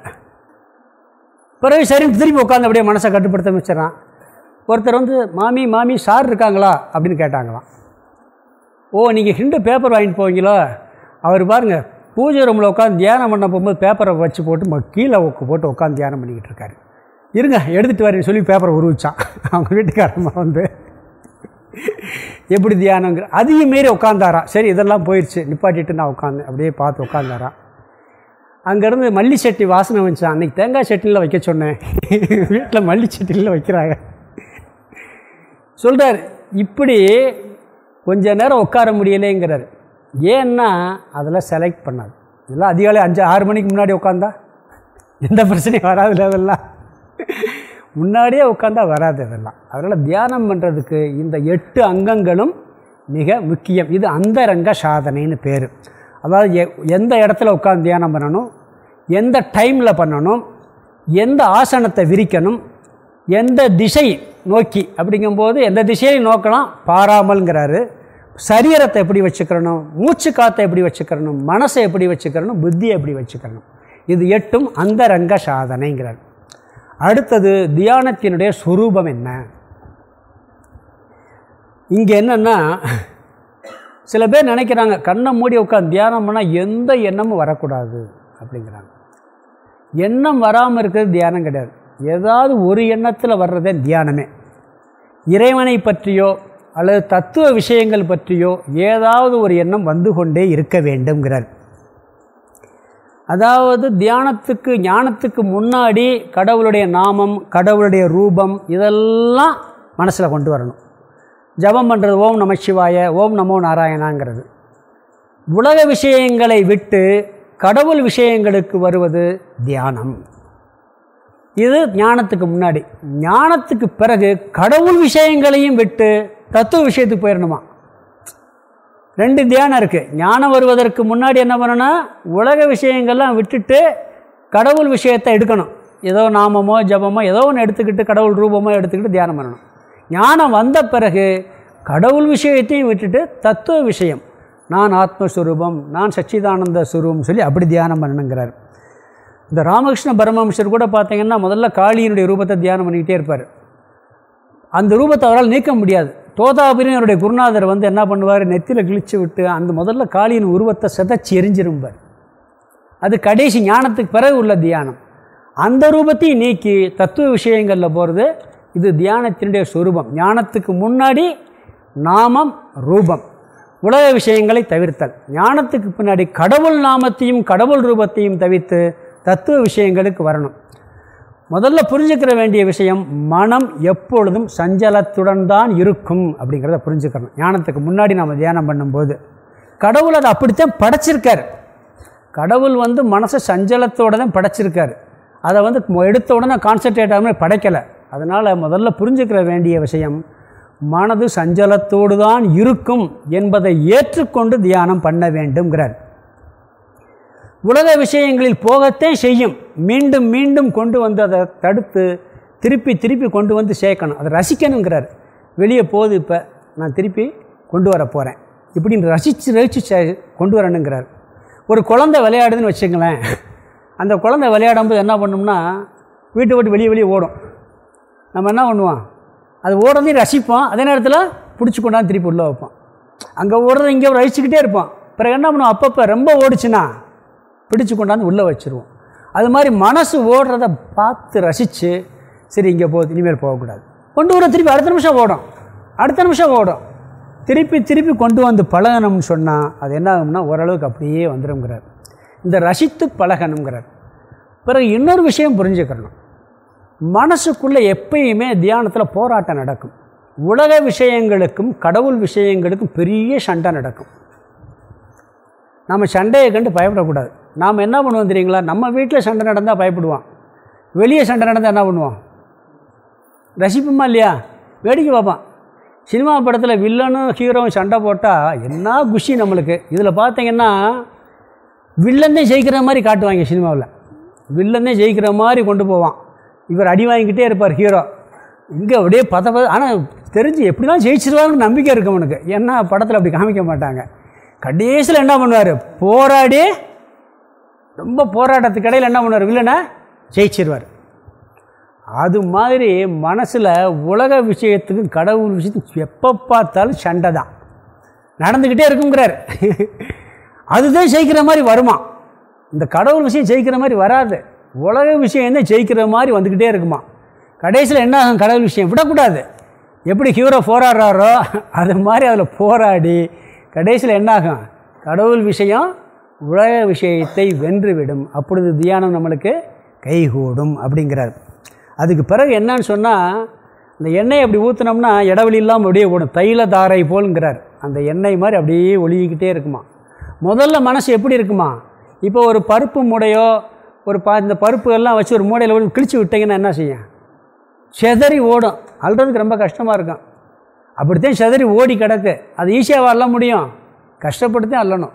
பிறகு சரின்னு திரும்பி உட்காந்து அப்படியே மனசை கட்டுப்படுத்த வச்சிடறான் ஒருத்தர் வந்து மாமி மாமி சார் இருக்காங்களா? அப்படின்னு கேட்டாங்களாம். ஓ நீங்கள் ஹிண்டு பேப்பர் வாங்கிட்டு போவீங்களோ? அவர் பாருங்கள் பூஜை ரூமில் உட்காந்து தியானம் பண்ண போகும்போது பேப்பரை வச்சு போட்டு கீழே போட்டு உட்காந்து தியானம் பண்ணிக்கிட்டு இருக்காரு. இருங்க எடுத்துகிட்டு வரேன்னு சொல்லி பேப்பரை உருவிச்சான். அவங்க வீட்டுக்காரம்மா வந்து. எப்படி தியானங்கிற அதையும் மீறி உட்காந்தாராம் சரி இதெல்லாம் போயிடுச்சு நிப்பாட்டிட்டு நான் உட்காந்து அப்படியே பார்த்து உட்காந்தாராம் அங்கேருந்து மல்லி சட்டி வாசனை வந்துச்சான் அன்றைக்கி தேங்காய் சட்டியில் வைக்க சொன்னேன். வீட்டில் மல்லி சட்டியில் வைக்கிறாங்க. சொல்கிறார் இப்படி கொஞ்ச நேரம் உட்கார முடியலேங்கிறார். ஏன்னா அதெல்லாம் செலக்ட் பண்ணாது இதெல்லாம் அதிகாலை அஞ்சு ஆறு மணிக்கு முன்னாடி உட்காந்தா? எந்த பிரச்சனையும் வராதுல்ல அதெல்லாம். முன்னாடியே உட்காந்தா வராது இதெல்லாம். அதனால் தியானம் பண்ணுறதுக்கு இந்த எட்டு அங்கங்களும் மிக முக்கியம். இது அந்தரங்க சாதனைன்னு பேர். அதாவது எ எந்த இடத்துல உட்காந்து தியானம் பண்ணணும் எந்த டைமில் பண்ணணும் எந்த ஆசனத்தை விரிக்கணும் எந்த திசை நோக்கி அப்படிங்கும்போது எந்த திசையை நோக்கலாம்? பாராமல்ங்கிறாரு. சரீரத்தை எப்படி வச்சுக்கிறணும்? மூச்சு காற்றை எப்படி வச்சுக்கிறணும்? மனசை எப்படி வச்சுக்கிறணும்? புத்தியை எப்படி வச்சுக்கிறணும்? இது எட்டும் அந்தரங்க சாதனைங்கிறார். அடுத்தது தியானத்தினுடைய சுரூபம் என்ன? இங்கே என்னென்னா சில பேர் நினைக்கிறாங்க கண்ணை மூடி உட்காந்து தியானம் பண்ணால் எந்த எண்ணமும் வரக்கூடாது அப்படிங்கிறாங்க. எண்ணம் வராமல் இருக்கிறது தியானம் கிடையாது. ஏதாவது ஒரு எண்ணத்தில் வர்றதே தியானமே. இறைவனை பற்றியோ அல்லது தத்துவ விஷயங்கள் பற்றியோ ஏதாவது ஒரு எண்ணம் வந்து கொண்டே இருக்க வேண்டும்ங்கிறார். அதாவது தியானத்துக்கு ஞானத்துக்கு முன்னாடி கடவுளுடைய நாமம் கடவுளுடைய ரூபம் இதெல்லாம் மனசில் கொண்டு வரணும். ஜபம் பண்ணுறது ஓம் நம சிவாய ஓம் நமோ நாராயணாங்கிறது. உலக விஷயங்களை விட்டு கடவுள் விஷயங்களுக்கு வருவது தியானம். இது ஞானத்துக்கு முன்னாடி. ஞானத்துக்கு பிறகு கடவுள் விஷயங்களையும் விட்டு தத்துவ விஷயத்துக்கு போயிடணுமா ரெண்டு தியானம் இருக்குது ஞானம் வருவதற்கு முன்னாடி என்ன பண்ணணும்னா உலக விஷயங்கள்லாம் விட்டுட்டு கடவுள் விஷயத்தை எடுக்கணும். ஏதோ நாமமோ ஜபமோ ஏதோ ஒன்று எடுத்துக்கிட்டு கடவுள் ரூபமோ எடுத்துக்கிட்டு தியானம் பண்ணணும். ஞானம் வந்த பிறகு கடவுள் விஷயத்தையும் விட்டுட்டு தத்துவ விஷயம். நான் ஆத்மஸ்வரூபம் நான் சச்சிதானந்த சுரூபம் சொல்லி அப்படி தியானம் பண்ணணுங்கிறார். இந்த ராமகிருஷ்ண பரமஹம்சர் கூட பார்த்திங்கன்னா முதல்ல காளியினுடைய ரூபத்தை தியானம் பண்ணிக்கிட்டே இருப்பார். அந்த ரூபத்தை அவரால் நீக்க முடியாது. தோதாபுரியும் அவருடைய குருநாதர் வந்து என்ன பண்ணுவார்? நெத்தியில் கிழிச்சு விட்டு அந்த முதல்ல காளியின் உருவத்தை செதச்சி எரிஞ்சிரும்பார். அது கடைசி ஞானத்துக்கு பிறகு உள்ள தியானம். அந்த ரூபத்தையும் நீக்கி தத்துவ விஷயங்களில் போகிறது இது தியானத்தினுடைய சுரூபம். ஞானத்துக்கு முன்னாடி நாமம் ரூபம். உலக விஷயங்களை தவிர்த்தல். ஞானத்துக்கு பின்னாடி கடவுள் நாமத்தையும் கடவுள் ரூபத்தையும் தவிர்த்து தத்துவ விஷயங்களுக்கு வரணும். முதல்ல புரிஞ்சுக்கிற வேண்டிய விஷயம் மனம் எப்பொழுதும் சஞ்சலத்துடன் தான் இருக்கும் அப்படிங்கிறத புரிஞ்சுக்கணும். ஞானத்துக்கு முன்னாடி நம்ம தியானம் பண்ணும்போது. கடவுள் அதை அப்படித்தான் படைச்சிருக்கார். கடவுள் வந்து மனசை சஞ்சலத்தோடு தான் படைச்சிருக்காரு. அதை வந்து எடுத்த உடனே கான்சன்ட்ரேட் ஆகாமல் படைக்கலை. அதனால் முதல்ல புரிஞ்சுக்கிற வேண்டிய விஷயம் மனது சஞ்சலத்தோடு தான் இருக்கும் என்பதை ஏற்றுக்கொண்டு தியானம் பண்ண வேண்டும்ங்கிறார். உலக விஷயங்களில் போகத்தே செய்யும். மீண்டும் மீண்டும் கொண்டு வந்து அதை தடுத்து திருப்பி திருப்பி கொண்டு வந்து சேர்க்கணும். அதை ரசிக்கணுங்கிறார். வெளியே போகுது இப்போ நான் திருப்பி கொண்டு வர போகிறேன் இப்படின்னு ரசித்து ரசித்து கொண்டு வரணுங்கிறார். ஒரு குழந்தை விளையாடுதுன்னு வச்சுங்களேன் அந்த குழந்தை விளையாடும்போது என்ன பண்ணும்னா வீட்டை விட்டு வெளியே வெளியே ஓடும். நம்ம என்ன பண்ணுவோம்? அது ஓடுறதையும் ரசிப்போம். அதே நேரத்தில் பிடிச்சி கொண்டாந்து திருப்பி உள்ளே வைப்போம். அங்கே ஓடுறதை இங்கே ரசிச்சுக்கிட்டே இருப்போம். பிறகு என்ன பண்ணுவோம்? அப்பப்போ ரொம்ப ஓடிச்சுன்னா பிடிச்சு கொண்டாந்து உள்ளே வச்சுருவோம். அது மாதிரி மனசு ஓடுறத பார்த்து ரசித்து சரி இங்கே போகுது இனிமேல் போகக்கூடாது. கொண்டு வர திருப்பி அடுத்த நிமிஷம் ஓடும். அடுத்த நிமிஷம் ஓடும். திருப்பி திருப்பி கொண்டு வந்து பழகணும்னு சொன்னால் அது என்ன ஆகும்னா ஓரளவுக்கு அப்படியே வந்துடும்ங்கிறார் இந்த ரசித்து பழகணுங்கிறார் பிறகு இன்னொரு விஷயம் புரிஞ்சுக்கிறணும் மனசுக்குள்ளே எப்பயுமே தியானத்தில் போராட்டம் நடக்கும். உலக விஷயங்களுக்கும் கடவுள் விஷயங்களுக்கும் பெரிய சண்டை நடக்கும். நம்ம சண்டையை கண்டு பயப்படக்கூடாது. நாம் என்ன பண்ணுவோம் தெரியுங்களா? நம்ம வீட்டில் சண்டை நடந்தால் பயப்படுவோம் வெளியே சண்டை நடந்தால் என்ன பண்ணுவோம் ரசிப்போமா இல்லையா? வேடிக்கை பார்ப்பான். சினிமா படத்தில் வில்லனும் ஹீரோவும் சண்டை போட்டால் என்ன குஷி நம்மளுக்கு. இதில் பார்த்தீங்கன்னா வில்லனே ஜெயிக்கிற மாதிரி காட்டுவாங்க சினிமாவில். வில்லனே ஜெயிக்கிற மாதிரி கொண்டு போவான். இவர் அடி வாங்கிக்கிட்டே இருப்பார் ஹீரோ. இங்கே அப்படியே பத பத ஆனால் தெரிஞ்சு எப்படிலாம் ஜெயிச்சிருவாருன்னு நம்பிக்கை இருக்கு அவனுக்கு. ஏன்னா படத்தில் அப்படி காமிக்க மாட்டாங்க. கடைசியில் என்ன பண்ணுவார்? போராடி ரொம்ப போராட்டத்துக்கு இடையில் என்ன பண்ணுவார்? வில்லனை ஜெயிச்சிருவார். அது மாதிரி மனசில் உலக விஷயத்துக்கும் கடவுள் விஷயத்துக்கும் எப்போ பார்த்தாலும் சண்டை தான். நடந்துக்கிட்டே இருக்குங்கிறார். அதுதான் ஜெயிக்கிற மாதிரி வருமா? இந்த கடவுள் விஷயம் ஜெயிக்கிற மாதிரி வராது. உலக விஷயம் தான் ஜெயிக்கிற மாதிரி வந்துக்கிட்டே இருக்குமா? கடைசியில் என்ன ஆகும்? கடவுள் விஷயம் விடக்கூடாது. எப்படி ஹீரோ போராடுறாரோ அது மாதிரி அதில் போராடி கடைசியில் என்ன ஆகும்? கடவுள் விஷயம் உலக விஷயத்தை வென்றுவிடும். அப்பொழுது தியானம் நம்மளுக்கு கைகூடும் அப்படிங்கிறார். அதுக்கு பிறகு என்னன்னு சொன்னால் அந்த எண்ணெய் அப்படி ஊற்றினோம்னா இடவெளி இல்லாமல் அப்படியே ஓடும். தைல தாரை போலுங்கிறார். அந்த எண்ணெய் மாதிரி அப்படியே ஒழுகிக்கிட்டே இருக்குமா? முதல்ல மனசு எப்படி இருக்குமா? இப்போ ஒரு பருப்பு மூடையோ ஒரு பா இந்த பருப்பு எல்லாம் வச்சு ஒரு மூடையில் போட்டு கிழிச்சு விட்டிங்கன்னா என்ன செய்யும்? செதறி ஓடும். அல்றதுக்கு ரொம்ப கஷ்டமாக இருக்கும். அப்படித்தான் செதறி ஓடி கிடக்கு. அது ஈஸியாக அள்ள முடியும். கஷ்டப்பட்டு தான் அள்ளணும்.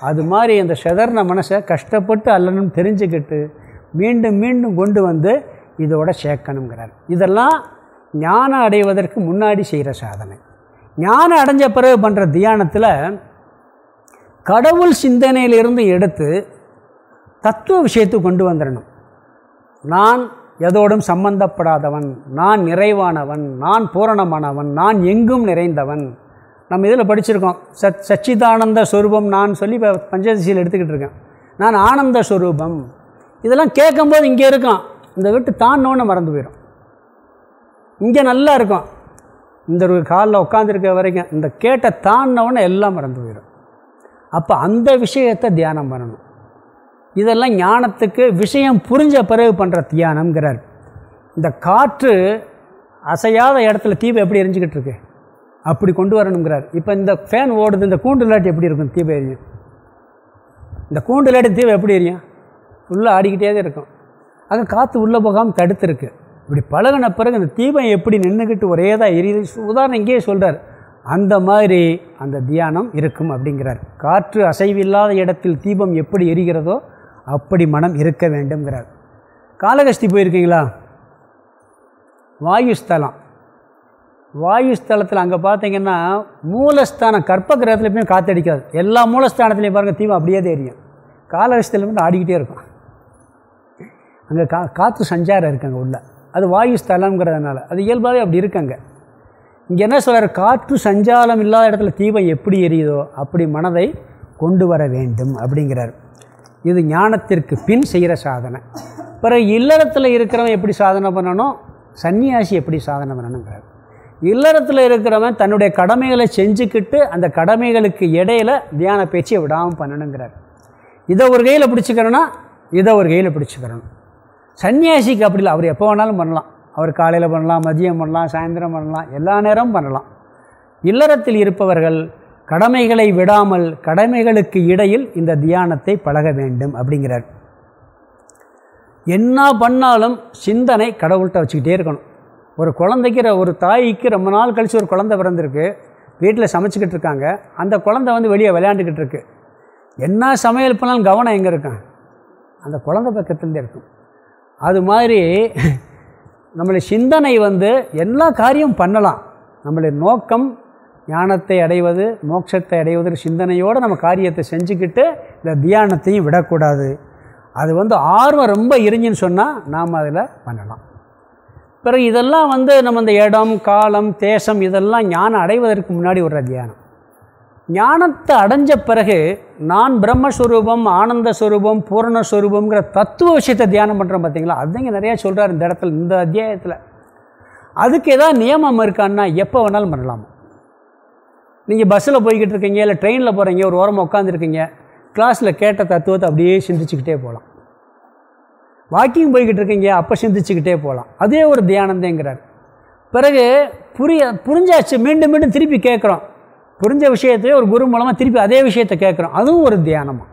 அது மாதிரி அந்த செதறின மனசை கஷ்டப்பட்டு அள்ளணும்னு தெரிஞ்சுக்கிட்டு மீண்டும் மீண்டும் கொண்டு வந்து இதோட சேர்க்கணுங்கிறார். இதெல்லாம் ஞானம் அடைவதற்கு முன்னாடி செய்கிற சாதனை. ஞானம் அடைஞ்ச பிறகு பண்ணுற தியானத்தில் கடவுள் சிந்தனையிலிருந்து எடுத்து தத்துவ விஷயத்தை கொண்டு வந்துடணும். நான் எதோடும் சம்பந்தப்படாதவன் நான் நிறைவானவன் நான் பூரணமானவன் நான் எங்கும் நிறைந்தவன் நம்ம இதில் படிச்சிருக்கோம். சத் சச்சிதானந்த ஸ்வரூபம் நான் சொல்லி இப்போ பஞ்சதசியில் எடுத்துக்கிட்டு இருக்கேன். நான் ஆனந்த ஸ்வரூபம் இதெல்லாம் கேட்கும்போது இங்கே இருக்கும். இந்த விட்டு தாண்டோன்னு மறந்து போயிடும். இங்கே நல்லா இருக்கும். இந்த ஒரு காலில் உட்காந்துருக்க வரைக்கும் இந்த கேட்ட தாண்டினவுடனே எல்லாம் மறந்து போயிடும். அப்போ அந்த விஷயத்தை தியானம் பண்ணணும். இதெல்லாம் ஞானத்துக்கு விஷயம் புரிஞ்ச பிறகு பண்ணுற தியானம்ங்கிறார். இந்த காற்று அசையாத இடத்துல தீபம் எப்படி எரிஞ்சுக்கிட்டு இருக்கு? அப்படி கொண்டு வரணுங்கிறார் இப்போ இந்த ஃபேன் ஓடுது இந்த கூண்டு லாட்டி எப்படி இருக்கும் தீபம் எரியும்? இந்த கூண்டு லாட்டி தீபம் எப்படி எரியும்? ஃபுல்லாக ஆடிக்கிட்டே தான் இருக்கும். அங்கே காற்று உள்ளே போகாமல் தடுத்துருக்கு. இப்படி பழகின பிறகு இந்த தீபம் எப்படி நின்றுக்கிட்டு ஒரே தான் எரியுது. உதாரணம் இங்கேயே சொல்கிறார் அந்த மாதிரி அந்த தியானம் இருக்கும் அப்படிங்கிறார். காற்று அசைவில்லாத இடத்தில் தீபம் எப்படி எரிகிறதோ அப்படி மனம் இருக்க வேண்டும்ங்கிறார். காலகஸ்தி போயிருக்கீங்களா? வாயுஸ்தலம். வாயு ஸ்தலத்தில் அங்கே பார்த்தீங்கன்னா மூலஸ்தானம் கற்ப கிரகத்தில் போய் காற்றடிக்காது எல்லா மூலஸ்தானத்துலேயும் பாருங்கள் தீவம் அப்படியே தான் எரியும் காலகஸ்தியில் மட்டும் ஆடிக்கிட்டே இருக்கும். அங்கே கா காற்று சஞ்சாரம் இருக்கு அங்கே அது வாயு ஸ்தலங்கிறதுனால அது இயல்பாகவே அப்படி இருக்காங்க இங்கே என்ன சொல்கிறார் காற்று சஞ்சாரம் இல்லாத இடத்துல தீபம் எப்படி எரியுதோ அப்படி மனதை கொண்டு வர வேண்டும் அப்படிங்கிறார். இது ஞானத்திற்கு பின் செய்கிற சாதனை. பிறகு இல்லறத்தில் இருக்கிறவன் எப்படி சாதனை பண்ணணும்? சன்னியாசி எப்படி சாதனை பண்ணணுங்கிறார். இல்லறத்தில் இருக்கிறவன் தன்னுடைய கடமைகளை செஞ்சுக்கிட்டு அந்த கடமைகளுக்கு இடையில தியான பேச்சை விடாமல் பண்ணணுங்கிறார். இதை ஒரு கையில் பிடிச்சிக்கிறோன்னா இதை ஒரு கையில் பிடிச்சிக்கிறணும் சன்னியாசிக்கு அப்படி இல்லை. அவர் எப்போ வேணாலும் பண்ணலாம். அவர் காலையில் பண்ணலாம் மதியம் பண்ணலாம் சாயந்தரம் பண்ணலாம் எல்லா நேரமும் பண்ணலாம். இல்லறத்தில் இருப்பவர்கள் கடமைகளை விடாமல் கடமைகளுக்கு இடையில் இந்த தியானத்தை பழக வேண்டும் அப்படிங்கிறார். என்ன பண்ணாலும் சிந்தனை கடவுள்கிட்ட வச்சுக்கிட்டே இருக்கணும். ஒரு குழந்தைக்கு ஒரு தாய்க்கு ரொம்ப நாள் கழித்து ஒரு குழந்தை பிறந்திருக்கு. வீட்டில் சமைச்சிக்கிட்டு இருக்காங்க. அந்த குழந்தை வந்து வெளியே விளையாண்டுக்கிட்டு இருக்கு. என்ன சமையல் பண்ணாலும் கவனம் எங்கே இருக்கும்? அந்த குழந்தை பக்கத்துலேருந்து இருக்கும். அது மாதிரி நம்மளுடைய சிந்தனை வந்து எல்லா காரியம் பண்ணலாம். நம்மளுடைய நோக்கம் ஞானத்தை அடைவது மோட்சத்தை அடைவது சிந்தனையோடு நம்ம காரியத்தை செஞ்சுக்கிட்டு இந்த தியானத்தையும் விடக்கூடாது. அது வந்து ஆர்வம் ரொம்ப இருந்துன்னு சொன்னால் நாம் அதில் பண்ணலாம். பிறகு இதெல்லாம் வந்து நம்ம இந்த இடம் காலம் தேசம் இதெல்லாம் ஞானம் அடைவதற்கு முன்னாடி ஒரு தியானம் ஞானத்தை அடைஞ்ச பிறகு நான் பிரம்மஸ்வரூபம் ஆனந்த ஸ்வரூபம் பூரணஸ்வரூபங்கிற தத்துவ விஷயத்தை தியானம் பண்ணுறோம் பார்த்தீங்களா? அதுங்க நிறையா சொல்கிறார் இந்த இடத்துல இந்த அத்தியாயத்தில். அதுக்கு ஏதாவது நியமம் இருக்கான்னா எப்போ வேணாலும் பண்ணலாம். நீங்கள் பஸ்ஸில் போய்கிட்டு இருக்கீங்க இல்லை ட்ரெயினில் போகிறீங்க ஒரு ஓரமாக உட்காந்துருக்கீங்க கிளாஸில் கேட்ட தத்துவத்தை அப்படியே சிந்திச்சுக்கிட்டே போகலாம். வாக்கிங் போய்கிட்டு இருக்கீங்க அப்போ சிந்திச்சுக்கிட்டே போகலாம் அதே ஒரு தியானந்தேங்கிறார் பிறகு புரிய புரிஞ்சாச்சு மீண்டும் மீண்டும் திருப்பி கேட்குறோம். புரிஞ்ச விஷயத்தையே ஒரு குரு மூலமாக திருப்பி அதே விஷயத்தை கேட்குறோம். அதுவும் ஒரு தியானமாக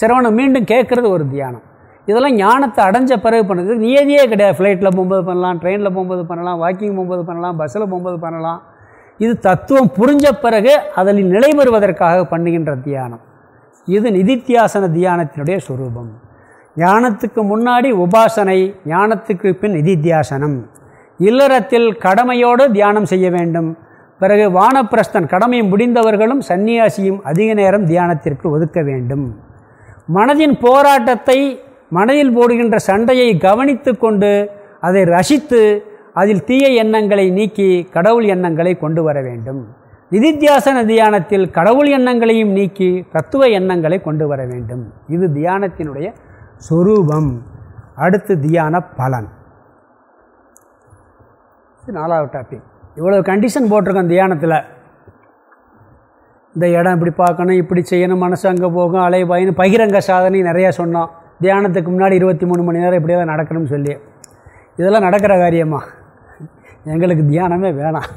சிரவணம் மீண்டும் கேட்குறது ஒரு தியானம். இதெல்லாம் ஞானத்தை அடைஞ்ச பிறகு பண்ணுறது நியதியே கிடையாது. ஃப்ளைட்டில் போகும்போது பண்ணலாம் ட்ரெயினில் போகும்போது பண்ணலாம் வாக்கிங் போகும்போது பண்ணலாம் பஸ்ஸில் போகும்போது பண்ணலாம். இது தத்துவம் புரிஞ்ச பிறகு அதில் நிலை பெறுவதற்காக பண்ணுகின்ற தியானம். இது நிதித்தியாசன தியானத்தினுடைய சொரூபம். ஞானத்துக்கு முன்னாடி உபாசனை ஞானத்துக்கு பின் நிதித்தியாசனம். இல்லறத்தில் கடமையோடு தியானம் செய்ய வேண்டும். பிறகு வானப்பிரஸ்தன் கடமை முடிந்தவர்களும் சன்னியாசியும் அதிக நேரம் தியானத்திற்கு ஒதுக்க வேண்டும். மனதின் போராட்டத்தை மனதில் போடுகின்ற சண்டையை கவனித்து கொண்டு அதை ரசித்து அதில் தீய எண்ணங்களை நீக்கி கடவுள் எண்ணங்களை கொண்டு வர வேண்டும். நிதித்தியாசன தியானத்தில் கடவுள் எண்ணங்களையும் நீக்கி தத்துவ எண்ணங்களை கொண்டு வர வேண்டும். இது தியானத்தினுடைய சொரூபம். அடுத்து தியான பலன். நாலாவது டாபிக் இவ்வளோ கண்டிஷன் போட்டிருக்கோம் தியானத்தில். இந்த இடம் இப்படி பார்க்கணும் இப்படி செய்யணும் மனசு அங்கே போகும் அலை பயணம் பகிரங்க சாதனை நிறையா சொன்னோம். தியானத்துக்கு முன்னாடி இருபத்தி மூணு மணி நேரம் இப்படியே தான் நடக்கணும்னு சொல்லி. இதெல்லாம் நடக்கிற காரியமா? எங்களுக்கு தியானமே வேணாம்.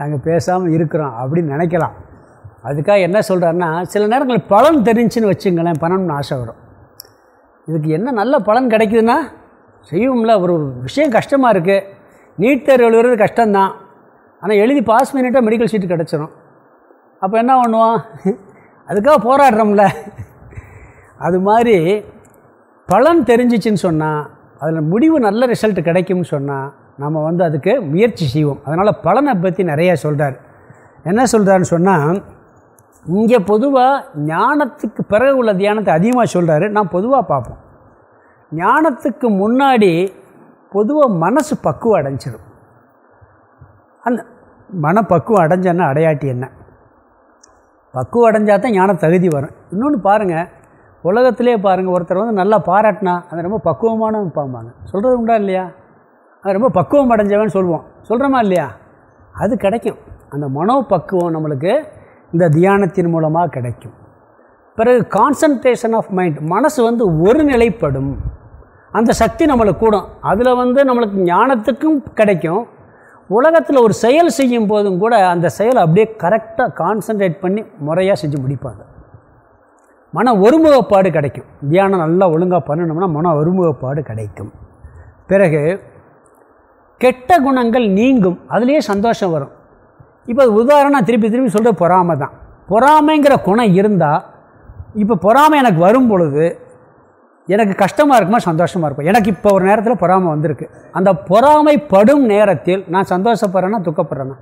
நாங்கள் பேசாமல் இருக்கிறோம் அப்படின்னு நினைக்கலாம். அதுக்காக என்ன சொல்கிறாருன்னா சில நேரங்களில் பலன் தெரிஞ்சுன்னு வச்சுங்களேன் பணம்னு ஆசை வரும். இதுக்கு என்ன நல்ல பலன் கிடைக்குதுன்னா செய்வோம்ல ஒரு விஷயம் கஷ்டமாக இருக்குது நீட் தேர்வு எழுதுறது கஷ்டம்தான். ஆனால் எழுதி பாஸ் பண்ணிட்டால் மெடிக்கல் சீட்டு கிடச்சிரும். அப்போ என்ன பண்ணுவோம்? அதுக்காக போராடுறோம்ல. அது மாதிரி பலன் தெரிஞ்சிச்சின்னு சொன்னால் அதில் முடிவு நல்ல ரிசல்ட் கிடைக்கும்னு சொன்னால் நம்ம வந்து அதுக்கு முயற்சி செய்வோம். அதனால் பலனை பற்றி நிறையா சொல்கிறார் என்ன சொல்கிறாருன்னு சொன்னால் இங்கே பொதுவாக ஞானத்துக்கு பிறகு உள்ள தியானத்தை அதிகமாக சொல்கிறாரு நான் பொதுவாக பார்ப்போம். ஞானத்துக்கு முன்னாடி பொதுவாக மனசு பக்குவம் அடைஞ்சிடும் அந்த மனப்பக்குவம் அடைஞ்சன்னா அடையாட்டி என்ன? பக்குவம் அடைஞ்சால் தான் ஞான தகுதி வரும். இன்னொன்று பாருங்கள் உலகத்திலே பாருங்கள் ஒருத்தர் வந்து நல்லா பாராட்டினா அது ரொம்ப பக்குவமானவன் பாம்பாங்க. சொல்கிறது உண்டா இல்லையா? அது ரொம்ப பக்குவம் அடைஞ்சவன் சொல்லுவோம் சொல்கிறோமா இல்லையா? அது கிடைக்கும். அந்த மனோபக்குவம் நம்மளுக்கு இந்த தியானத்தின் மூலமாக கிடைக்கும். பிறகு கான்சன்ட்ரேஷன் ஆஃப் மைண்ட் மனசு வந்து ஒரு நிலைப்படும். அந்த சக்தி நம்மளுக்கு கூடும். அதில் வந்து நம்மளுக்கு ஞானத்துக்கும் கிடைக்கும். உலகத்தில் ஒரு செயல் செய்யும் போதும் கூட அந்த செயலை அப்படியே கரெக்டாக கான்சன்ட்ரேட் பண்ணி முறையாக செஞ்சு முடிப்பாங்க. மன ஒருமுகப்பாடு கிடைக்கும். தியானம் நல்லா ஒழுங்காக பண்ணணும்னா மன ஒருமுகப்பாடு கிடைக்கும். பிறகு கெட்ட குணங்கள் நீங்கும். அதுலேயே சந்தோஷம் வரும். இப்போ உதாரணம் திருப்பி திருப்பி சொல்கிற பொறாமை தான் பொறாமைங்கிற குணம் இருந்தால் இப்போ பொறாமை எனக்கு வரும் பொழுது எனக்கு கஷ்டமாக இருக்குமா சந்தோஷமாக இருக்கும்? எனக்கு இப்போ ஒரு நேரத்தில் பொறாமை வந்திருக்கு. அந்த பொறாமைப்படும் நேரத்தில் நான் சந்தோஷப்படுறேன்னா துக்கப்படுறேன்னா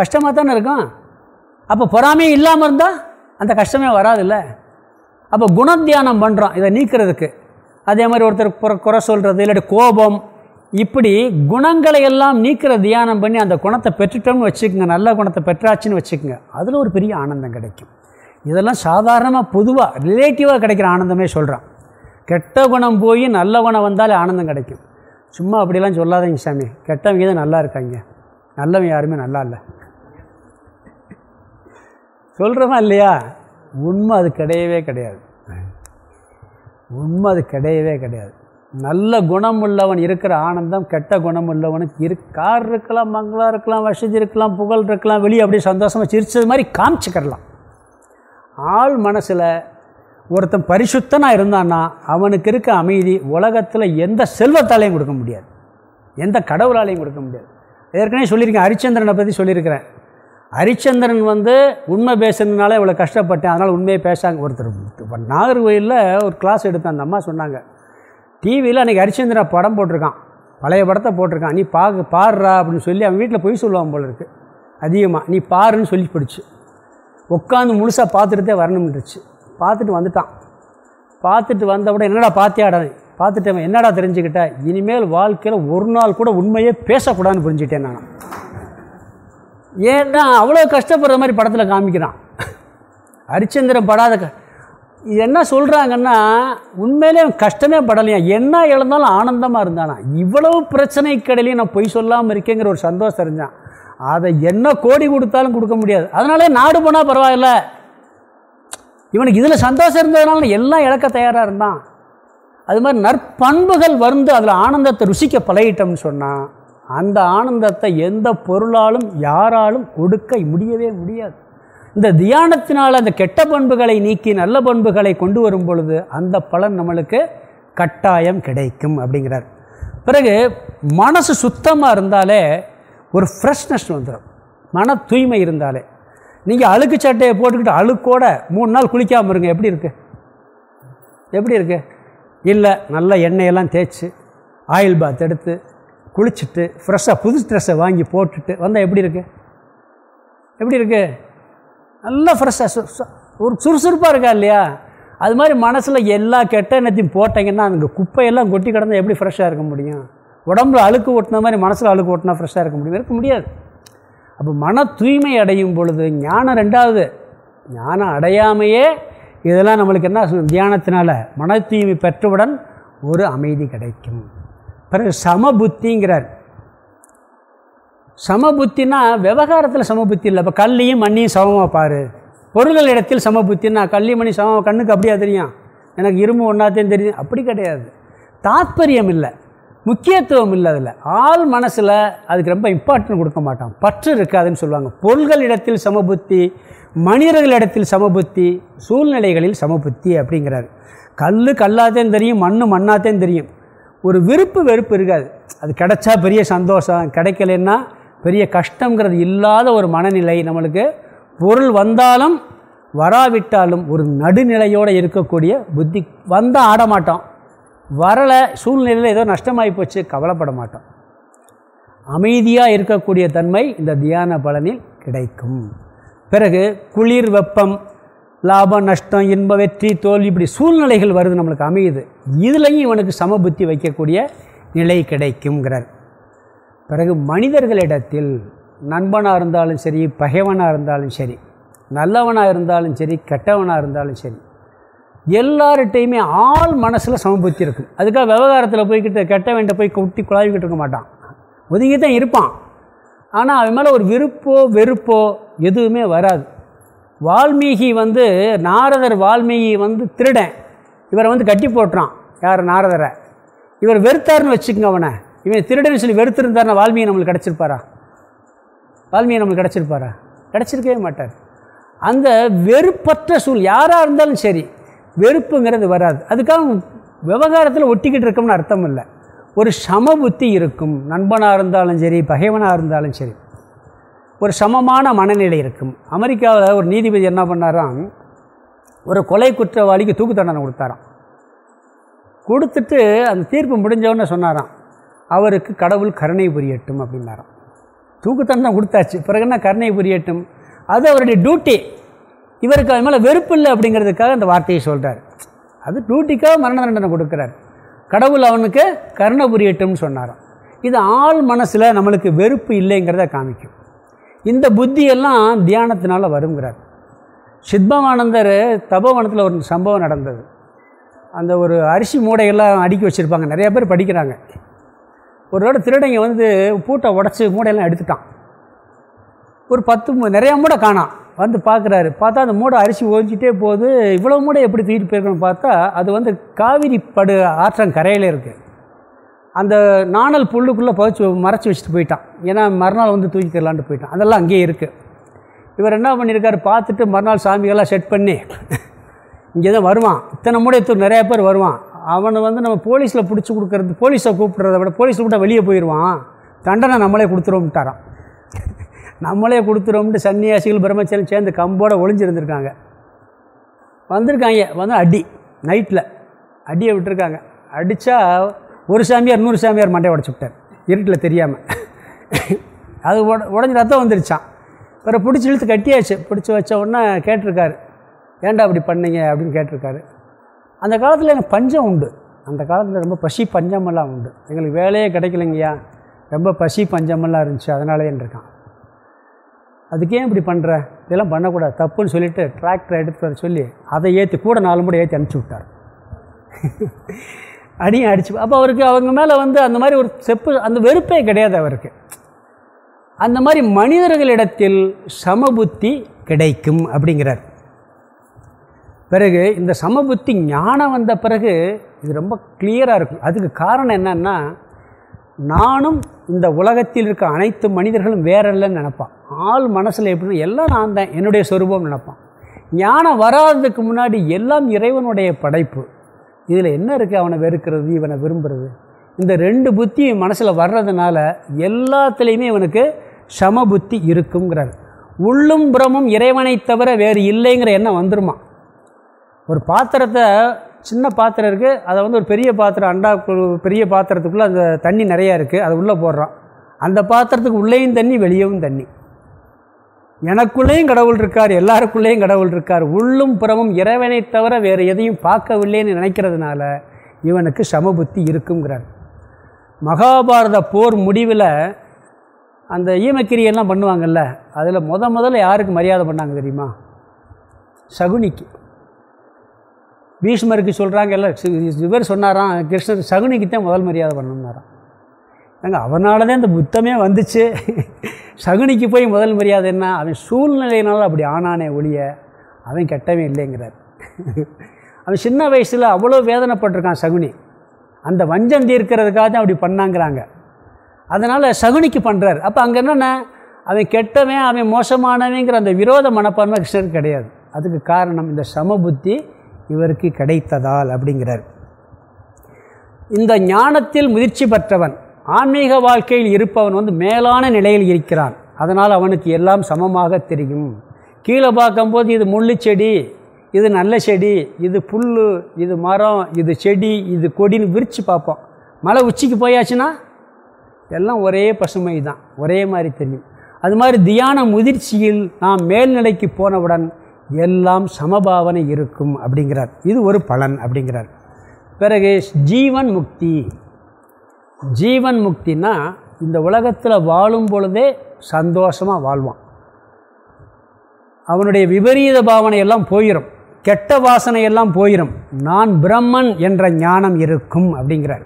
கஷ்டமாக தானே இருக்கும். அப்போ பொறாமையே இல்லாமல் இருந்தால் அந்த கஷ்டமே வராதுல்ல. அப்போ குணத்தியானம் பண்ணுறோம் இதை நீக்கிறதுக்கு. அதே மாதிரி ஒருத்தர் குறை சொல்கிறது இல்லாட்டி கோபம் இப்படி குணங்களை எல்லாம் நீக்கிற தியானம் பண்ணி அந்த குணத்தை பெற்றுட்டோம்னு வச்சுக்கோங்க நல்ல குணத்தை பெற்றாச்சுன்னு வச்சுக்கோங்க அதில் ஒரு பெரிய ஆனந்தம் கிடைக்கும். இதெல்லாம் சாதாரணமாக பொதுவாக ரிலேட்டிவாக கிடைக்கிற ஆனந்தமே சொல்கிறான் கெட்ட குணம் போய் நல்ல குணம் வந்தாலே ஆனந்தம் கிடைக்கும். சும்மா அப்படிலாம் சொல்லாதீங்க சாமி. கெட்டவங்க தான் நல்லா இருக்காங்க. நல்லவங்க யாருமே நல்லா இல்லை. சொல்கிறோமா இல்லையா? உண்மை அது கிடையவே கிடையாது. உண்மை அது கிடையவே கிடையாது. நல்ல குணம் உள்ளவன் இருக்கிற ஆனந்தம் கெட்ட குணம் உள்ளவனுக்கு இரு கார் இருக்கலாம் மங்களம் இருக்கலாம் வசதி இருக்கலாம் புகழ் இருக்கலாம் வெளியே அப்படியே சந்தோஷமாக சிரிச்சது மாதிரி காமிச்சிக்கிறலாம். ஆள் மனசில் ஒருத்தன் பரிசுத்தனாக இருந்தான்னா அவனுக்கு இருக்க அமைதி உலகத்தில் எந்த செல்வத்தாலையும் கொடுக்க முடியாது. எந்த கடவுளாலையும் கொடுக்க முடியாது. ஏற்கனவே சொல்லியிருக்கேன் ஹரிச்சந்திரனை பற்றி சொல்லியிருக்கிறேன். ஹரிச்சந்திரன் வந்து உண்மை பேசுனதுனால இவ்வளோ கஷ்டப்பட்டேன் அதனால் உண்மையை பேசாங்க. ஒருத்தர் இப்போ நாகர்கோயிலில் ஒரு கிளாஸ் எடுத்தேன் அந்த அம்மா சொன்னாங்க டிவியில் அன்றைக்கி ஹரிச்சந்திரா படம் போட்டிருக்கான். பழைய படத்தை போட்டிருக்கான். நீ பார்க்க பாடுறா அப்படின்னு சொல்லி அவன் வீட்டில் பொய் சொல்லுவான் போல இருக்கு. அதிகமாக நீ பாருன்னு சொல்லி பிடிச்சி. உட்காந்து முழுசாக பார்த்துட்டுதே வரணும்ன்றுச்சு பார்த்துட்டு வந்துட்டான். பார்த்துட்டு வந்த உடனே என்னடா பார்த்தியாடா பார்த்துட்டு அவன் என்னடா தெரிஞ்சுக்கிட்ட? இனிமேல் வாழ்க்கையில் ஒரு நாள் கூட உண்மையே பேசக்கூடாதுன்னு புரிஞ்சுட்டேன் நான். ஏன்னா அவ்வளோ கஷ்டப்படுற மாதிரி படத்தில் காமிக்கிறான். ஹரிச்சந்திரன் படாத க என்ன சொல்கிறாங்கன்னா உண்மையிலே கஷ்டமே படலையா? என்ன இழந்தாலும் ஆனந்தமாக இருந்தானா? இவ்வளவு பிரச்சனை கடையிலையும் நான் பொய் சொல்லாமல் இருக்கேங்கிற ஒரு சந்தோஷம் இருந்தான் அதை என்ன கோடி கொடுத்தாலும் கொடுக்க முடியாது. அதனாலே நாடு போனால் பரவாயில்ல. இவனுக்கு இதில் சந்தோஷம் இருந்ததுனால எல்லாம் இழக்க தயாராக இருந்தான். அது மாதிரி நற்பண்புகள் வந்து அதில் ஆனந்தத்தை ருசிக்க பழகிட்டோம்னு சொன்னால் அந்த ஆனந்தத்தை எந்த பொருளாலும் யாராலும் கொடுக்க முடியவே முடியாது. இந்த தியானத்தினால் அந்த கெட்ட பண்புகளை நீக்கி நல்ல பண்புகளை கொண்டு வரும் பொழுது அந்த பலன் நம்மளுக்கு கட்டாயம் கிடைக்கும் அப்படிங்கிறார். பிறகு மனசு சுத்தமாக இருந்தாலே ஒரு ஃப்ரெஷ்னஸ் வந்துடும் மன தூய்மை இருந்தாலே. நீங்கள் அழுக்கு சட்டையை போட்டுக்கிட்டு அழுக்கோட மூணு நாள் குளிக்காமல் இருங்க. எப்படி இருக்கு? எப்படி இருக்கு? இல்லை நல்ல எண்ணெயெல்லாம் தேய்ச்சி ஆயில் பாத் எடுத்து குளிச்சுட்டு ஃப்ரெஷ்ஷாக புது ட்ரெஸ்ஸை வாங்கி போட்டுட்டு வந்தால் எப்படி இருக்குது எப்படி இருக்குது நல்லா ஃப்ரெஷ்ஷாக ஒரு சுறுசுறுப்பாக இருக்கா இல்லையா? அது மாதிரி மனசில் எல்லா கெட்ட எண்ணத்தையும் போட்டிங்கன்னா அங்கே குப்பையெல்லாம் கொட்டி கிடந்தால் எப்படி ஃப்ரெஷ்ஷாக இருக்க முடியும்? உடம்புல அழுக்கு ஓட்டின மாதிரி மனசில் அழுக்கு ஓட்டினா ஃப்ரெஷ்ஷாக இருக்க முடியும்? இருக்க முடியாது. அப்போ மன தூய்மை அடையும் பொழுது ஞானம் ரெண்டாவது. ஞானம் அடையாமையே இதெல்லாம் நம்மளுக்கு என்ன சொல்லணும்? மன தூய்மை பெற்றவுடன் ஒரு அமைதி கிடைக்கும். பிறகு சமபுத்திங்கிறார். சமபுத்தினா விவகாரத்தில் சமபுத்தி இல்லை. இப்போ கல்லையும் மண்ணையும் சமமாக பாரு. பொருள்கள் இடத்தில் சமபுத்தின்னா கல்லையும் மணி சமம் கண்ணுக்கு அப்படியா தெரியும்? எனக்கு இரும்பு ஒன்றாத்தையும் தெரியும். அப்படி கிடையாது. தாத்பரியம் இல்லை. முக்கியத்துவம் இல்லை அதில். ஆள் மனசில் அதுக்கு ரொம்ப இம்பார்ட்டன்ட் கொடுக்க மாட்டான். பற்று இருக்காதுன்னு சொல்லுவாங்க. பொருள்கள் இடத்தில் சமபுத்தி மனிதர்கள் இடத்தில் சமபுத்தி சூழ்நிலைகளில் சமபுத்தி அப்படிங்கிறார். கல் கல்லாத்தையும் தெரியும் மண் மண்ணாத்தையும் தெரியும். ஒரு விருப்பு வெறுப்பு இருக்காது. அது கிடைச்சா பெரிய சந்தோஷம். கிடைக்கலன்னா பெரிய கஷ்டங்கிறது இல்லாத ஒரு மனநிலை நம்மளுக்கு. பொருள் வந்தாலும் வராவிட்டாலும் ஒரு நடுநிலையோடு இருக்கக்கூடிய புத்தி வந்தால் ஆட மாட்டோம் வரலை சூழ்நிலையில் ஏதோ நஷ்டமாகி போச்சு கவலைப்பட மாட்டோம். அமைதியாக இருக்கக்கூடிய தன்மை இந்த தியான பலனில் கிடைக்கும். பிறகு குளிர் வெப்பம் லாபம் நஷ்டம் இன்ப வெற்றி தோல்வி இப்படி சூழ்நிலைகள் வருது நம்மளுக்கு அமையுது. இதுலேயும் இவனுக்கு சமபுத்தி வைக்கக்கூடிய நிலை கிடைக்குங்கிறார் பிறகு மனிதர்களிடத்தில் நண்பனாக இருந்தாலும் சரி பகைவனாக இருந்தாலும் சரி நல்லவனாக இருந்தாலும் சரி கெட்டவனாக இருந்தாலும் சரி எல்லார்கிட்டையுமே ஆள் மனசில் சமபுத்தி இருக்கும். அதுக்காக விவகாரத்தில் போய்கிட்டு கெட்டவன்ட்ட போய் குட்டி குழாவிக்கிட்டு இருக்க மாட்டான். ஒதுங்கி தான் இருப்பான். ஆனால் அவன் மேலே ஒரு விருப்போ வெறுப்போ எதுவுமே வராது. வால்மீகி வந்து நாரதர் வால்மீகி வந்து திருடன். இவரை வந்து கட்டி போட்டுறான். யார்? நாரதரை. இவர் வெறுத்தாருன்னு வச்சுக்கோங்க அவனை. இவன் திருடன்னு சொல்லி வெறுத்திருந்தாருன்னா வால்மீகி நம்மளுக்கு கிடச்சிருப்பாரா? வால்மீகி நம்மளுக்கு கிடச்சிருப்பாரா? கிடச்சிருக்கவே மாட்டார். அந்த வெறுப்பற்ற சூழ் யாராக இருந்தாலும் சரி வெறுப்புங்கிறது வராது. அதுக்காக விவகாரத்தில் ஒட்டிக்கிட்டு இருக்கோம்னு அர்த்தம் இல்லை ஒரு சம புத்தி இருக்கும். நண்பனாக இருந்தாலும் சரி பகைவனாக இருந்தாலும் சரி. ஒரு சமமான மனநிலை இருக்கும். அமெரிக்காவில் ஒரு நீதிபதி என்ன பண்ணாராம்? ஒரு கொலை குற்றவாளிக்கு தூக்கு தண்டனை கொடுத்தாராம். கொடுத்துட்டு அந்த தீர்ப்பு முடிஞ்சவொன்னே சொன்னாராம். அவருக்கு கடவுள் கருணை புரியட்டும் அப்படின்னாராம். தூக்கு கொடுத்தாச்சு. பிறகு என்ன? கருணை புரியட்டும். அது அவருடைய டியூட்டி இவருக்கு அது மேலே வெறுப்பு இல்லை அப்படிங்கிறதுக்காக அந்த வார்த்தையை சொல்கிறார் அது டியூட்டிக்காக மரண தண்டனை கொடுக்குறார். கடவுள் அவனுக்கு கருணை புரியட்டும்னு சொன்னாராம். இது ஆள் மனசில் நம்மளுக்கு வெறுப்பு இல்லைங்கிறத காமிக்கும். இந்த புத்தியெல்லாம் தியானத்தினால் வருங்கிறார். சித்பவானந்தர் தபோவனத்தில் ஒரு சம்பவம் நடந்தது. அந்த ஒரு அரிசி மூடையெல்லாம் அடுக்கி வச்சுருப்பாங்க. நிறையா பேர் படிக்கிறாங்க. ஒரு தடவை திருடங்க வந்து பூட்டை உடச்சி மூடையெல்லாம் எடுத்துட்டான். ஒரு பத்து நிறையா மூடை காணாம் வந்து பார்க்குறாரு. பார்த்தா அந்த மூடை அரிசி ஓஞ்சிட்டே போகுது. இவ்வளோ மூடை எப்படி தூக்கிட்டு போயிருக்கணும்னு பார்த்தா அது வந்து காவிரி படு ஆற்றங்கரையில் இருக்குது அந்த நாணல் புல்லுக்குள்ளே புதைச்சி மறைச்சி வச்சுட்டு போயிட்டான். ஏன்னா மறுநாள் வந்து தூக்கிக்கலான்ட்டு போயிட்டான். அதெல்லாம் அங்கேயே இருக்குது இவர் என்ன பண்ணியிருக்காரு பார்த்துட்டு மறுநாள் சாமிகள்லாம் செட் பண்ணி இங்கே தான் வருவான். இத்தனை மூடையத்தூர் நிறையா பேர் வருவான். அவனை வந்து நம்ம போலீஸில் பிடிச்சி கொடுக்குறது போலீஸை கூப்பிட்றத விட போலீஸில் கூட வெளியே போயிடுவான் தண்டனை நம்மளே கொடுத்துருவோம்ட்டாரான் நம்மளே கொடுத்துருவோம்ட்டு சன்னியாசிகள் பிரம்மச்சாரி சேர்ந்து கம்போடு ஒளிஞ்சிருந்துருக்காங்க. வந்திருக்காங்க. வந்து அடி நைட்டில் அடியை விட்டுருக்காங்க. அடித்தா ஒரு சாமியார் நூறு சாமியார் மண்டையை உடச்சி விட்டார். இருட்டில் தெரியாமல் அது உட உடஞ்சி ரத்தம் வந்துருச்சான் வேறு பிடிச்சி இழுத்து கட்டியாச்சு. பிடிச்சி வச்ச உடனே கேட்டிருக்காரு ஏன்டா அப்படி பண்ணீங்க? அப்படின்னு கேட்டிருக்காரு. அந்த காலத்தில் எனக்கு பஞ்சம் உண்டு. அந்த காலத்தில் ரொம்ப பசி பஞ்சமெல்லாம் உண்டு. எங்களுக்கு வேலையே கிடைக்கலைங்கய்யா. ரொம்ப பசி பஞ்சமெல்லாம் இருந்துச்சு. அதனாலே இருக்கான் அதுக்கே இப்படி பண்ணுற இதெல்லாம் பண்ணக்கூடாது. தப்புன்னு சொல்லிவிட்டு டிராக்டரை எடுத்து வர சொல்லி அதை ஏற்றி கூட நாலு மூட ஏற்றி அனுப்பிச்சி விட்டார். அடியும் அடிச்சு. அப்போ அவருக்கு அவங்க மேலே வந்து அந்த மாதிரி ஒரு செப்பு அந்த வெறுப்பே கிடையாது அவருக்கு. அந்த மாதிரி மனிதர்களிடத்தில் சமபுத்தி கிடைக்கும் அப்படிங்கிறார். பிறகு இந்த சமபுத்தி ஞானம் வந்த பிறகு இது ரொம்ப கிளியராக இருக்கும். அதுக்கு காரணம் என்னன்னா நானும் இந்த உலகத்தில் இருக்க அனைத்து மனிதர்களும் வேற இல்லைன்னு நினப்பான். ஆள் மனசில் எப்படின்னா எல்லாம் நான் தான் என்னுடைய சொரூபம் நினப்பான். ஞானம் வராததுக்கு முன்னாடி எல்லாம் இறைவனுடைய படைப்பு. இதில் என்ன இருக்குது அவனை வெறுக்கிறது இவனை விரும்புகிறது இந்த ரெண்டு புத்தி மனசில் வர்றதுனால எல்லாத்துலேயுமே இவனுக்கு சம புத்தி இருக்குங்கிறார். உள்ளும் புறமும் இறைவனை தவிர வேறு இல்லைங்கிற எண்ணம் வந்துருமா? ஒரு பாத்திரத்தை சின்ன பாத்திரம் இருக்குது அதை வந்து ஒரு பெரிய பாத்திரம் அண்டா பெரிய பாத்திரத்துக்குள்ளே அந்த தண்ணி நிறையா இருக்குது அதை உள்ளே போடுறான். அந்த பாத்திரத்துக்கு உள்ளேயும் தண்ணி வெளியவும் தண்ணி. எனக்குள்ளேயும் கடவுள் இருக்கார் எல்லாருக்குள்ளேயும் கடவுள் இருக்கார். உள்ளும் புறமும் இறைவனை தவிர வேறு எதையும் பார்க்கவில்லைன்னு நினைக்கிறதுனால இவனுக்கு சமபுத்தி இருக்குங்கிறார். மகாபாரத போர் முடிவில் அந்த ஈமக்கிரியெல்லாம் பண்ணுவாங்கள்ல அதில் முத முதல்ல யாருக்கு மரியாதை பண்ணாங்க தெரியுமா? சகுனிக்கு. பீஷ்மருக்கு சொல்கிறாங்க எல்லாம் இவர் சொன்னாராம் கிருஷ்ணர் சகுனிக்கு தான் முதல் மரியாதை பண்ணணும்னாராம். ஏங்க அவனால தான் இந்த புத்தமே வந்துச்சு. சகுனிக்கு போய் முதல் மரியாதை என்ன? அவன் சூழ்நிலையினால அப்படி ஆனானே ஒழிய அவன் கெட்டவே இல்லைங்கிறார். அவன் சின்ன வயசில் அவ்வளோ வேதனைப்பட்டிருக்கான் சகுனி. அந்த வஞ்சம் தீர்க்கிறதுக்காக தான் அப்படி பண்ணாங்கிறாங்க. அதனால் சகுனிக்கு பண்ணுறார் அப்போ அங்கே என்னென்ன? அவன் கெட்டவன் அவன் மோசமானவங்கிற அந்த விரோத மனப்பான்மை கிருஷ்ணருக்கு கிடையாது. அதுக்கு காரணம் இந்த சமபுத்தி இவருக்கு கிடைத்ததால் அப்படிங்கிறார். இந்த ஞானத்தில் முதிர்ச்சி பெற்றவன் ஆன்மீக வாழ்க்கையில் இருப்பவன் வந்து மேலான நிலையில் இருக்கிறான். அதனால் அவனுக்கு எல்லாம் சமமாக தெரியும். கீழே பார்க்கும்போது இது முள்ளு செடி இது நல்ல செடி இது புல் இது மரம் இது செடி இது கொடின்னு விரித்து பார்ப்போம். மலை உச்சிக்கு போயாச்சுன்னா எல்லாம் ஒரே பசுமை தான் ஒரே மாதிரி தெரியும். அது மாதிரி தியான முதிர்ச்சியில் நாம் மேல்நிலைக்கு போனவுடன் எல்லாம் சமபாவனை இருக்கும் அப்படிங்கிறார். இது ஒரு பலன் அப்படிங்கிறார். பிறகு ஜீவன் முக்தி. ஜீவன் முக்தினா இந்த உலகத்தில் வாழும் பொழுதே சந்தோஷமாக வாழ்வான். அவனுடைய விபரீத பாவனையெல்லாம் போயிடும் கெட்ட வாசனை எல்லாம் போயிடும் நான் பிரம்மன் என்ற ஞானம் இருக்கும் அப்படிங்கிறார்.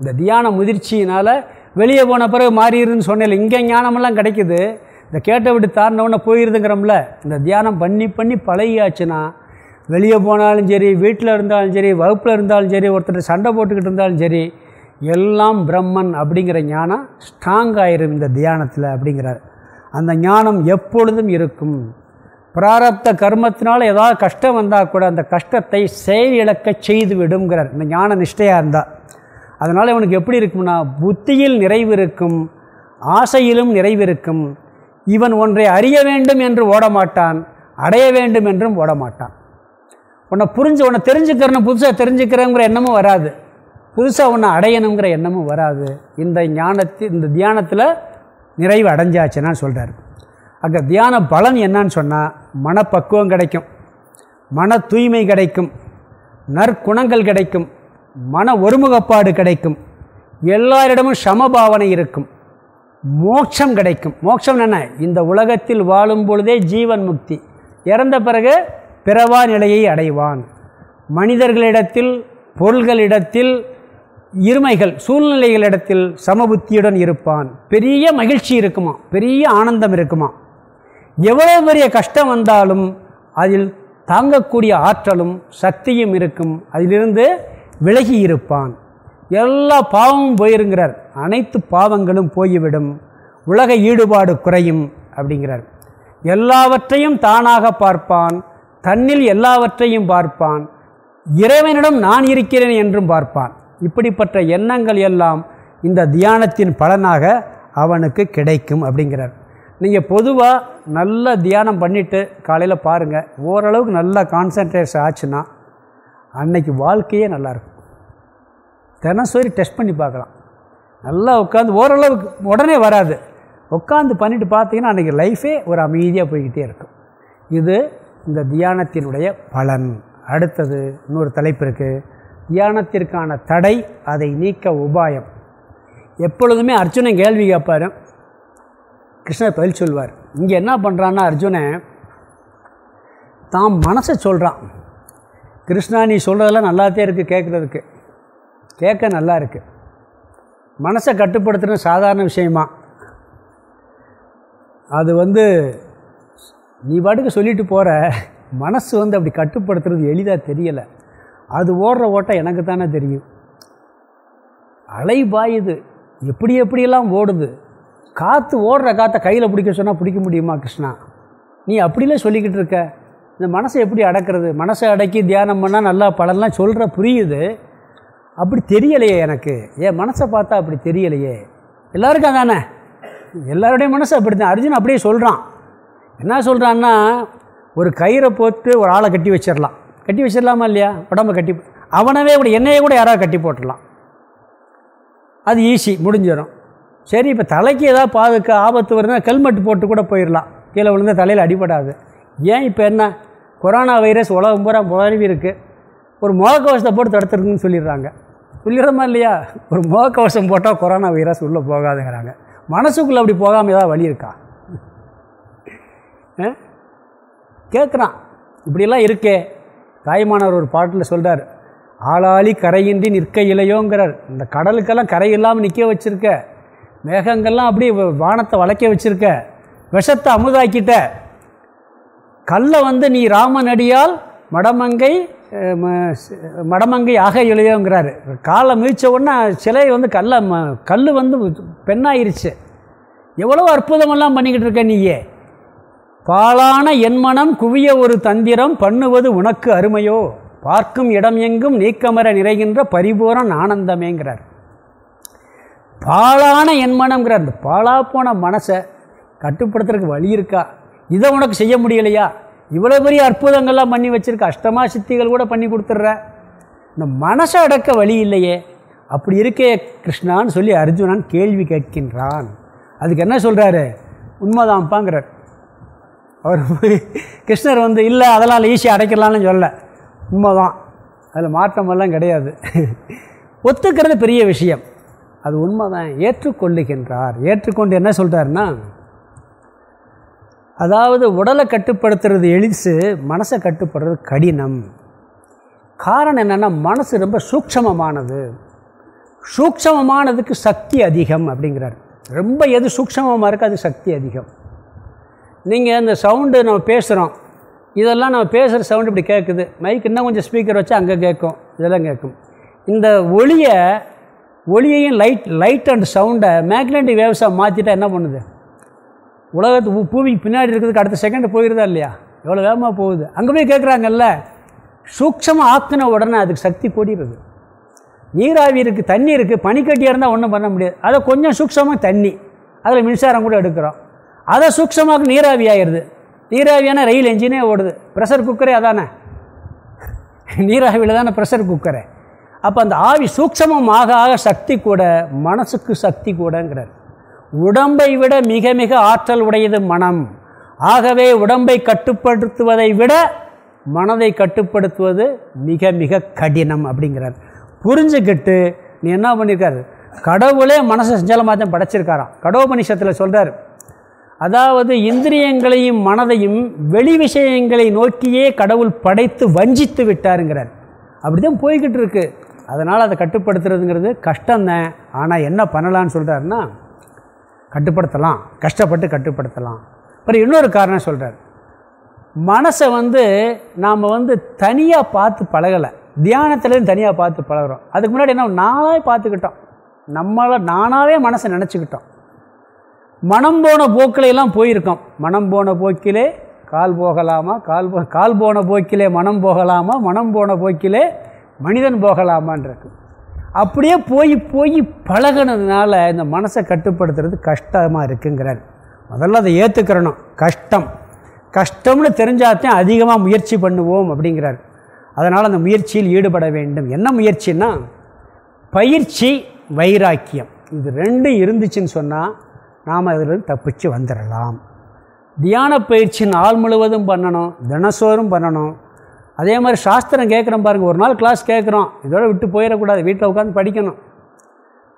இந்த தியான முதிர்ச்சியினால் வெளியே போன பிறகு மாறிடுன்னு சொன்னேன் இங்கே ஞானமெல்லாம் கிடைக்குது. இந்த கேட்ட விட்டு தாரினவுடனே போயிருதுங்கிறோம்ல இந்த தியானம் பண்ணி பண்ணி பழகியாச்சுன்னா வெளியே போனாலும் சரி வீட்டில் இருந்தாலும் சரி வகுப்பில் இருந்தாலும் சரி ஒருத்தர் சண்டை போட்டுக்கிட்டு இருந்தாலும் சரி எல்லாம் பிரம்மன் அப்படிங்கிற ஞானம் ஸ்ட்ராங் ஆயிரும் இந்த தியானத்தில் அப்படிங்கிறார். அந்த ஞானம் எப்பொழுதும் இருக்கும். பிராரப்த கர்மத்தினால் ஏதாவது கஷ்டம் வந்தால் கூட அந்த கஷ்டத்தை செயல் இழக்க செய்து விடுங்கிறார் இந்த ஞான நிஷ்டையாக இருந்தால் அதனால் இவனுக்கு எப்படி இருக்கும்னா புத்தியில் நிறைவு இருக்கும் ஆசையிலும் நிறைவு இருக்கும். இவன் ஒன்றை அறிய வேண்டும் என்று ஓடமாட்டான் அடைய வேண்டும் என்றும் ஓடமாட்டான். உன்னை புரிஞ்சு உன்னை தெரிஞ்சுக்கிறன்னு புதுசாக தெரிஞ்சுக்கிறேங்கிற எண்ணமும் வராது. புதுசாக உன்னை அடையணுங்கிற எண்ணமும் வராது. இந்த ஞானத்தில் இந்த தியானத்தில் நிறைவு அடைஞ்சாச்சுன்னா சொல்கிறார் அங்கே தியான பலன் என்னன்னு சொன்னால் மனப்பக்குவம் கிடைக்கும் மன தூய்மை கிடைக்கும் நற்குணங்கள் கிடைக்கும் மன ஒருமுகப்பாடு கிடைக்கும் எல்லாரிடமும் சமபாவனை இருக்கும். மோட்சம் கிடைக்கும். மோட்சம் என்ன? இந்த உலகத்தில் வாழும் பொழுதே ஜீவன் முக்தி. இறந்த பிறகு பிறவா நிலையை அடைவான். மனிதர்களிடத்தில் பொருள்களிடத்தில் இருமைகள் சூழ்நிலைகளிடத்தில் சமபுத்தியுடன் இருப்பான். பெரிய மகிழ்ச்சி இருக்குமா? பெரிய ஆனந்தம் இருக்குமா? எவ்வளோ பெரிய கஷ்டம் வந்தாலும் அதில் தாங்கக்கூடிய ஆற்றலும் சக்தியும் இருக்கும். அதிலிருந்து விலகி இருப்பான். எல்லா பாவமும் போயிருங்கிறார். அனைத்து பாவங்களும் போய்விடும். உலக ஈடுபாடு குறையும் அப்படிங்கிறார். எல்லாவற்றையும் தானாக பார்ப்பான். தன்னில் எல்லாவற்றையும் பார்ப்பான். இறைவனிடம் நான் இருக்கிறேன் என்றும் பார்ப்பான். இப்படிப்பட்ட எண்ணங்கள் எல்லாம் இந்த தியானத்தின் பலனாக அவனுக்கு கிடைக்கும் அப்படிங்கிறார். நீங்கள் பொதுவாக நல்ல தியானம் பண்ணிவிட்டு காலையில் பாருங்கள் ஓரளவுக்கு நல்லா கான்சன்ட்ரேஷன் ஆச்சுன்னா அன்னைக்கு வாழ்க்கையே நல்லாயிருக்கும் தினசரி டெஸ்ட் பண்ணி பார்க்கலாம். நல்லா உட்காந்து ஓரளவுக்கு உடனே வராது. உட்காந்து பண்ணிட்டு பார்த்தீங்கன்னா அன்றைக்கி லைஃபே ஒரு அமைதியாக போய்கிட்டே இருக்கும். இது இந்த தியானத்தினுடைய பலன். அடுத்தது இன்னொரு தலைப்பு இருக்குது தியானத்திற்கான தடை அதை நீக்க உபாயம். எப்பொழுதுமே அர்ஜுனன் கேள்வி கேட்பார். கிருஷ்ணர் பதில் சொல்வார். இங்கே என்ன பண்ணுறான்னா அர்ஜுனன் தான் மனசை சொல்கிறான் கிருஷ்ணா நீ சொல்கிறதெல்லாம் நல்லாத்தே இருக்குது கேட்குறதுக்கு கேட்க நல்லா இருக்குது மனசை கட்டுப்படுத்துறது சாதாரண விஷயமா? அது வந்து நீ பாட்டுக்கு சொல்லிட்டு போகிற மனசு வந்து அப்படி கட்டுப்படுத்துறது எளிதாக தெரியலை. அது ஓடுற ஓட்டம் எனக்கு தானே தெரியும். அலை பாயுது. எப்படி எப்படியெல்லாம் ஓடுது? காற்று ஓடுற காற்றை கையில் பிடிக்க சொன்னால் பிடிக்க முடியுமா கிருஷ்ணா? நீ அப்படிலாம் சொல்லிக்கிட்டு இருக்க. இந்த மனசை எப்படி அடக்கிறது? மனசை அடக்கி தியானம் பண்ணால் நல்லா பலன்லாம் சொல்கிற புரியுது. அப்படி தெரியலையே எனக்கு. என் மனசை பார்த்தா அப்படி தெரியலையே? எல்லாருக்கும் தானே எல்லாருடைய மனசு அப்படி தான் அர்ஜுன் அப்படியே சொல்கிறான் என்ன சொல்கிறான்னா ஒரு கயிறை போட்டு ஒரு ஆளை கட்டி வச்சிடலாம். கட்டி வச்சிடலாமா இல்லையா? உடம்பை கட்டி அவனவே கூட என்னையே கூட யாராவது கட்டி போட்டுடலாம். அது ஈஸி முடிஞ்சிடும். சரி இப்போ தலைக்கு ஏதாவது பாதுக்க ஆபத்து வருதுன்னா ஹெல்மெட் போட்டு கூட போயிடலாம். கீழே விழுந்த தலையில் அடிபடாது. ஏன் இப்போ என்ன? கொரோனா வைரஸ் உலகம் பூரா புலவி இருக்குது ஒரு முகக்கவசத்தை போட்டு தடுத்துருக்குன்னு சொல்லிடுறாங்க. சொல்லிடுறமா இல்லையா? ஒரு முகக்கவசம் போட்டால் கொரோனா வைரஸ் உள்ளே போகாதுங்கிறாங்க. மனசுக்குள்ளே அப்படி போகாமல் ஏதாவது வழி இருக்கா? கேட்குறான் இப்படியெல்லாம் இருக்கே. தாய்மானவர் ஒரு பாட்டில் சொல்கிறார் ஆளாளி கரையின்றி நிற்க இலையோங்கிறார். இந்த கடலுக்கெல்லாம் கரை இல்லாமல் நிற்க வச்சுருக்க. மேகங்கள்லாம் அப்படியே வானத்தை வளைக்க வச்சுருக்க. விஷத்தை அமுதாக்கிட்ட. கல்லை வந்து நீ ராமனடியால் மடமங்கை மடமங்கை ஆக எழுதியோங்கிறாரு. காலை மிதித்த உடனே சிலை வந்து கல்லை கல் வந்து பெண்ணாயிருச்சு. எவ்வளோ அற்புதமெல்லாம் பண்ணிக்கிட்டு இருக்க நீயே. பாலான என்மனம் குவிய ஒரு தந்திரம் பண்ணுவது உனக்கு அருமையோ? பார்க்கும் இடம் எங்கும் நீக்கமர நிறைகின்ற பரிபூரண ஆனந்தமேங்கிறார். பாலான என்மனம்ங்கிறார் இந்த பாலா போன மனசை கட்டுப்படுத்துறதுக்கு வழி இருக்கா? இதை உனக்கு செய்ய முடியலையா? இவ்வளோ பெரிய அற்புதங்கள்லாம் பண்ணி வச்சுருக்க அஷ்டமா சித்திகள் கூட பண்ணி கொடுத்துட்ற. இந்த மனசை அடக்க வழி இல்லையே. அப்படி இருக்கே கிருஷ்ணான்னு சொல்லி அர்ஜுனன் கேள்வி கேட்கின்றான். அதுக்கு என்ன சொல்கிறாரு உண்மைதான்ப்பாங்கிறார். அவர் கிருஷ்ணர் வந்து இல்லை அதெல்லாம் ஈஸியாக அடைக்கலாம்னு சொல்ல உண்மைதான். அதில் மாற்றமெல்லாம் கிடையாது. ஒத்துக்கிறது பெரிய விஷயம். அது உண்மைதான். ஏற்றுக்கொள்ளுகின்றார். ஏற்றுக்கொண்டு என்ன சொல்கிறாருன்னா அதாவது உடலை கட்டுப்படுத்துறது எளிசு மனசை கட்டுப்படுறது கடினம். காரணம் என்னென்னா மனசு ரொம்ப சூக்ஷமமானது. சூக்ஷமமானதுக்கு சக்தி அதிகம் அப்படிங்கிறார். ரொம்ப எது சூக்ஷமமாக இருக்குது அது சக்தி அதிகம். நீங்கள் இந்த சவுண்டு நம்ம பேசுகிறோம் இதெல்லாம் நம்ம பேசுகிற சவுண்டு இப்படி கேட்குது மைக் இன்னும் கொஞ்சம் ஸ்பீக்கர் வச்சு அங்கே கேட்கும் இதெல்லாம் கேட்கும் இந்த ஒளியை ஒளியையும் லைட் லைட் அண்ட் சவுண்டை மேக்னெட்டிக் வேவ்ஸாக மாற்றிட்டா என்ன பண்ணுது? உலகத்து பூமிக்கு பின்னாடி இருக்கிறதுக்கு அடுத்த செகண்ட் போயிருதா இல்லையா? எவ்வளோ வேகமாக போகுது. அங்கே போய் கேட்குறாங்கல்ல சூக்ஷமாக ஆக்கின உடனே அதுக்கு சக்தி கூடிடுது. நீராவி இருக்குது தண்ணி இருக்குது பனிக்கட்டியாக இருந்தால் ஒன்றும் பண்ண முடியாது. அதை கொஞ்சம் சூக்ஷமாக தண்ணி. அதில் மின்சாரம் கூட எடுக்கிறோம். அதை சூக்ஷமாக நீராவி ஆயிடுது. நீராவியான ரயில் என்ஜினே ஓடுது. ப்ரெஷர் குக்கரே அதானே? நீராவியில் தானே ப்ரெஷர் குக்கரே அப்போ அந்த ஆவி சூக்ஷமம் ஆக ஆக சக்தி கூட மனசுக்கு சக்தி கூடங்கிறார். உடம்பை விட மிக மிக ஆற்றல் உடையது மனம். ஆகவே உடம்பை கட்டுப்படுத்துவதை விட மனதை கட்டுப்படுத்துவது மிக மிக கடினம் அப்படிங்கிறார். புரிஞ்சுக்கிட்டு நீ என்ன பண்ணியிருக்காரு கடவுளே மனசை தான் படைச்சிருக்காராம். கடவுபனிஷத்தில் சொல்கிறார் அதாவது இந்திரியங்களையும் மனதையும் வெளி விஷயங்களை நோக்கியே கடவுள் படைத்து வஞ்சித்து விட்டாருங்கிறார். அப்படி தான் போய்கிட்டு இருக்குது அதனால் அதை கட்டுப்படுத்துறதுங்கிறது கஷ்டம்தான். ஆனால் என்ன பண்ணலான்னு சொல்கிறாருன்னா கட்டுப்படுத்தலாம் கஷ்டப்பட்டு கட்டுப்படுத்தலாம். அப்புறம் இன்னொரு காரணம் சொல்கிறார் மனசை வந்து நாம் வந்து தனியாக பார்த்து பழகலை. தியானத்துலேருந்து தனியாக பார்த்து பழகுறோம். அதுக்கு முன்னாடி என்ன நானாவே பார்த்துக்கிட்டோம். நம்மளை நானாகவே மனசை நினச்சிக்கிட்டோம். மனம் போன போக்கிலையெல்லாம் போயிருக்கோம். மனம் போன போக்கிலே கால் போகலாமா? கால் போ கால் போன போக்கிலே மனம் போகலாமா? மனம் போன போக்கிலே மனிதன் போகலாமான் இருக்கு. அப்படியே போய் போய் பழகுனதுனால இந்த மனசை கட்டுப்படுத்துறது கஷ்டமாக இருக்குங்கிறார். முதல்ல அதை ஏற்றுக்கிறணும் கஷ்டம். கஷ்டம்னு தெரிஞ்சாத்தையும் அதிகமாக முயற்சி பண்ணுவோம் அப்படிங்கிறார். அதனால் அந்த முயற்சியில் ஈடுபட வேண்டும். என்ன முயற்சின்னா பயிற்சி வைராக்கியம். இது ரெண்டும் இருந்துச்சுன்னு சொன்னால் நாம் அதில் தப்பிச்சு வந்துடலாம் தியான பயிற்சி நாள் முழுவதும் பண்ணணும். தினசோறும் பண்ணணும். அதே மாதிரி சாஸ்திரம் கேட்குறோம் பாருங்கள் ஒரு நாள் கிளாஸ் கேட்குறோம். இதோட விட்டு போயிடக்கூடாது வீட்டில் உட்காந்து படிக்கணும்.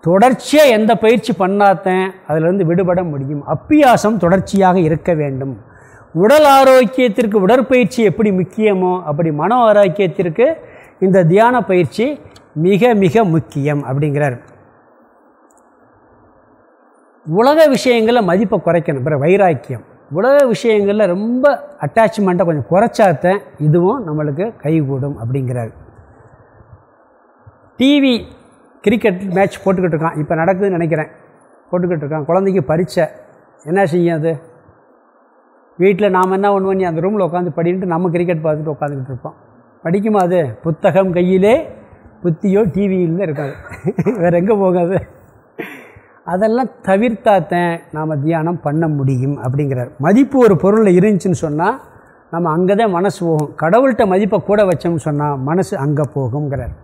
தொடர்ச்சியாக எந்த பயிற்சி பண்ணாத்தேன் அதிலிருந்து விடுபட முடியும். அப்பியாசம் தொடர்ச்சியாக இருக்க வேண்டும். உடல் ஆரோக்கியத்திற்கு உடற்பயிற்சி எப்படி முக்கியமோ அப்படி மன ஆரோக்கியத்திற்கு இந்த தியான பயிற்சி மிக மிக முக்கியம் அப்படிங்கிறார். உலக விஷயங்களில் மதிப்பை குறைக்கணும் பிற வைராக்கியம். உலக விஷயங்களில் ரொம்ப அட்டாச்மெண்ட்டை கொஞ்சம் குறைச்சாத்தான் இதுவும் நம்மளுக்கு கைகூடும் அப்படிங்கிறார். டிவி கிரிக்கெட் மேட்ச் போட்டுக்கிட்டு இருக்கான். இப்போ நடக்குதுன்னு நினைக்கிறேன். போட்டுக்கிட்டு இருக்கான். குழந்தைக்கு பரீட்சை. என்ன செய்யும் அது? வீட்டில் நாம் என்ன ஒன்று பண்ணி அந்த ரூமில் உட்காந்து படின்ட்டு நம்ம கிரிக்கெட் பார்த்துட்டு உட்காந்துக்கிட்டு இருப்போம். படிக்குமா அது? புத்தகம் கையிலே புத்தியோ டிவியில் இருக்காது. வேறு எங்கே போகாது? அதெல்லாம் தவிர்த்தாத்தேன் நாம் தியானம் பண்ண முடியும் அப்படிங்கிறார். மதிப்பு ஒரு பொருளில் இருந்துச்சுன்னு சொன்னால் நம்ம அங்கே தான் மனசு போகும். கடவுள்கிட்ட மதிப்பை கூட வச்சோம்னு சொன்னால் மனசு அங்கே போகுங்கிறார்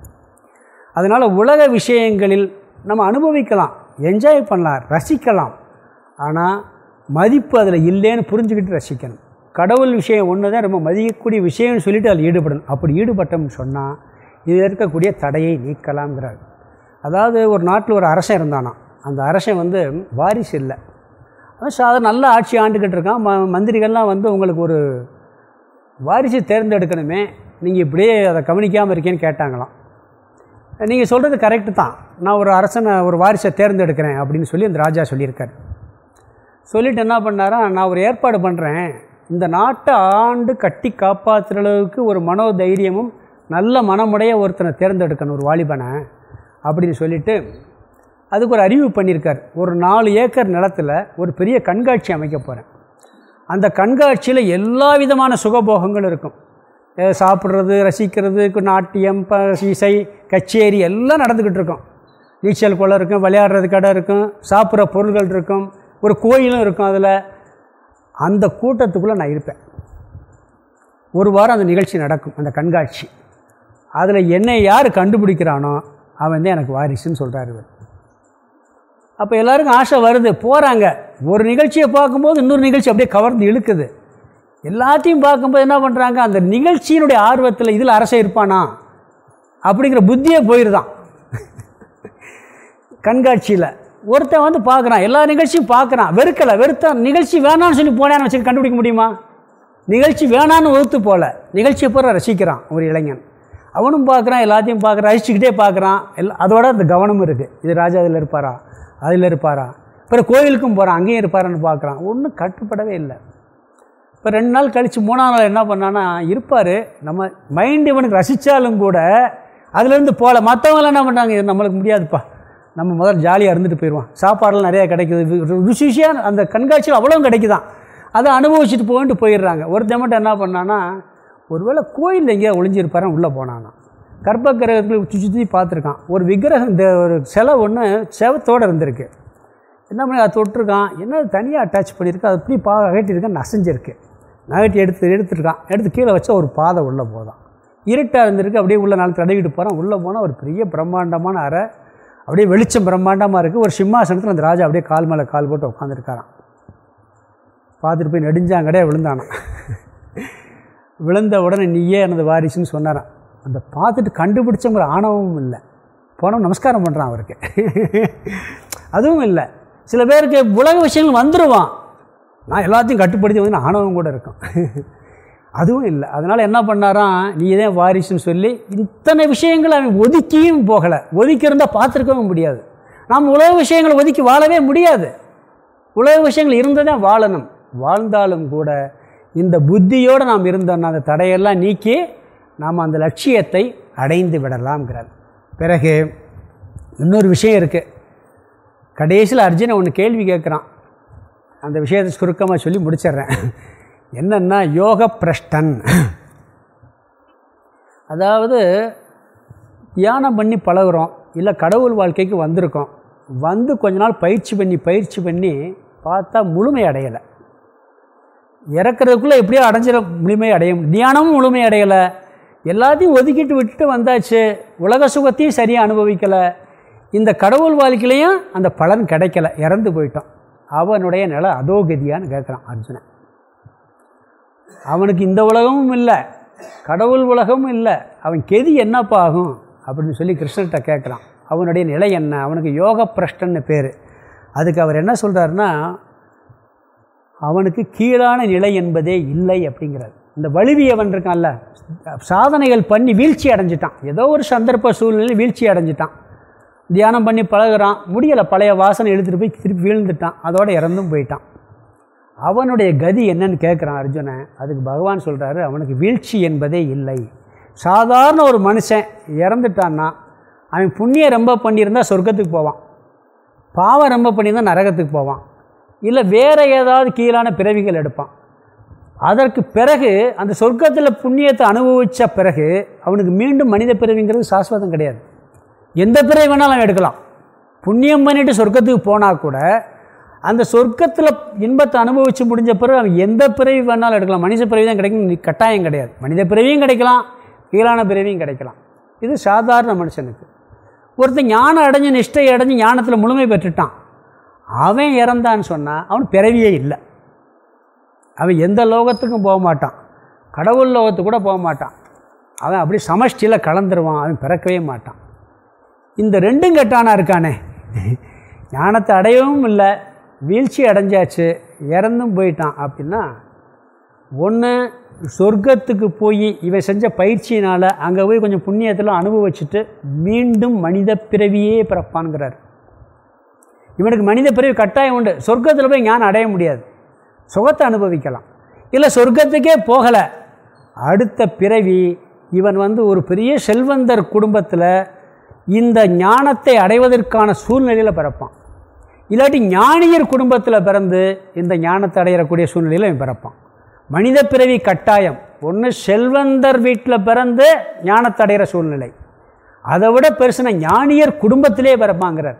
அதனால் உலக விஷயங்களில் நம்ம அனுபவிக்கலாம் என்ஜாய் பண்ணலாம் ரசிக்கலாம். ஆனால் மதிப்பு அதில் இல்லைன்னு புரிஞ்சுக்கிட்டு ரசிக்கணும். கடவுள் விஷயம் ஒன்று தான் ரொம்ப மதிக்கக்கூடிய விஷயம்னு சொல்லிட்டு அதில் ஈடுபடணும். அப்படி ஈடுபட்டோம்னு சொன்னால் இதில் இருக்கக்கூடிய தடையை நீக்கலாம்ங்கிறார். அதாவது ஒரு நாட்டில் ஒரு அரசன் இருந்தானா அந்த அரசன் வந்து வாரிசு இல்லை. அவன் சாதாரண நல்ல ஆட்சி ஆண்டுக்கிட்டு இருக்கான். ம மந்திரிகள்லாம் வந்து உங்களுக்கு ஒரு வாரிசு தேர்ந்தெடுக்கணுமே. நீங்கள் இப்படியே அதை கவனிக்காமல் இருக்கேன்னு கேட்டாங்களாம். நீங்கள் சொல்கிறது கரெக்டு தான். நான் ஒரு அரசனை ஒரு வாரிசை தேர்ந்தெடுக்கிறேன் அப்படின்னு சொல்லி அந்த ராஜா சொல்லியிருக்காரு. சொல்லிவிட்டு என்ன பண்ணாரா நான் ஒரு ஏற்பாடு பண்ணுறேன் இந்த நாட்டை ஆண்டு கட்டி காப்பாற்றுற அளவுக்கு ஒரு மனோதைரியமும் நல்ல மனமுடைய ஒருத்தனை தேர்ந்தெடுக்கணும் ஒரு வாலிபனை அப்படின்னு சொல்லிவிட்டு அதுக்கு ஒரு அறிவு பண்ணியிருக்கார். ஒரு நாலு ஏக்கர் நிலத்தில் ஒரு பெரிய கண்காட்சி அமைக்க போகிறேன் அந்த கண்காட்சியில் எல்லா விதமான சுகபோகங்களும் இருக்கும். சாப்பிட்றது ரசிக்கிறது நாட்டியம் ப இசை கச்சேரி எல்லாம் நடந்துக்கிட்டு இருக்கும். நீச்சல் குளம் இருக்கும் விளையாடுறது கடை இருக்கும் சாப்பிட்ற பொருள்கள் இருக்கும் ஒரு கோயிலும் இருக்கும் அதில். அந்த கூட்டத்துக்குள்ளே நான் இருப்பேன். ஒரு வாரம் அந்த நிகழ்ச்சி நடக்கும் அந்த கண்காட்சி. அதில் என்னை யார் கண்டுபிடிக்கிறானோ அவன் தான் எனக்கு வாரிசுன்னு சொல்கிறார் இவர். அப்போ எல்லாருக்கும் ஆசை வருது. போகிறாங்க ஒரு நிகழ்ச்சியை பார்க்கும்போது இன்னொரு நிகழ்ச்சி அப்படியே கவர்ந்து இழுக்குது. எல்லாத்தையும் பார்க்கும்போது என்ன பண்ணுறாங்க அந்த நிகழ்ச்சியினுடைய ஆர்வத்தில் இதில் அரசை இருப்பானா? அப்படிங்கிற புத்தியே போயிடுதான் கண்காட்சியில். ஒருத்தன் வந்து பார்க்குறான். எல்லா நிகழ்ச்சியும் பார்க்குறான். வெறுக்கலை. வெறுத்த நிகழ்ச்சி வேணான்னு சொல்லி போனேன்னு வச்சு கண்டுபிடிக்க முடியுமா? நிகழ்ச்சி வேணான்னு ஒத்து போகல நிகழ்ச்சியை பூரா ரசிக்கிறான் ஒரு இளைஞன். அவனும் பார்க்குறான். எல்லாத்தையும் பார்க்குறான். ரசிச்சுக்கிட்டே பார்க்குறான். எல்லா அதோட அந்த கவனமும் இருக்குது இது ராஜா அதில் இருப்பாரா? அதில் இருப்பாரா? அப்புறம் கோயிலுக்கும் போகிறான் அங்கேயும் இருப்பாரான்னு பார்க்குறான். ஒன்றும் கட்டுப்படவே இல்லை. இப்போ ரெண்டு நாள் கழித்து மூணாம் நாள் என்ன பண்ணான்னா இருப்பார். நம்ம மைண்ட் இவனுக்கு ரசித்தாலும் கூட அதுலேருந்து போகல மற்றவங்களாம் என்ன பண்ணுறாங்க இது நம்மளுக்கு முடியாதுப்பா. நம்ம முதல்ல ஜாலியாக இருந்துட்டு போயிடுவோம் சாப்பாடெல்லாம் நிறையா கிடைக்குது. ருசிஷியாக அந்த கண்காட்சியில் அவ்வளோ கிடைக்குதான். அதை அனுபவிச்சுட்டு போயிட்டு போயிடுறாங்க. ஒருத்தன் மட்டும் என்ன பண்ணான்னா ஒருவேளை கோயில் எங்கேயா ஒளிஞ்சிருப்பாரன் உள்ளே போனானா. கர்ப்ப கிரகத்துக்கு சுற்றி சுற்றி பார்த்துருக்கான். ஒரு விக்கிரகம் இந்த ஒரு சிலை ஒன்று செவத்தோடு இருந்திருக்கு. என்ன பண்ணி அதை தொட்டிருக்கான். என்ன தனியாக அட்டாச் பண்ணியிருக்கு. அது எப்படி பா அகட்டியிருக்கான் நசைஞ்சிருக்கு. நகட்டி எடுத்து எடுத்துருக்கான். எடுத்து கீழே வச்சா ஒரு பாதை உள்ளே போதான். இருட்டாக இருந்திருக்கு. அப்படியே உள்ள நாள் தடவிட்டு போகிறான் உள்ளே போனால் ஒரு பெரிய பிரம்மாண்டமான அறை. அப்படியே வெளிச்சம் பிரம்மாண்டமாக இருக்குது ஒரு சிம்மாசனத்தில் அந்த ராஜா அப்படியே கால் மேலே கால் போட்டு உட்காந்துருக்காரான் பார்த்துட்டு போய் நெடுஞ்சாங்கடையே விழுந்தானான் விழுந்த உடனே நீயே எனது வாரிசுன்னு சொன்னாரான் அந்த பார்த்துட்டு கண்டுபிடிச்சவங்கிற ஆணவமும் இல்லை. போனோம் நமஸ்காரம் பண்ணுறான் அவருக்கு. அதுவும் இல்லை. சில பேருக்கு உலக விஷயங்கள் வந்துடுவான் நான் எல்லாத்தையும் கட்டுப்படுத்தி வந்து ஆணவம் கூட இருக்கும். அதுவும் இல்லை. அதனால் என்ன பண்ணாராம்? நீ தான் வாரிசுன்னு சொல்லி இத்தனை விஷயங்கள் அவன் ஒதுக்கியும் போகலை. ஒதுக்கி இருந்தால் பார்த்துருக்கவும் முடியாது. நாம் உலக விஷயங்களை ஒதுக்கி வாழவே முடியாது. உலக விஷயங்கள் இருந்ததே வாழணும். வாழ்ந்தாலும் கூட இந்த புத்தியோடு நாம் இருந்தோம்னா அந்த தடையெல்லாம் நீக்கி நாம் அந்த லட்சியத்தை அடைந்து விடலாம்ங்கிறார். பிறகு இன்னொரு விஷயம் இருக்குது கடைசியில் அர்ஜுனை ஒன்று கேள்வி கேட்குறான் அந்த விஷயத்தை சுருக்கமாக சொல்லி முடிச்சிடுறேன். என்னென்னா யோக பிரஷ்டன். அதாவது தியானம் பண்ணி பழகுறோம். இல்லை கடவுள் வாழ்க்கைக்கு வந்திருக்கோம். வந்து கொஞ்ச நாள் பயிற்சி பண்ணி பயிற்சி பண்ணி பார்த்தா முழுமை அடையலை. இறக்குறதுக்குள்ளே எப்படியோ அடைஞ்சிட முழுமை அடைய தியானமும் முழுமை அடையலை. எல்லாத்தையும் ஒதுக்கிட்டு விட்டுட்டு வந்தாச்சு. உலக சுகத்தையும் சரியாக அனுபவிக்கலை. இந்த கடவுள் வாழ்க்கையிலையும் அந்த பலன் கிடைக்கல. இறந்து போயிட்டோம் அவனுடைய நிலை அதோகதியான்னு கேட்குறான் அர்ஜுனன். அவனுக்கு இந்த உலகமும் இல்லை. கடவுள் உலகமும் இல்லை. அவன் கெதி என்னப்பா ஆகும்? அப்படின்னு சொல்லி கிருஷ்ணர்கிட்ட கேட்குறான் அவனுடைய நிலை என்ன? அவனுக்கு யோக பிரஷ்டன்னு பேர். அதுக்கு அவர் என்ன சொல்கிறாருன்னா அவனுக்கு கீழான நிலை என்பதே இல்லை அப்படிங்கிறார். இந்த வலுவியவன் இருக்கான்ல சாதனைகள் பண்ணி வீழ்ச்சி அடைஞ்சிட்டான். ஏதோ ஒரு சந்தர்ப்ப சூழ்நிலையில் வீழ்ச்சி அடைஞ்சிட்டான். தியானம் பண்ணி பழகுறான். முடியலை பழைய வாசனை எடுத்துகிட்டு போய் திருப்பி வீழ்ந்துட்டான். அதோடு இறந்தும் போயிட்டான். அவனுடைய கதி என்னன்னு கேட்குறான் அர்ஜுனன். அதுக்கு பகவான் சொல்கிறாரு அவனுக்கு வீழ்ச்சி என்பதே இல்லை. சாதாரண ஒரு மனுஷன் இறந்துட்டான்னா அவன் புண்ணியம் ரொம்ப பண்ணியிருந்தால் சொர்க்கத்துக்கு போவான். பாவம் ரொம்ப பண்ணியிருந்தால் நரகத்துக்கு போவான். இல்லை வேறு ஏதாவது கீழான பிறவிகள் எடுப்பான். அதற்கு பிறகு அந்த சொர்க்கத்தில் புண்ணியத்தை அனுபவித்த பிறகு அவனுக்கு மீண்டும் மனித பிறவிங்கிறது சாஸ்வதம் கிடையாது. எந்த பிறவி வேணாலும் அவன் எடுக்கலாம். புண்ணியம் பண்ணிட்டு சொர்க்கத்துக்கு போனால் கூட அந்த சொர்க்கத்தில் இன்பத்தை அனுபவித்து முடிஞ்ச பிறகு அவன் எந்த பிறவி வேணாலும் எடுக்கலாம். மனித பிறவி தான் கிடைக்கும் கட்டாயம் கிடையாது. மனித பிறவியும் கிடைக்கலாம். கீழான பிறவியும் கிடைக்கலாம். இது சாதாரண மனுஷனுக்கு. ஒருத்தன் ஞானம் அடைஞ்சு நிஷ்டை அடைஞ்சு ஞானத்தில் முழுமை பெற்றுட்டான். அவன் இறந்தான்னு சொன்னால் அவன் பிறவியே இல்லை. அவன் எந்த லோகத்துக்கும் போக மாட்டான். கடவுள் லோகத்துக்கு கூட போக மாட்டான். அவன் அப்படி சமஷ்டியில் கலந்துருவான் அவன் பிறக்கவே மாட்டான். இந்த ரெண்டும் கெட்டானா இருக்கானே? ஞானத்தை அடையவும் இல்லை வீழ்ச்சி அடைஞ்சாச்சு இறந்தும் போயிட்டான் அப்படின்னா ஒன்று சொர்க்கத்துக்கு போய் இவன் செஞ்ச பயிற்சியினால் அங்கே போய் கொஞ்சம் புண்ணியத்தில் அனுபவிச்சுட்டு மீண்டும் மனித பிறவியே பிறப்பான்கிறார். இவனுக்கு மனித பிறவி கட்டாயம் உண்டு. சொர்க்கத்தில் போய் ஞானம் அடைய முடியாது. சுகத்தை அனுபவிக்கலாம். இல்லை சொர்க்கத்துக்கே போகலை. அடுத்த பிறவி இவன் வந்து ஒரு பெரிய செல்வந்தர் குடும்பத்தில் இந்த ஞானத்தை அடைவதற்கான சூழ்நிலையில் பிறப்பான். இல்லாட்டி ஞானியர் குடும்பத்தில் பிறந்து இந்த ஞானத்தை அடையிறக்கூடிய சூழ்நிலையில் இவன் பிறப்பான். மனித பிறவி கட்டாயம். ஒன்று செல்வந்தர் வீட்டில் பிறந்து ஞானத்தை அடைகிற சூழ்நிலை. அதை விட பெருசுனா ஞானியர் குடும்பத்திலே பிறப்பாங்கிறார்.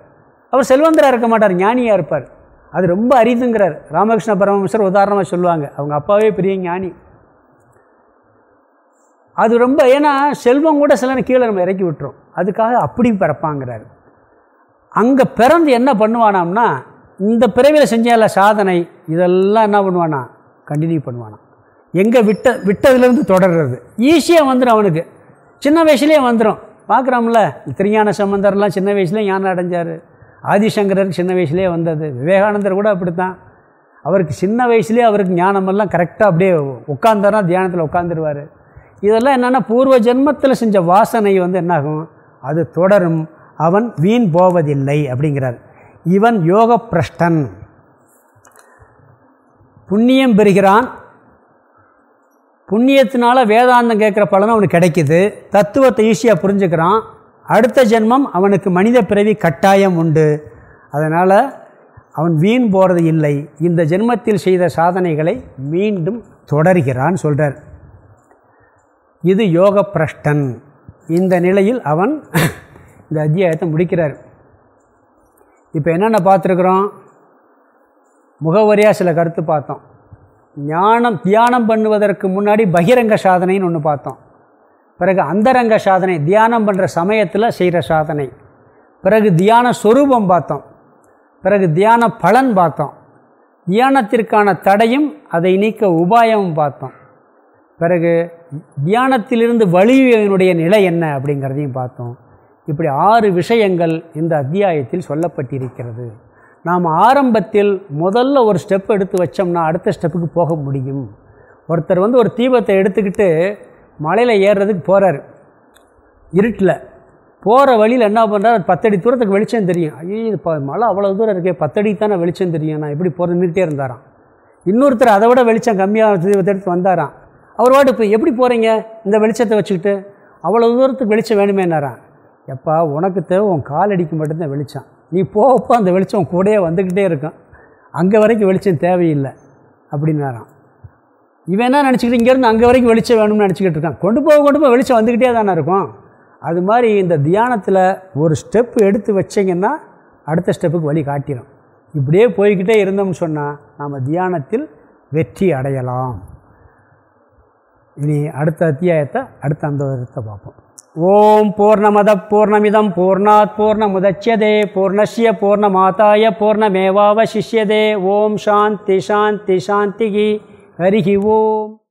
அவர் செல்வந்தராக இருக்க மாட்டார் ஞானியாக இருப்பார். அது ரொம்ப அரிதுங்கிறார். ராமகிருஷ்ண பரமஹம்சர் உதாரணமாக சொல்லுவாங்க. அவங்க அப்பாவே பெரிய ஞானி. அது ரொம்ப ஏன்னா செல்வம் கூட சில கீழே நம்ம இறக்கி விட்டுரும். அதுக்காக அப்படி பிறப்பாங்கிறாரு. அங்கே பிறந்து என்ன பண்ணுவானாம்னா இந்த பிறவியில் செஞ்சால சாதனை இதெல்லாம் என்ன பண்ணுவானா? கண்டினியூ பண்ணுவானா. எங்கே விட்ட விட்டதுலேருந்து தொடர்றது. ஈஸியாக வந்துடும் அவனுக்கு. சின்ன வயசுலேயே வந்துடும் பார்க்குறோம்ல திருஞான சம்பந்தர்லாம் சின்ன வயசுலேயே ஞானம் அடைஞ்சார். ஆதிசங்கரர் சின்ன வயசுலேயே வந்தது. விவேகானந்தர் கூட அப்படித்தான். அவருக்கு சின்ன வயசுலேயே அவருக்கு ஞானமெல்லாம் கரெக்டாக அப்படியே உட்காந்தாரா தியானத்தில் உட்காந்துருவார் இதெல்லாம் என்னென்னா பூர்வ ஜென்மத்தில் செஞ்ச வாசனை வந்து என்னாகும்? அது தொடரும். அவன் வீண் போவதில்லை அப்படிங்கிறார். இவன் யோக பிரஷ்டன் புண்ணியம் பெறுகிறான். புண்ணியத்தினால வேதாந்தம் கேட்குற பலனும் அவனுக்கு கிடைக்கிது. தத்துவத்தை ஈஸியாக புரிஞ்சுக்கிறான். அடுத்த ஜென்மம் அவனுக்கு மனித பிறவி கட்டாயம் உண்டு. அதனால் அவன் வீண் போகிறது இல்லை. இந்த ஜென்மத்தில் செய்த சாதனைகளை மீண்டும் தொடர்கிறான் சொல்கிறார் இது யோக பிரஷ்டன் இந்த நிலையில் அவன் இந்த அத்தியாயத்தை முடிக்கிறார். இப்போ என்னென்ன பார்த்துருக்குறோம்? முகவரியாக சில கருத்து பார்த்தோம். ஞானம் தியானம் பண்ணுவதற்கு முன்னாடி பகிரங்க சாதனைன்னு ஒன்று பார்த்தோம். பிறகு அந்தரங்க சாதனை தியானம் பண்ணுற சமயத்தில் செய்கிற சாதனை. பிறகு தியான சொரூபம் பார்த்தோம். பிறகு தியான பலன் பார்த்தோம். தியானத்திற்கான தடையும் அதை நீக்க உபாயமும் பார்த்தோம். பிறகு தியானத்திலிருந்து வலியுடைய நிலை என்ன அப்படிங்கிறதையும் பார்த்தோம். இப்படி ஆறு விஷயங்கள் இந்த அத்தியாயத்தில் சொல்லப்பட்டிருக்கிறது. நாம் ஆரம்பத்தில் முதல்ல ஒரு ஸ்டெப் எடுத்து வச்சோம்னா அடுத்த ஸ்டெப்புக்கு போக முடியும். ஒருத்தர் வந்து ஒரு தீபத்தை எடுத்துக்கிட்டு மலையில் ஏறுறதுக்கு போகிறார் இருட்டில். போகிற வழியில் என்ன பண்ணுறாரு பத்தடி தூரத்துக்கு வெளிச்சம் தெரியும். ஐயோ இது மழை அவ்வளோ தூரம் இருக்கே பத்தடி தானே வெளிச்சம் தெரியும். நான் எப்படி போகிறது நிறுத்தே இருந்தாராம். இன்னொருத்தர் அதை விட வெளிச்சம் கம்மியாக எடுத்து வந்தாராம். அவர் வாட்டு இப்போ எப்படி போகிறீங்க இந்த வெளிச்சத்தை வச்சுக்கிட்டு அவ்வளோ தூரத்துக்கு வெளிச்சம் வேணுமேனாரான் எப்பா உனக்கு தேவை உன் கால் அடிக்க மட்டும்தான் வெளிச்சம். நீ போகப்போ அந்த வெளிச்சம் கூடயே வந்துக்கிட்டே இருக்கும். அங்கே வரைக்கும் வெளிச்சம் தேவையில்லை. அப்படின்னாரான் இவன் என்ன நினச்சிக்கிட்டு இங்கேருந்து அங்கே வரைக்கும் வெளிச்சம் வேணும்னு நினச்சிக்கிட்டு இருக்கான். கொண்டு போக கொண்டு போக வெளிச்சம் வந்துக்கிட்டே தானே இருக்கும். அது மாதிரி இந்த தியானத்தில் ஒரு ஸ்டெப் எடுத்து வச்சிங்கன்னா அடுத்த ஸ்டெப்புக்கு வழி காட்டிடும் இப்படியே போய்கிட்டே இருந்தோம்னு சொன்னால் நாம் தியானத்தில் வெற்றி அடையலாம். இனி அடுத்த அத்தியாயத்தை அடுத்த அந்த விதத்தை பார்ப்போம். ஓம் பூர்ணமத பூர்ணமிதம் பூர்ணாத் பூர்ணமுதட்சியதே பூர்ணஸ்ய பூர்ணமாதாய பூர்ணமேவாவசிஷ்யதே. ஓம் சாந்தி சாந்தி சாந்திகி. ஹரிஹி ஓம்.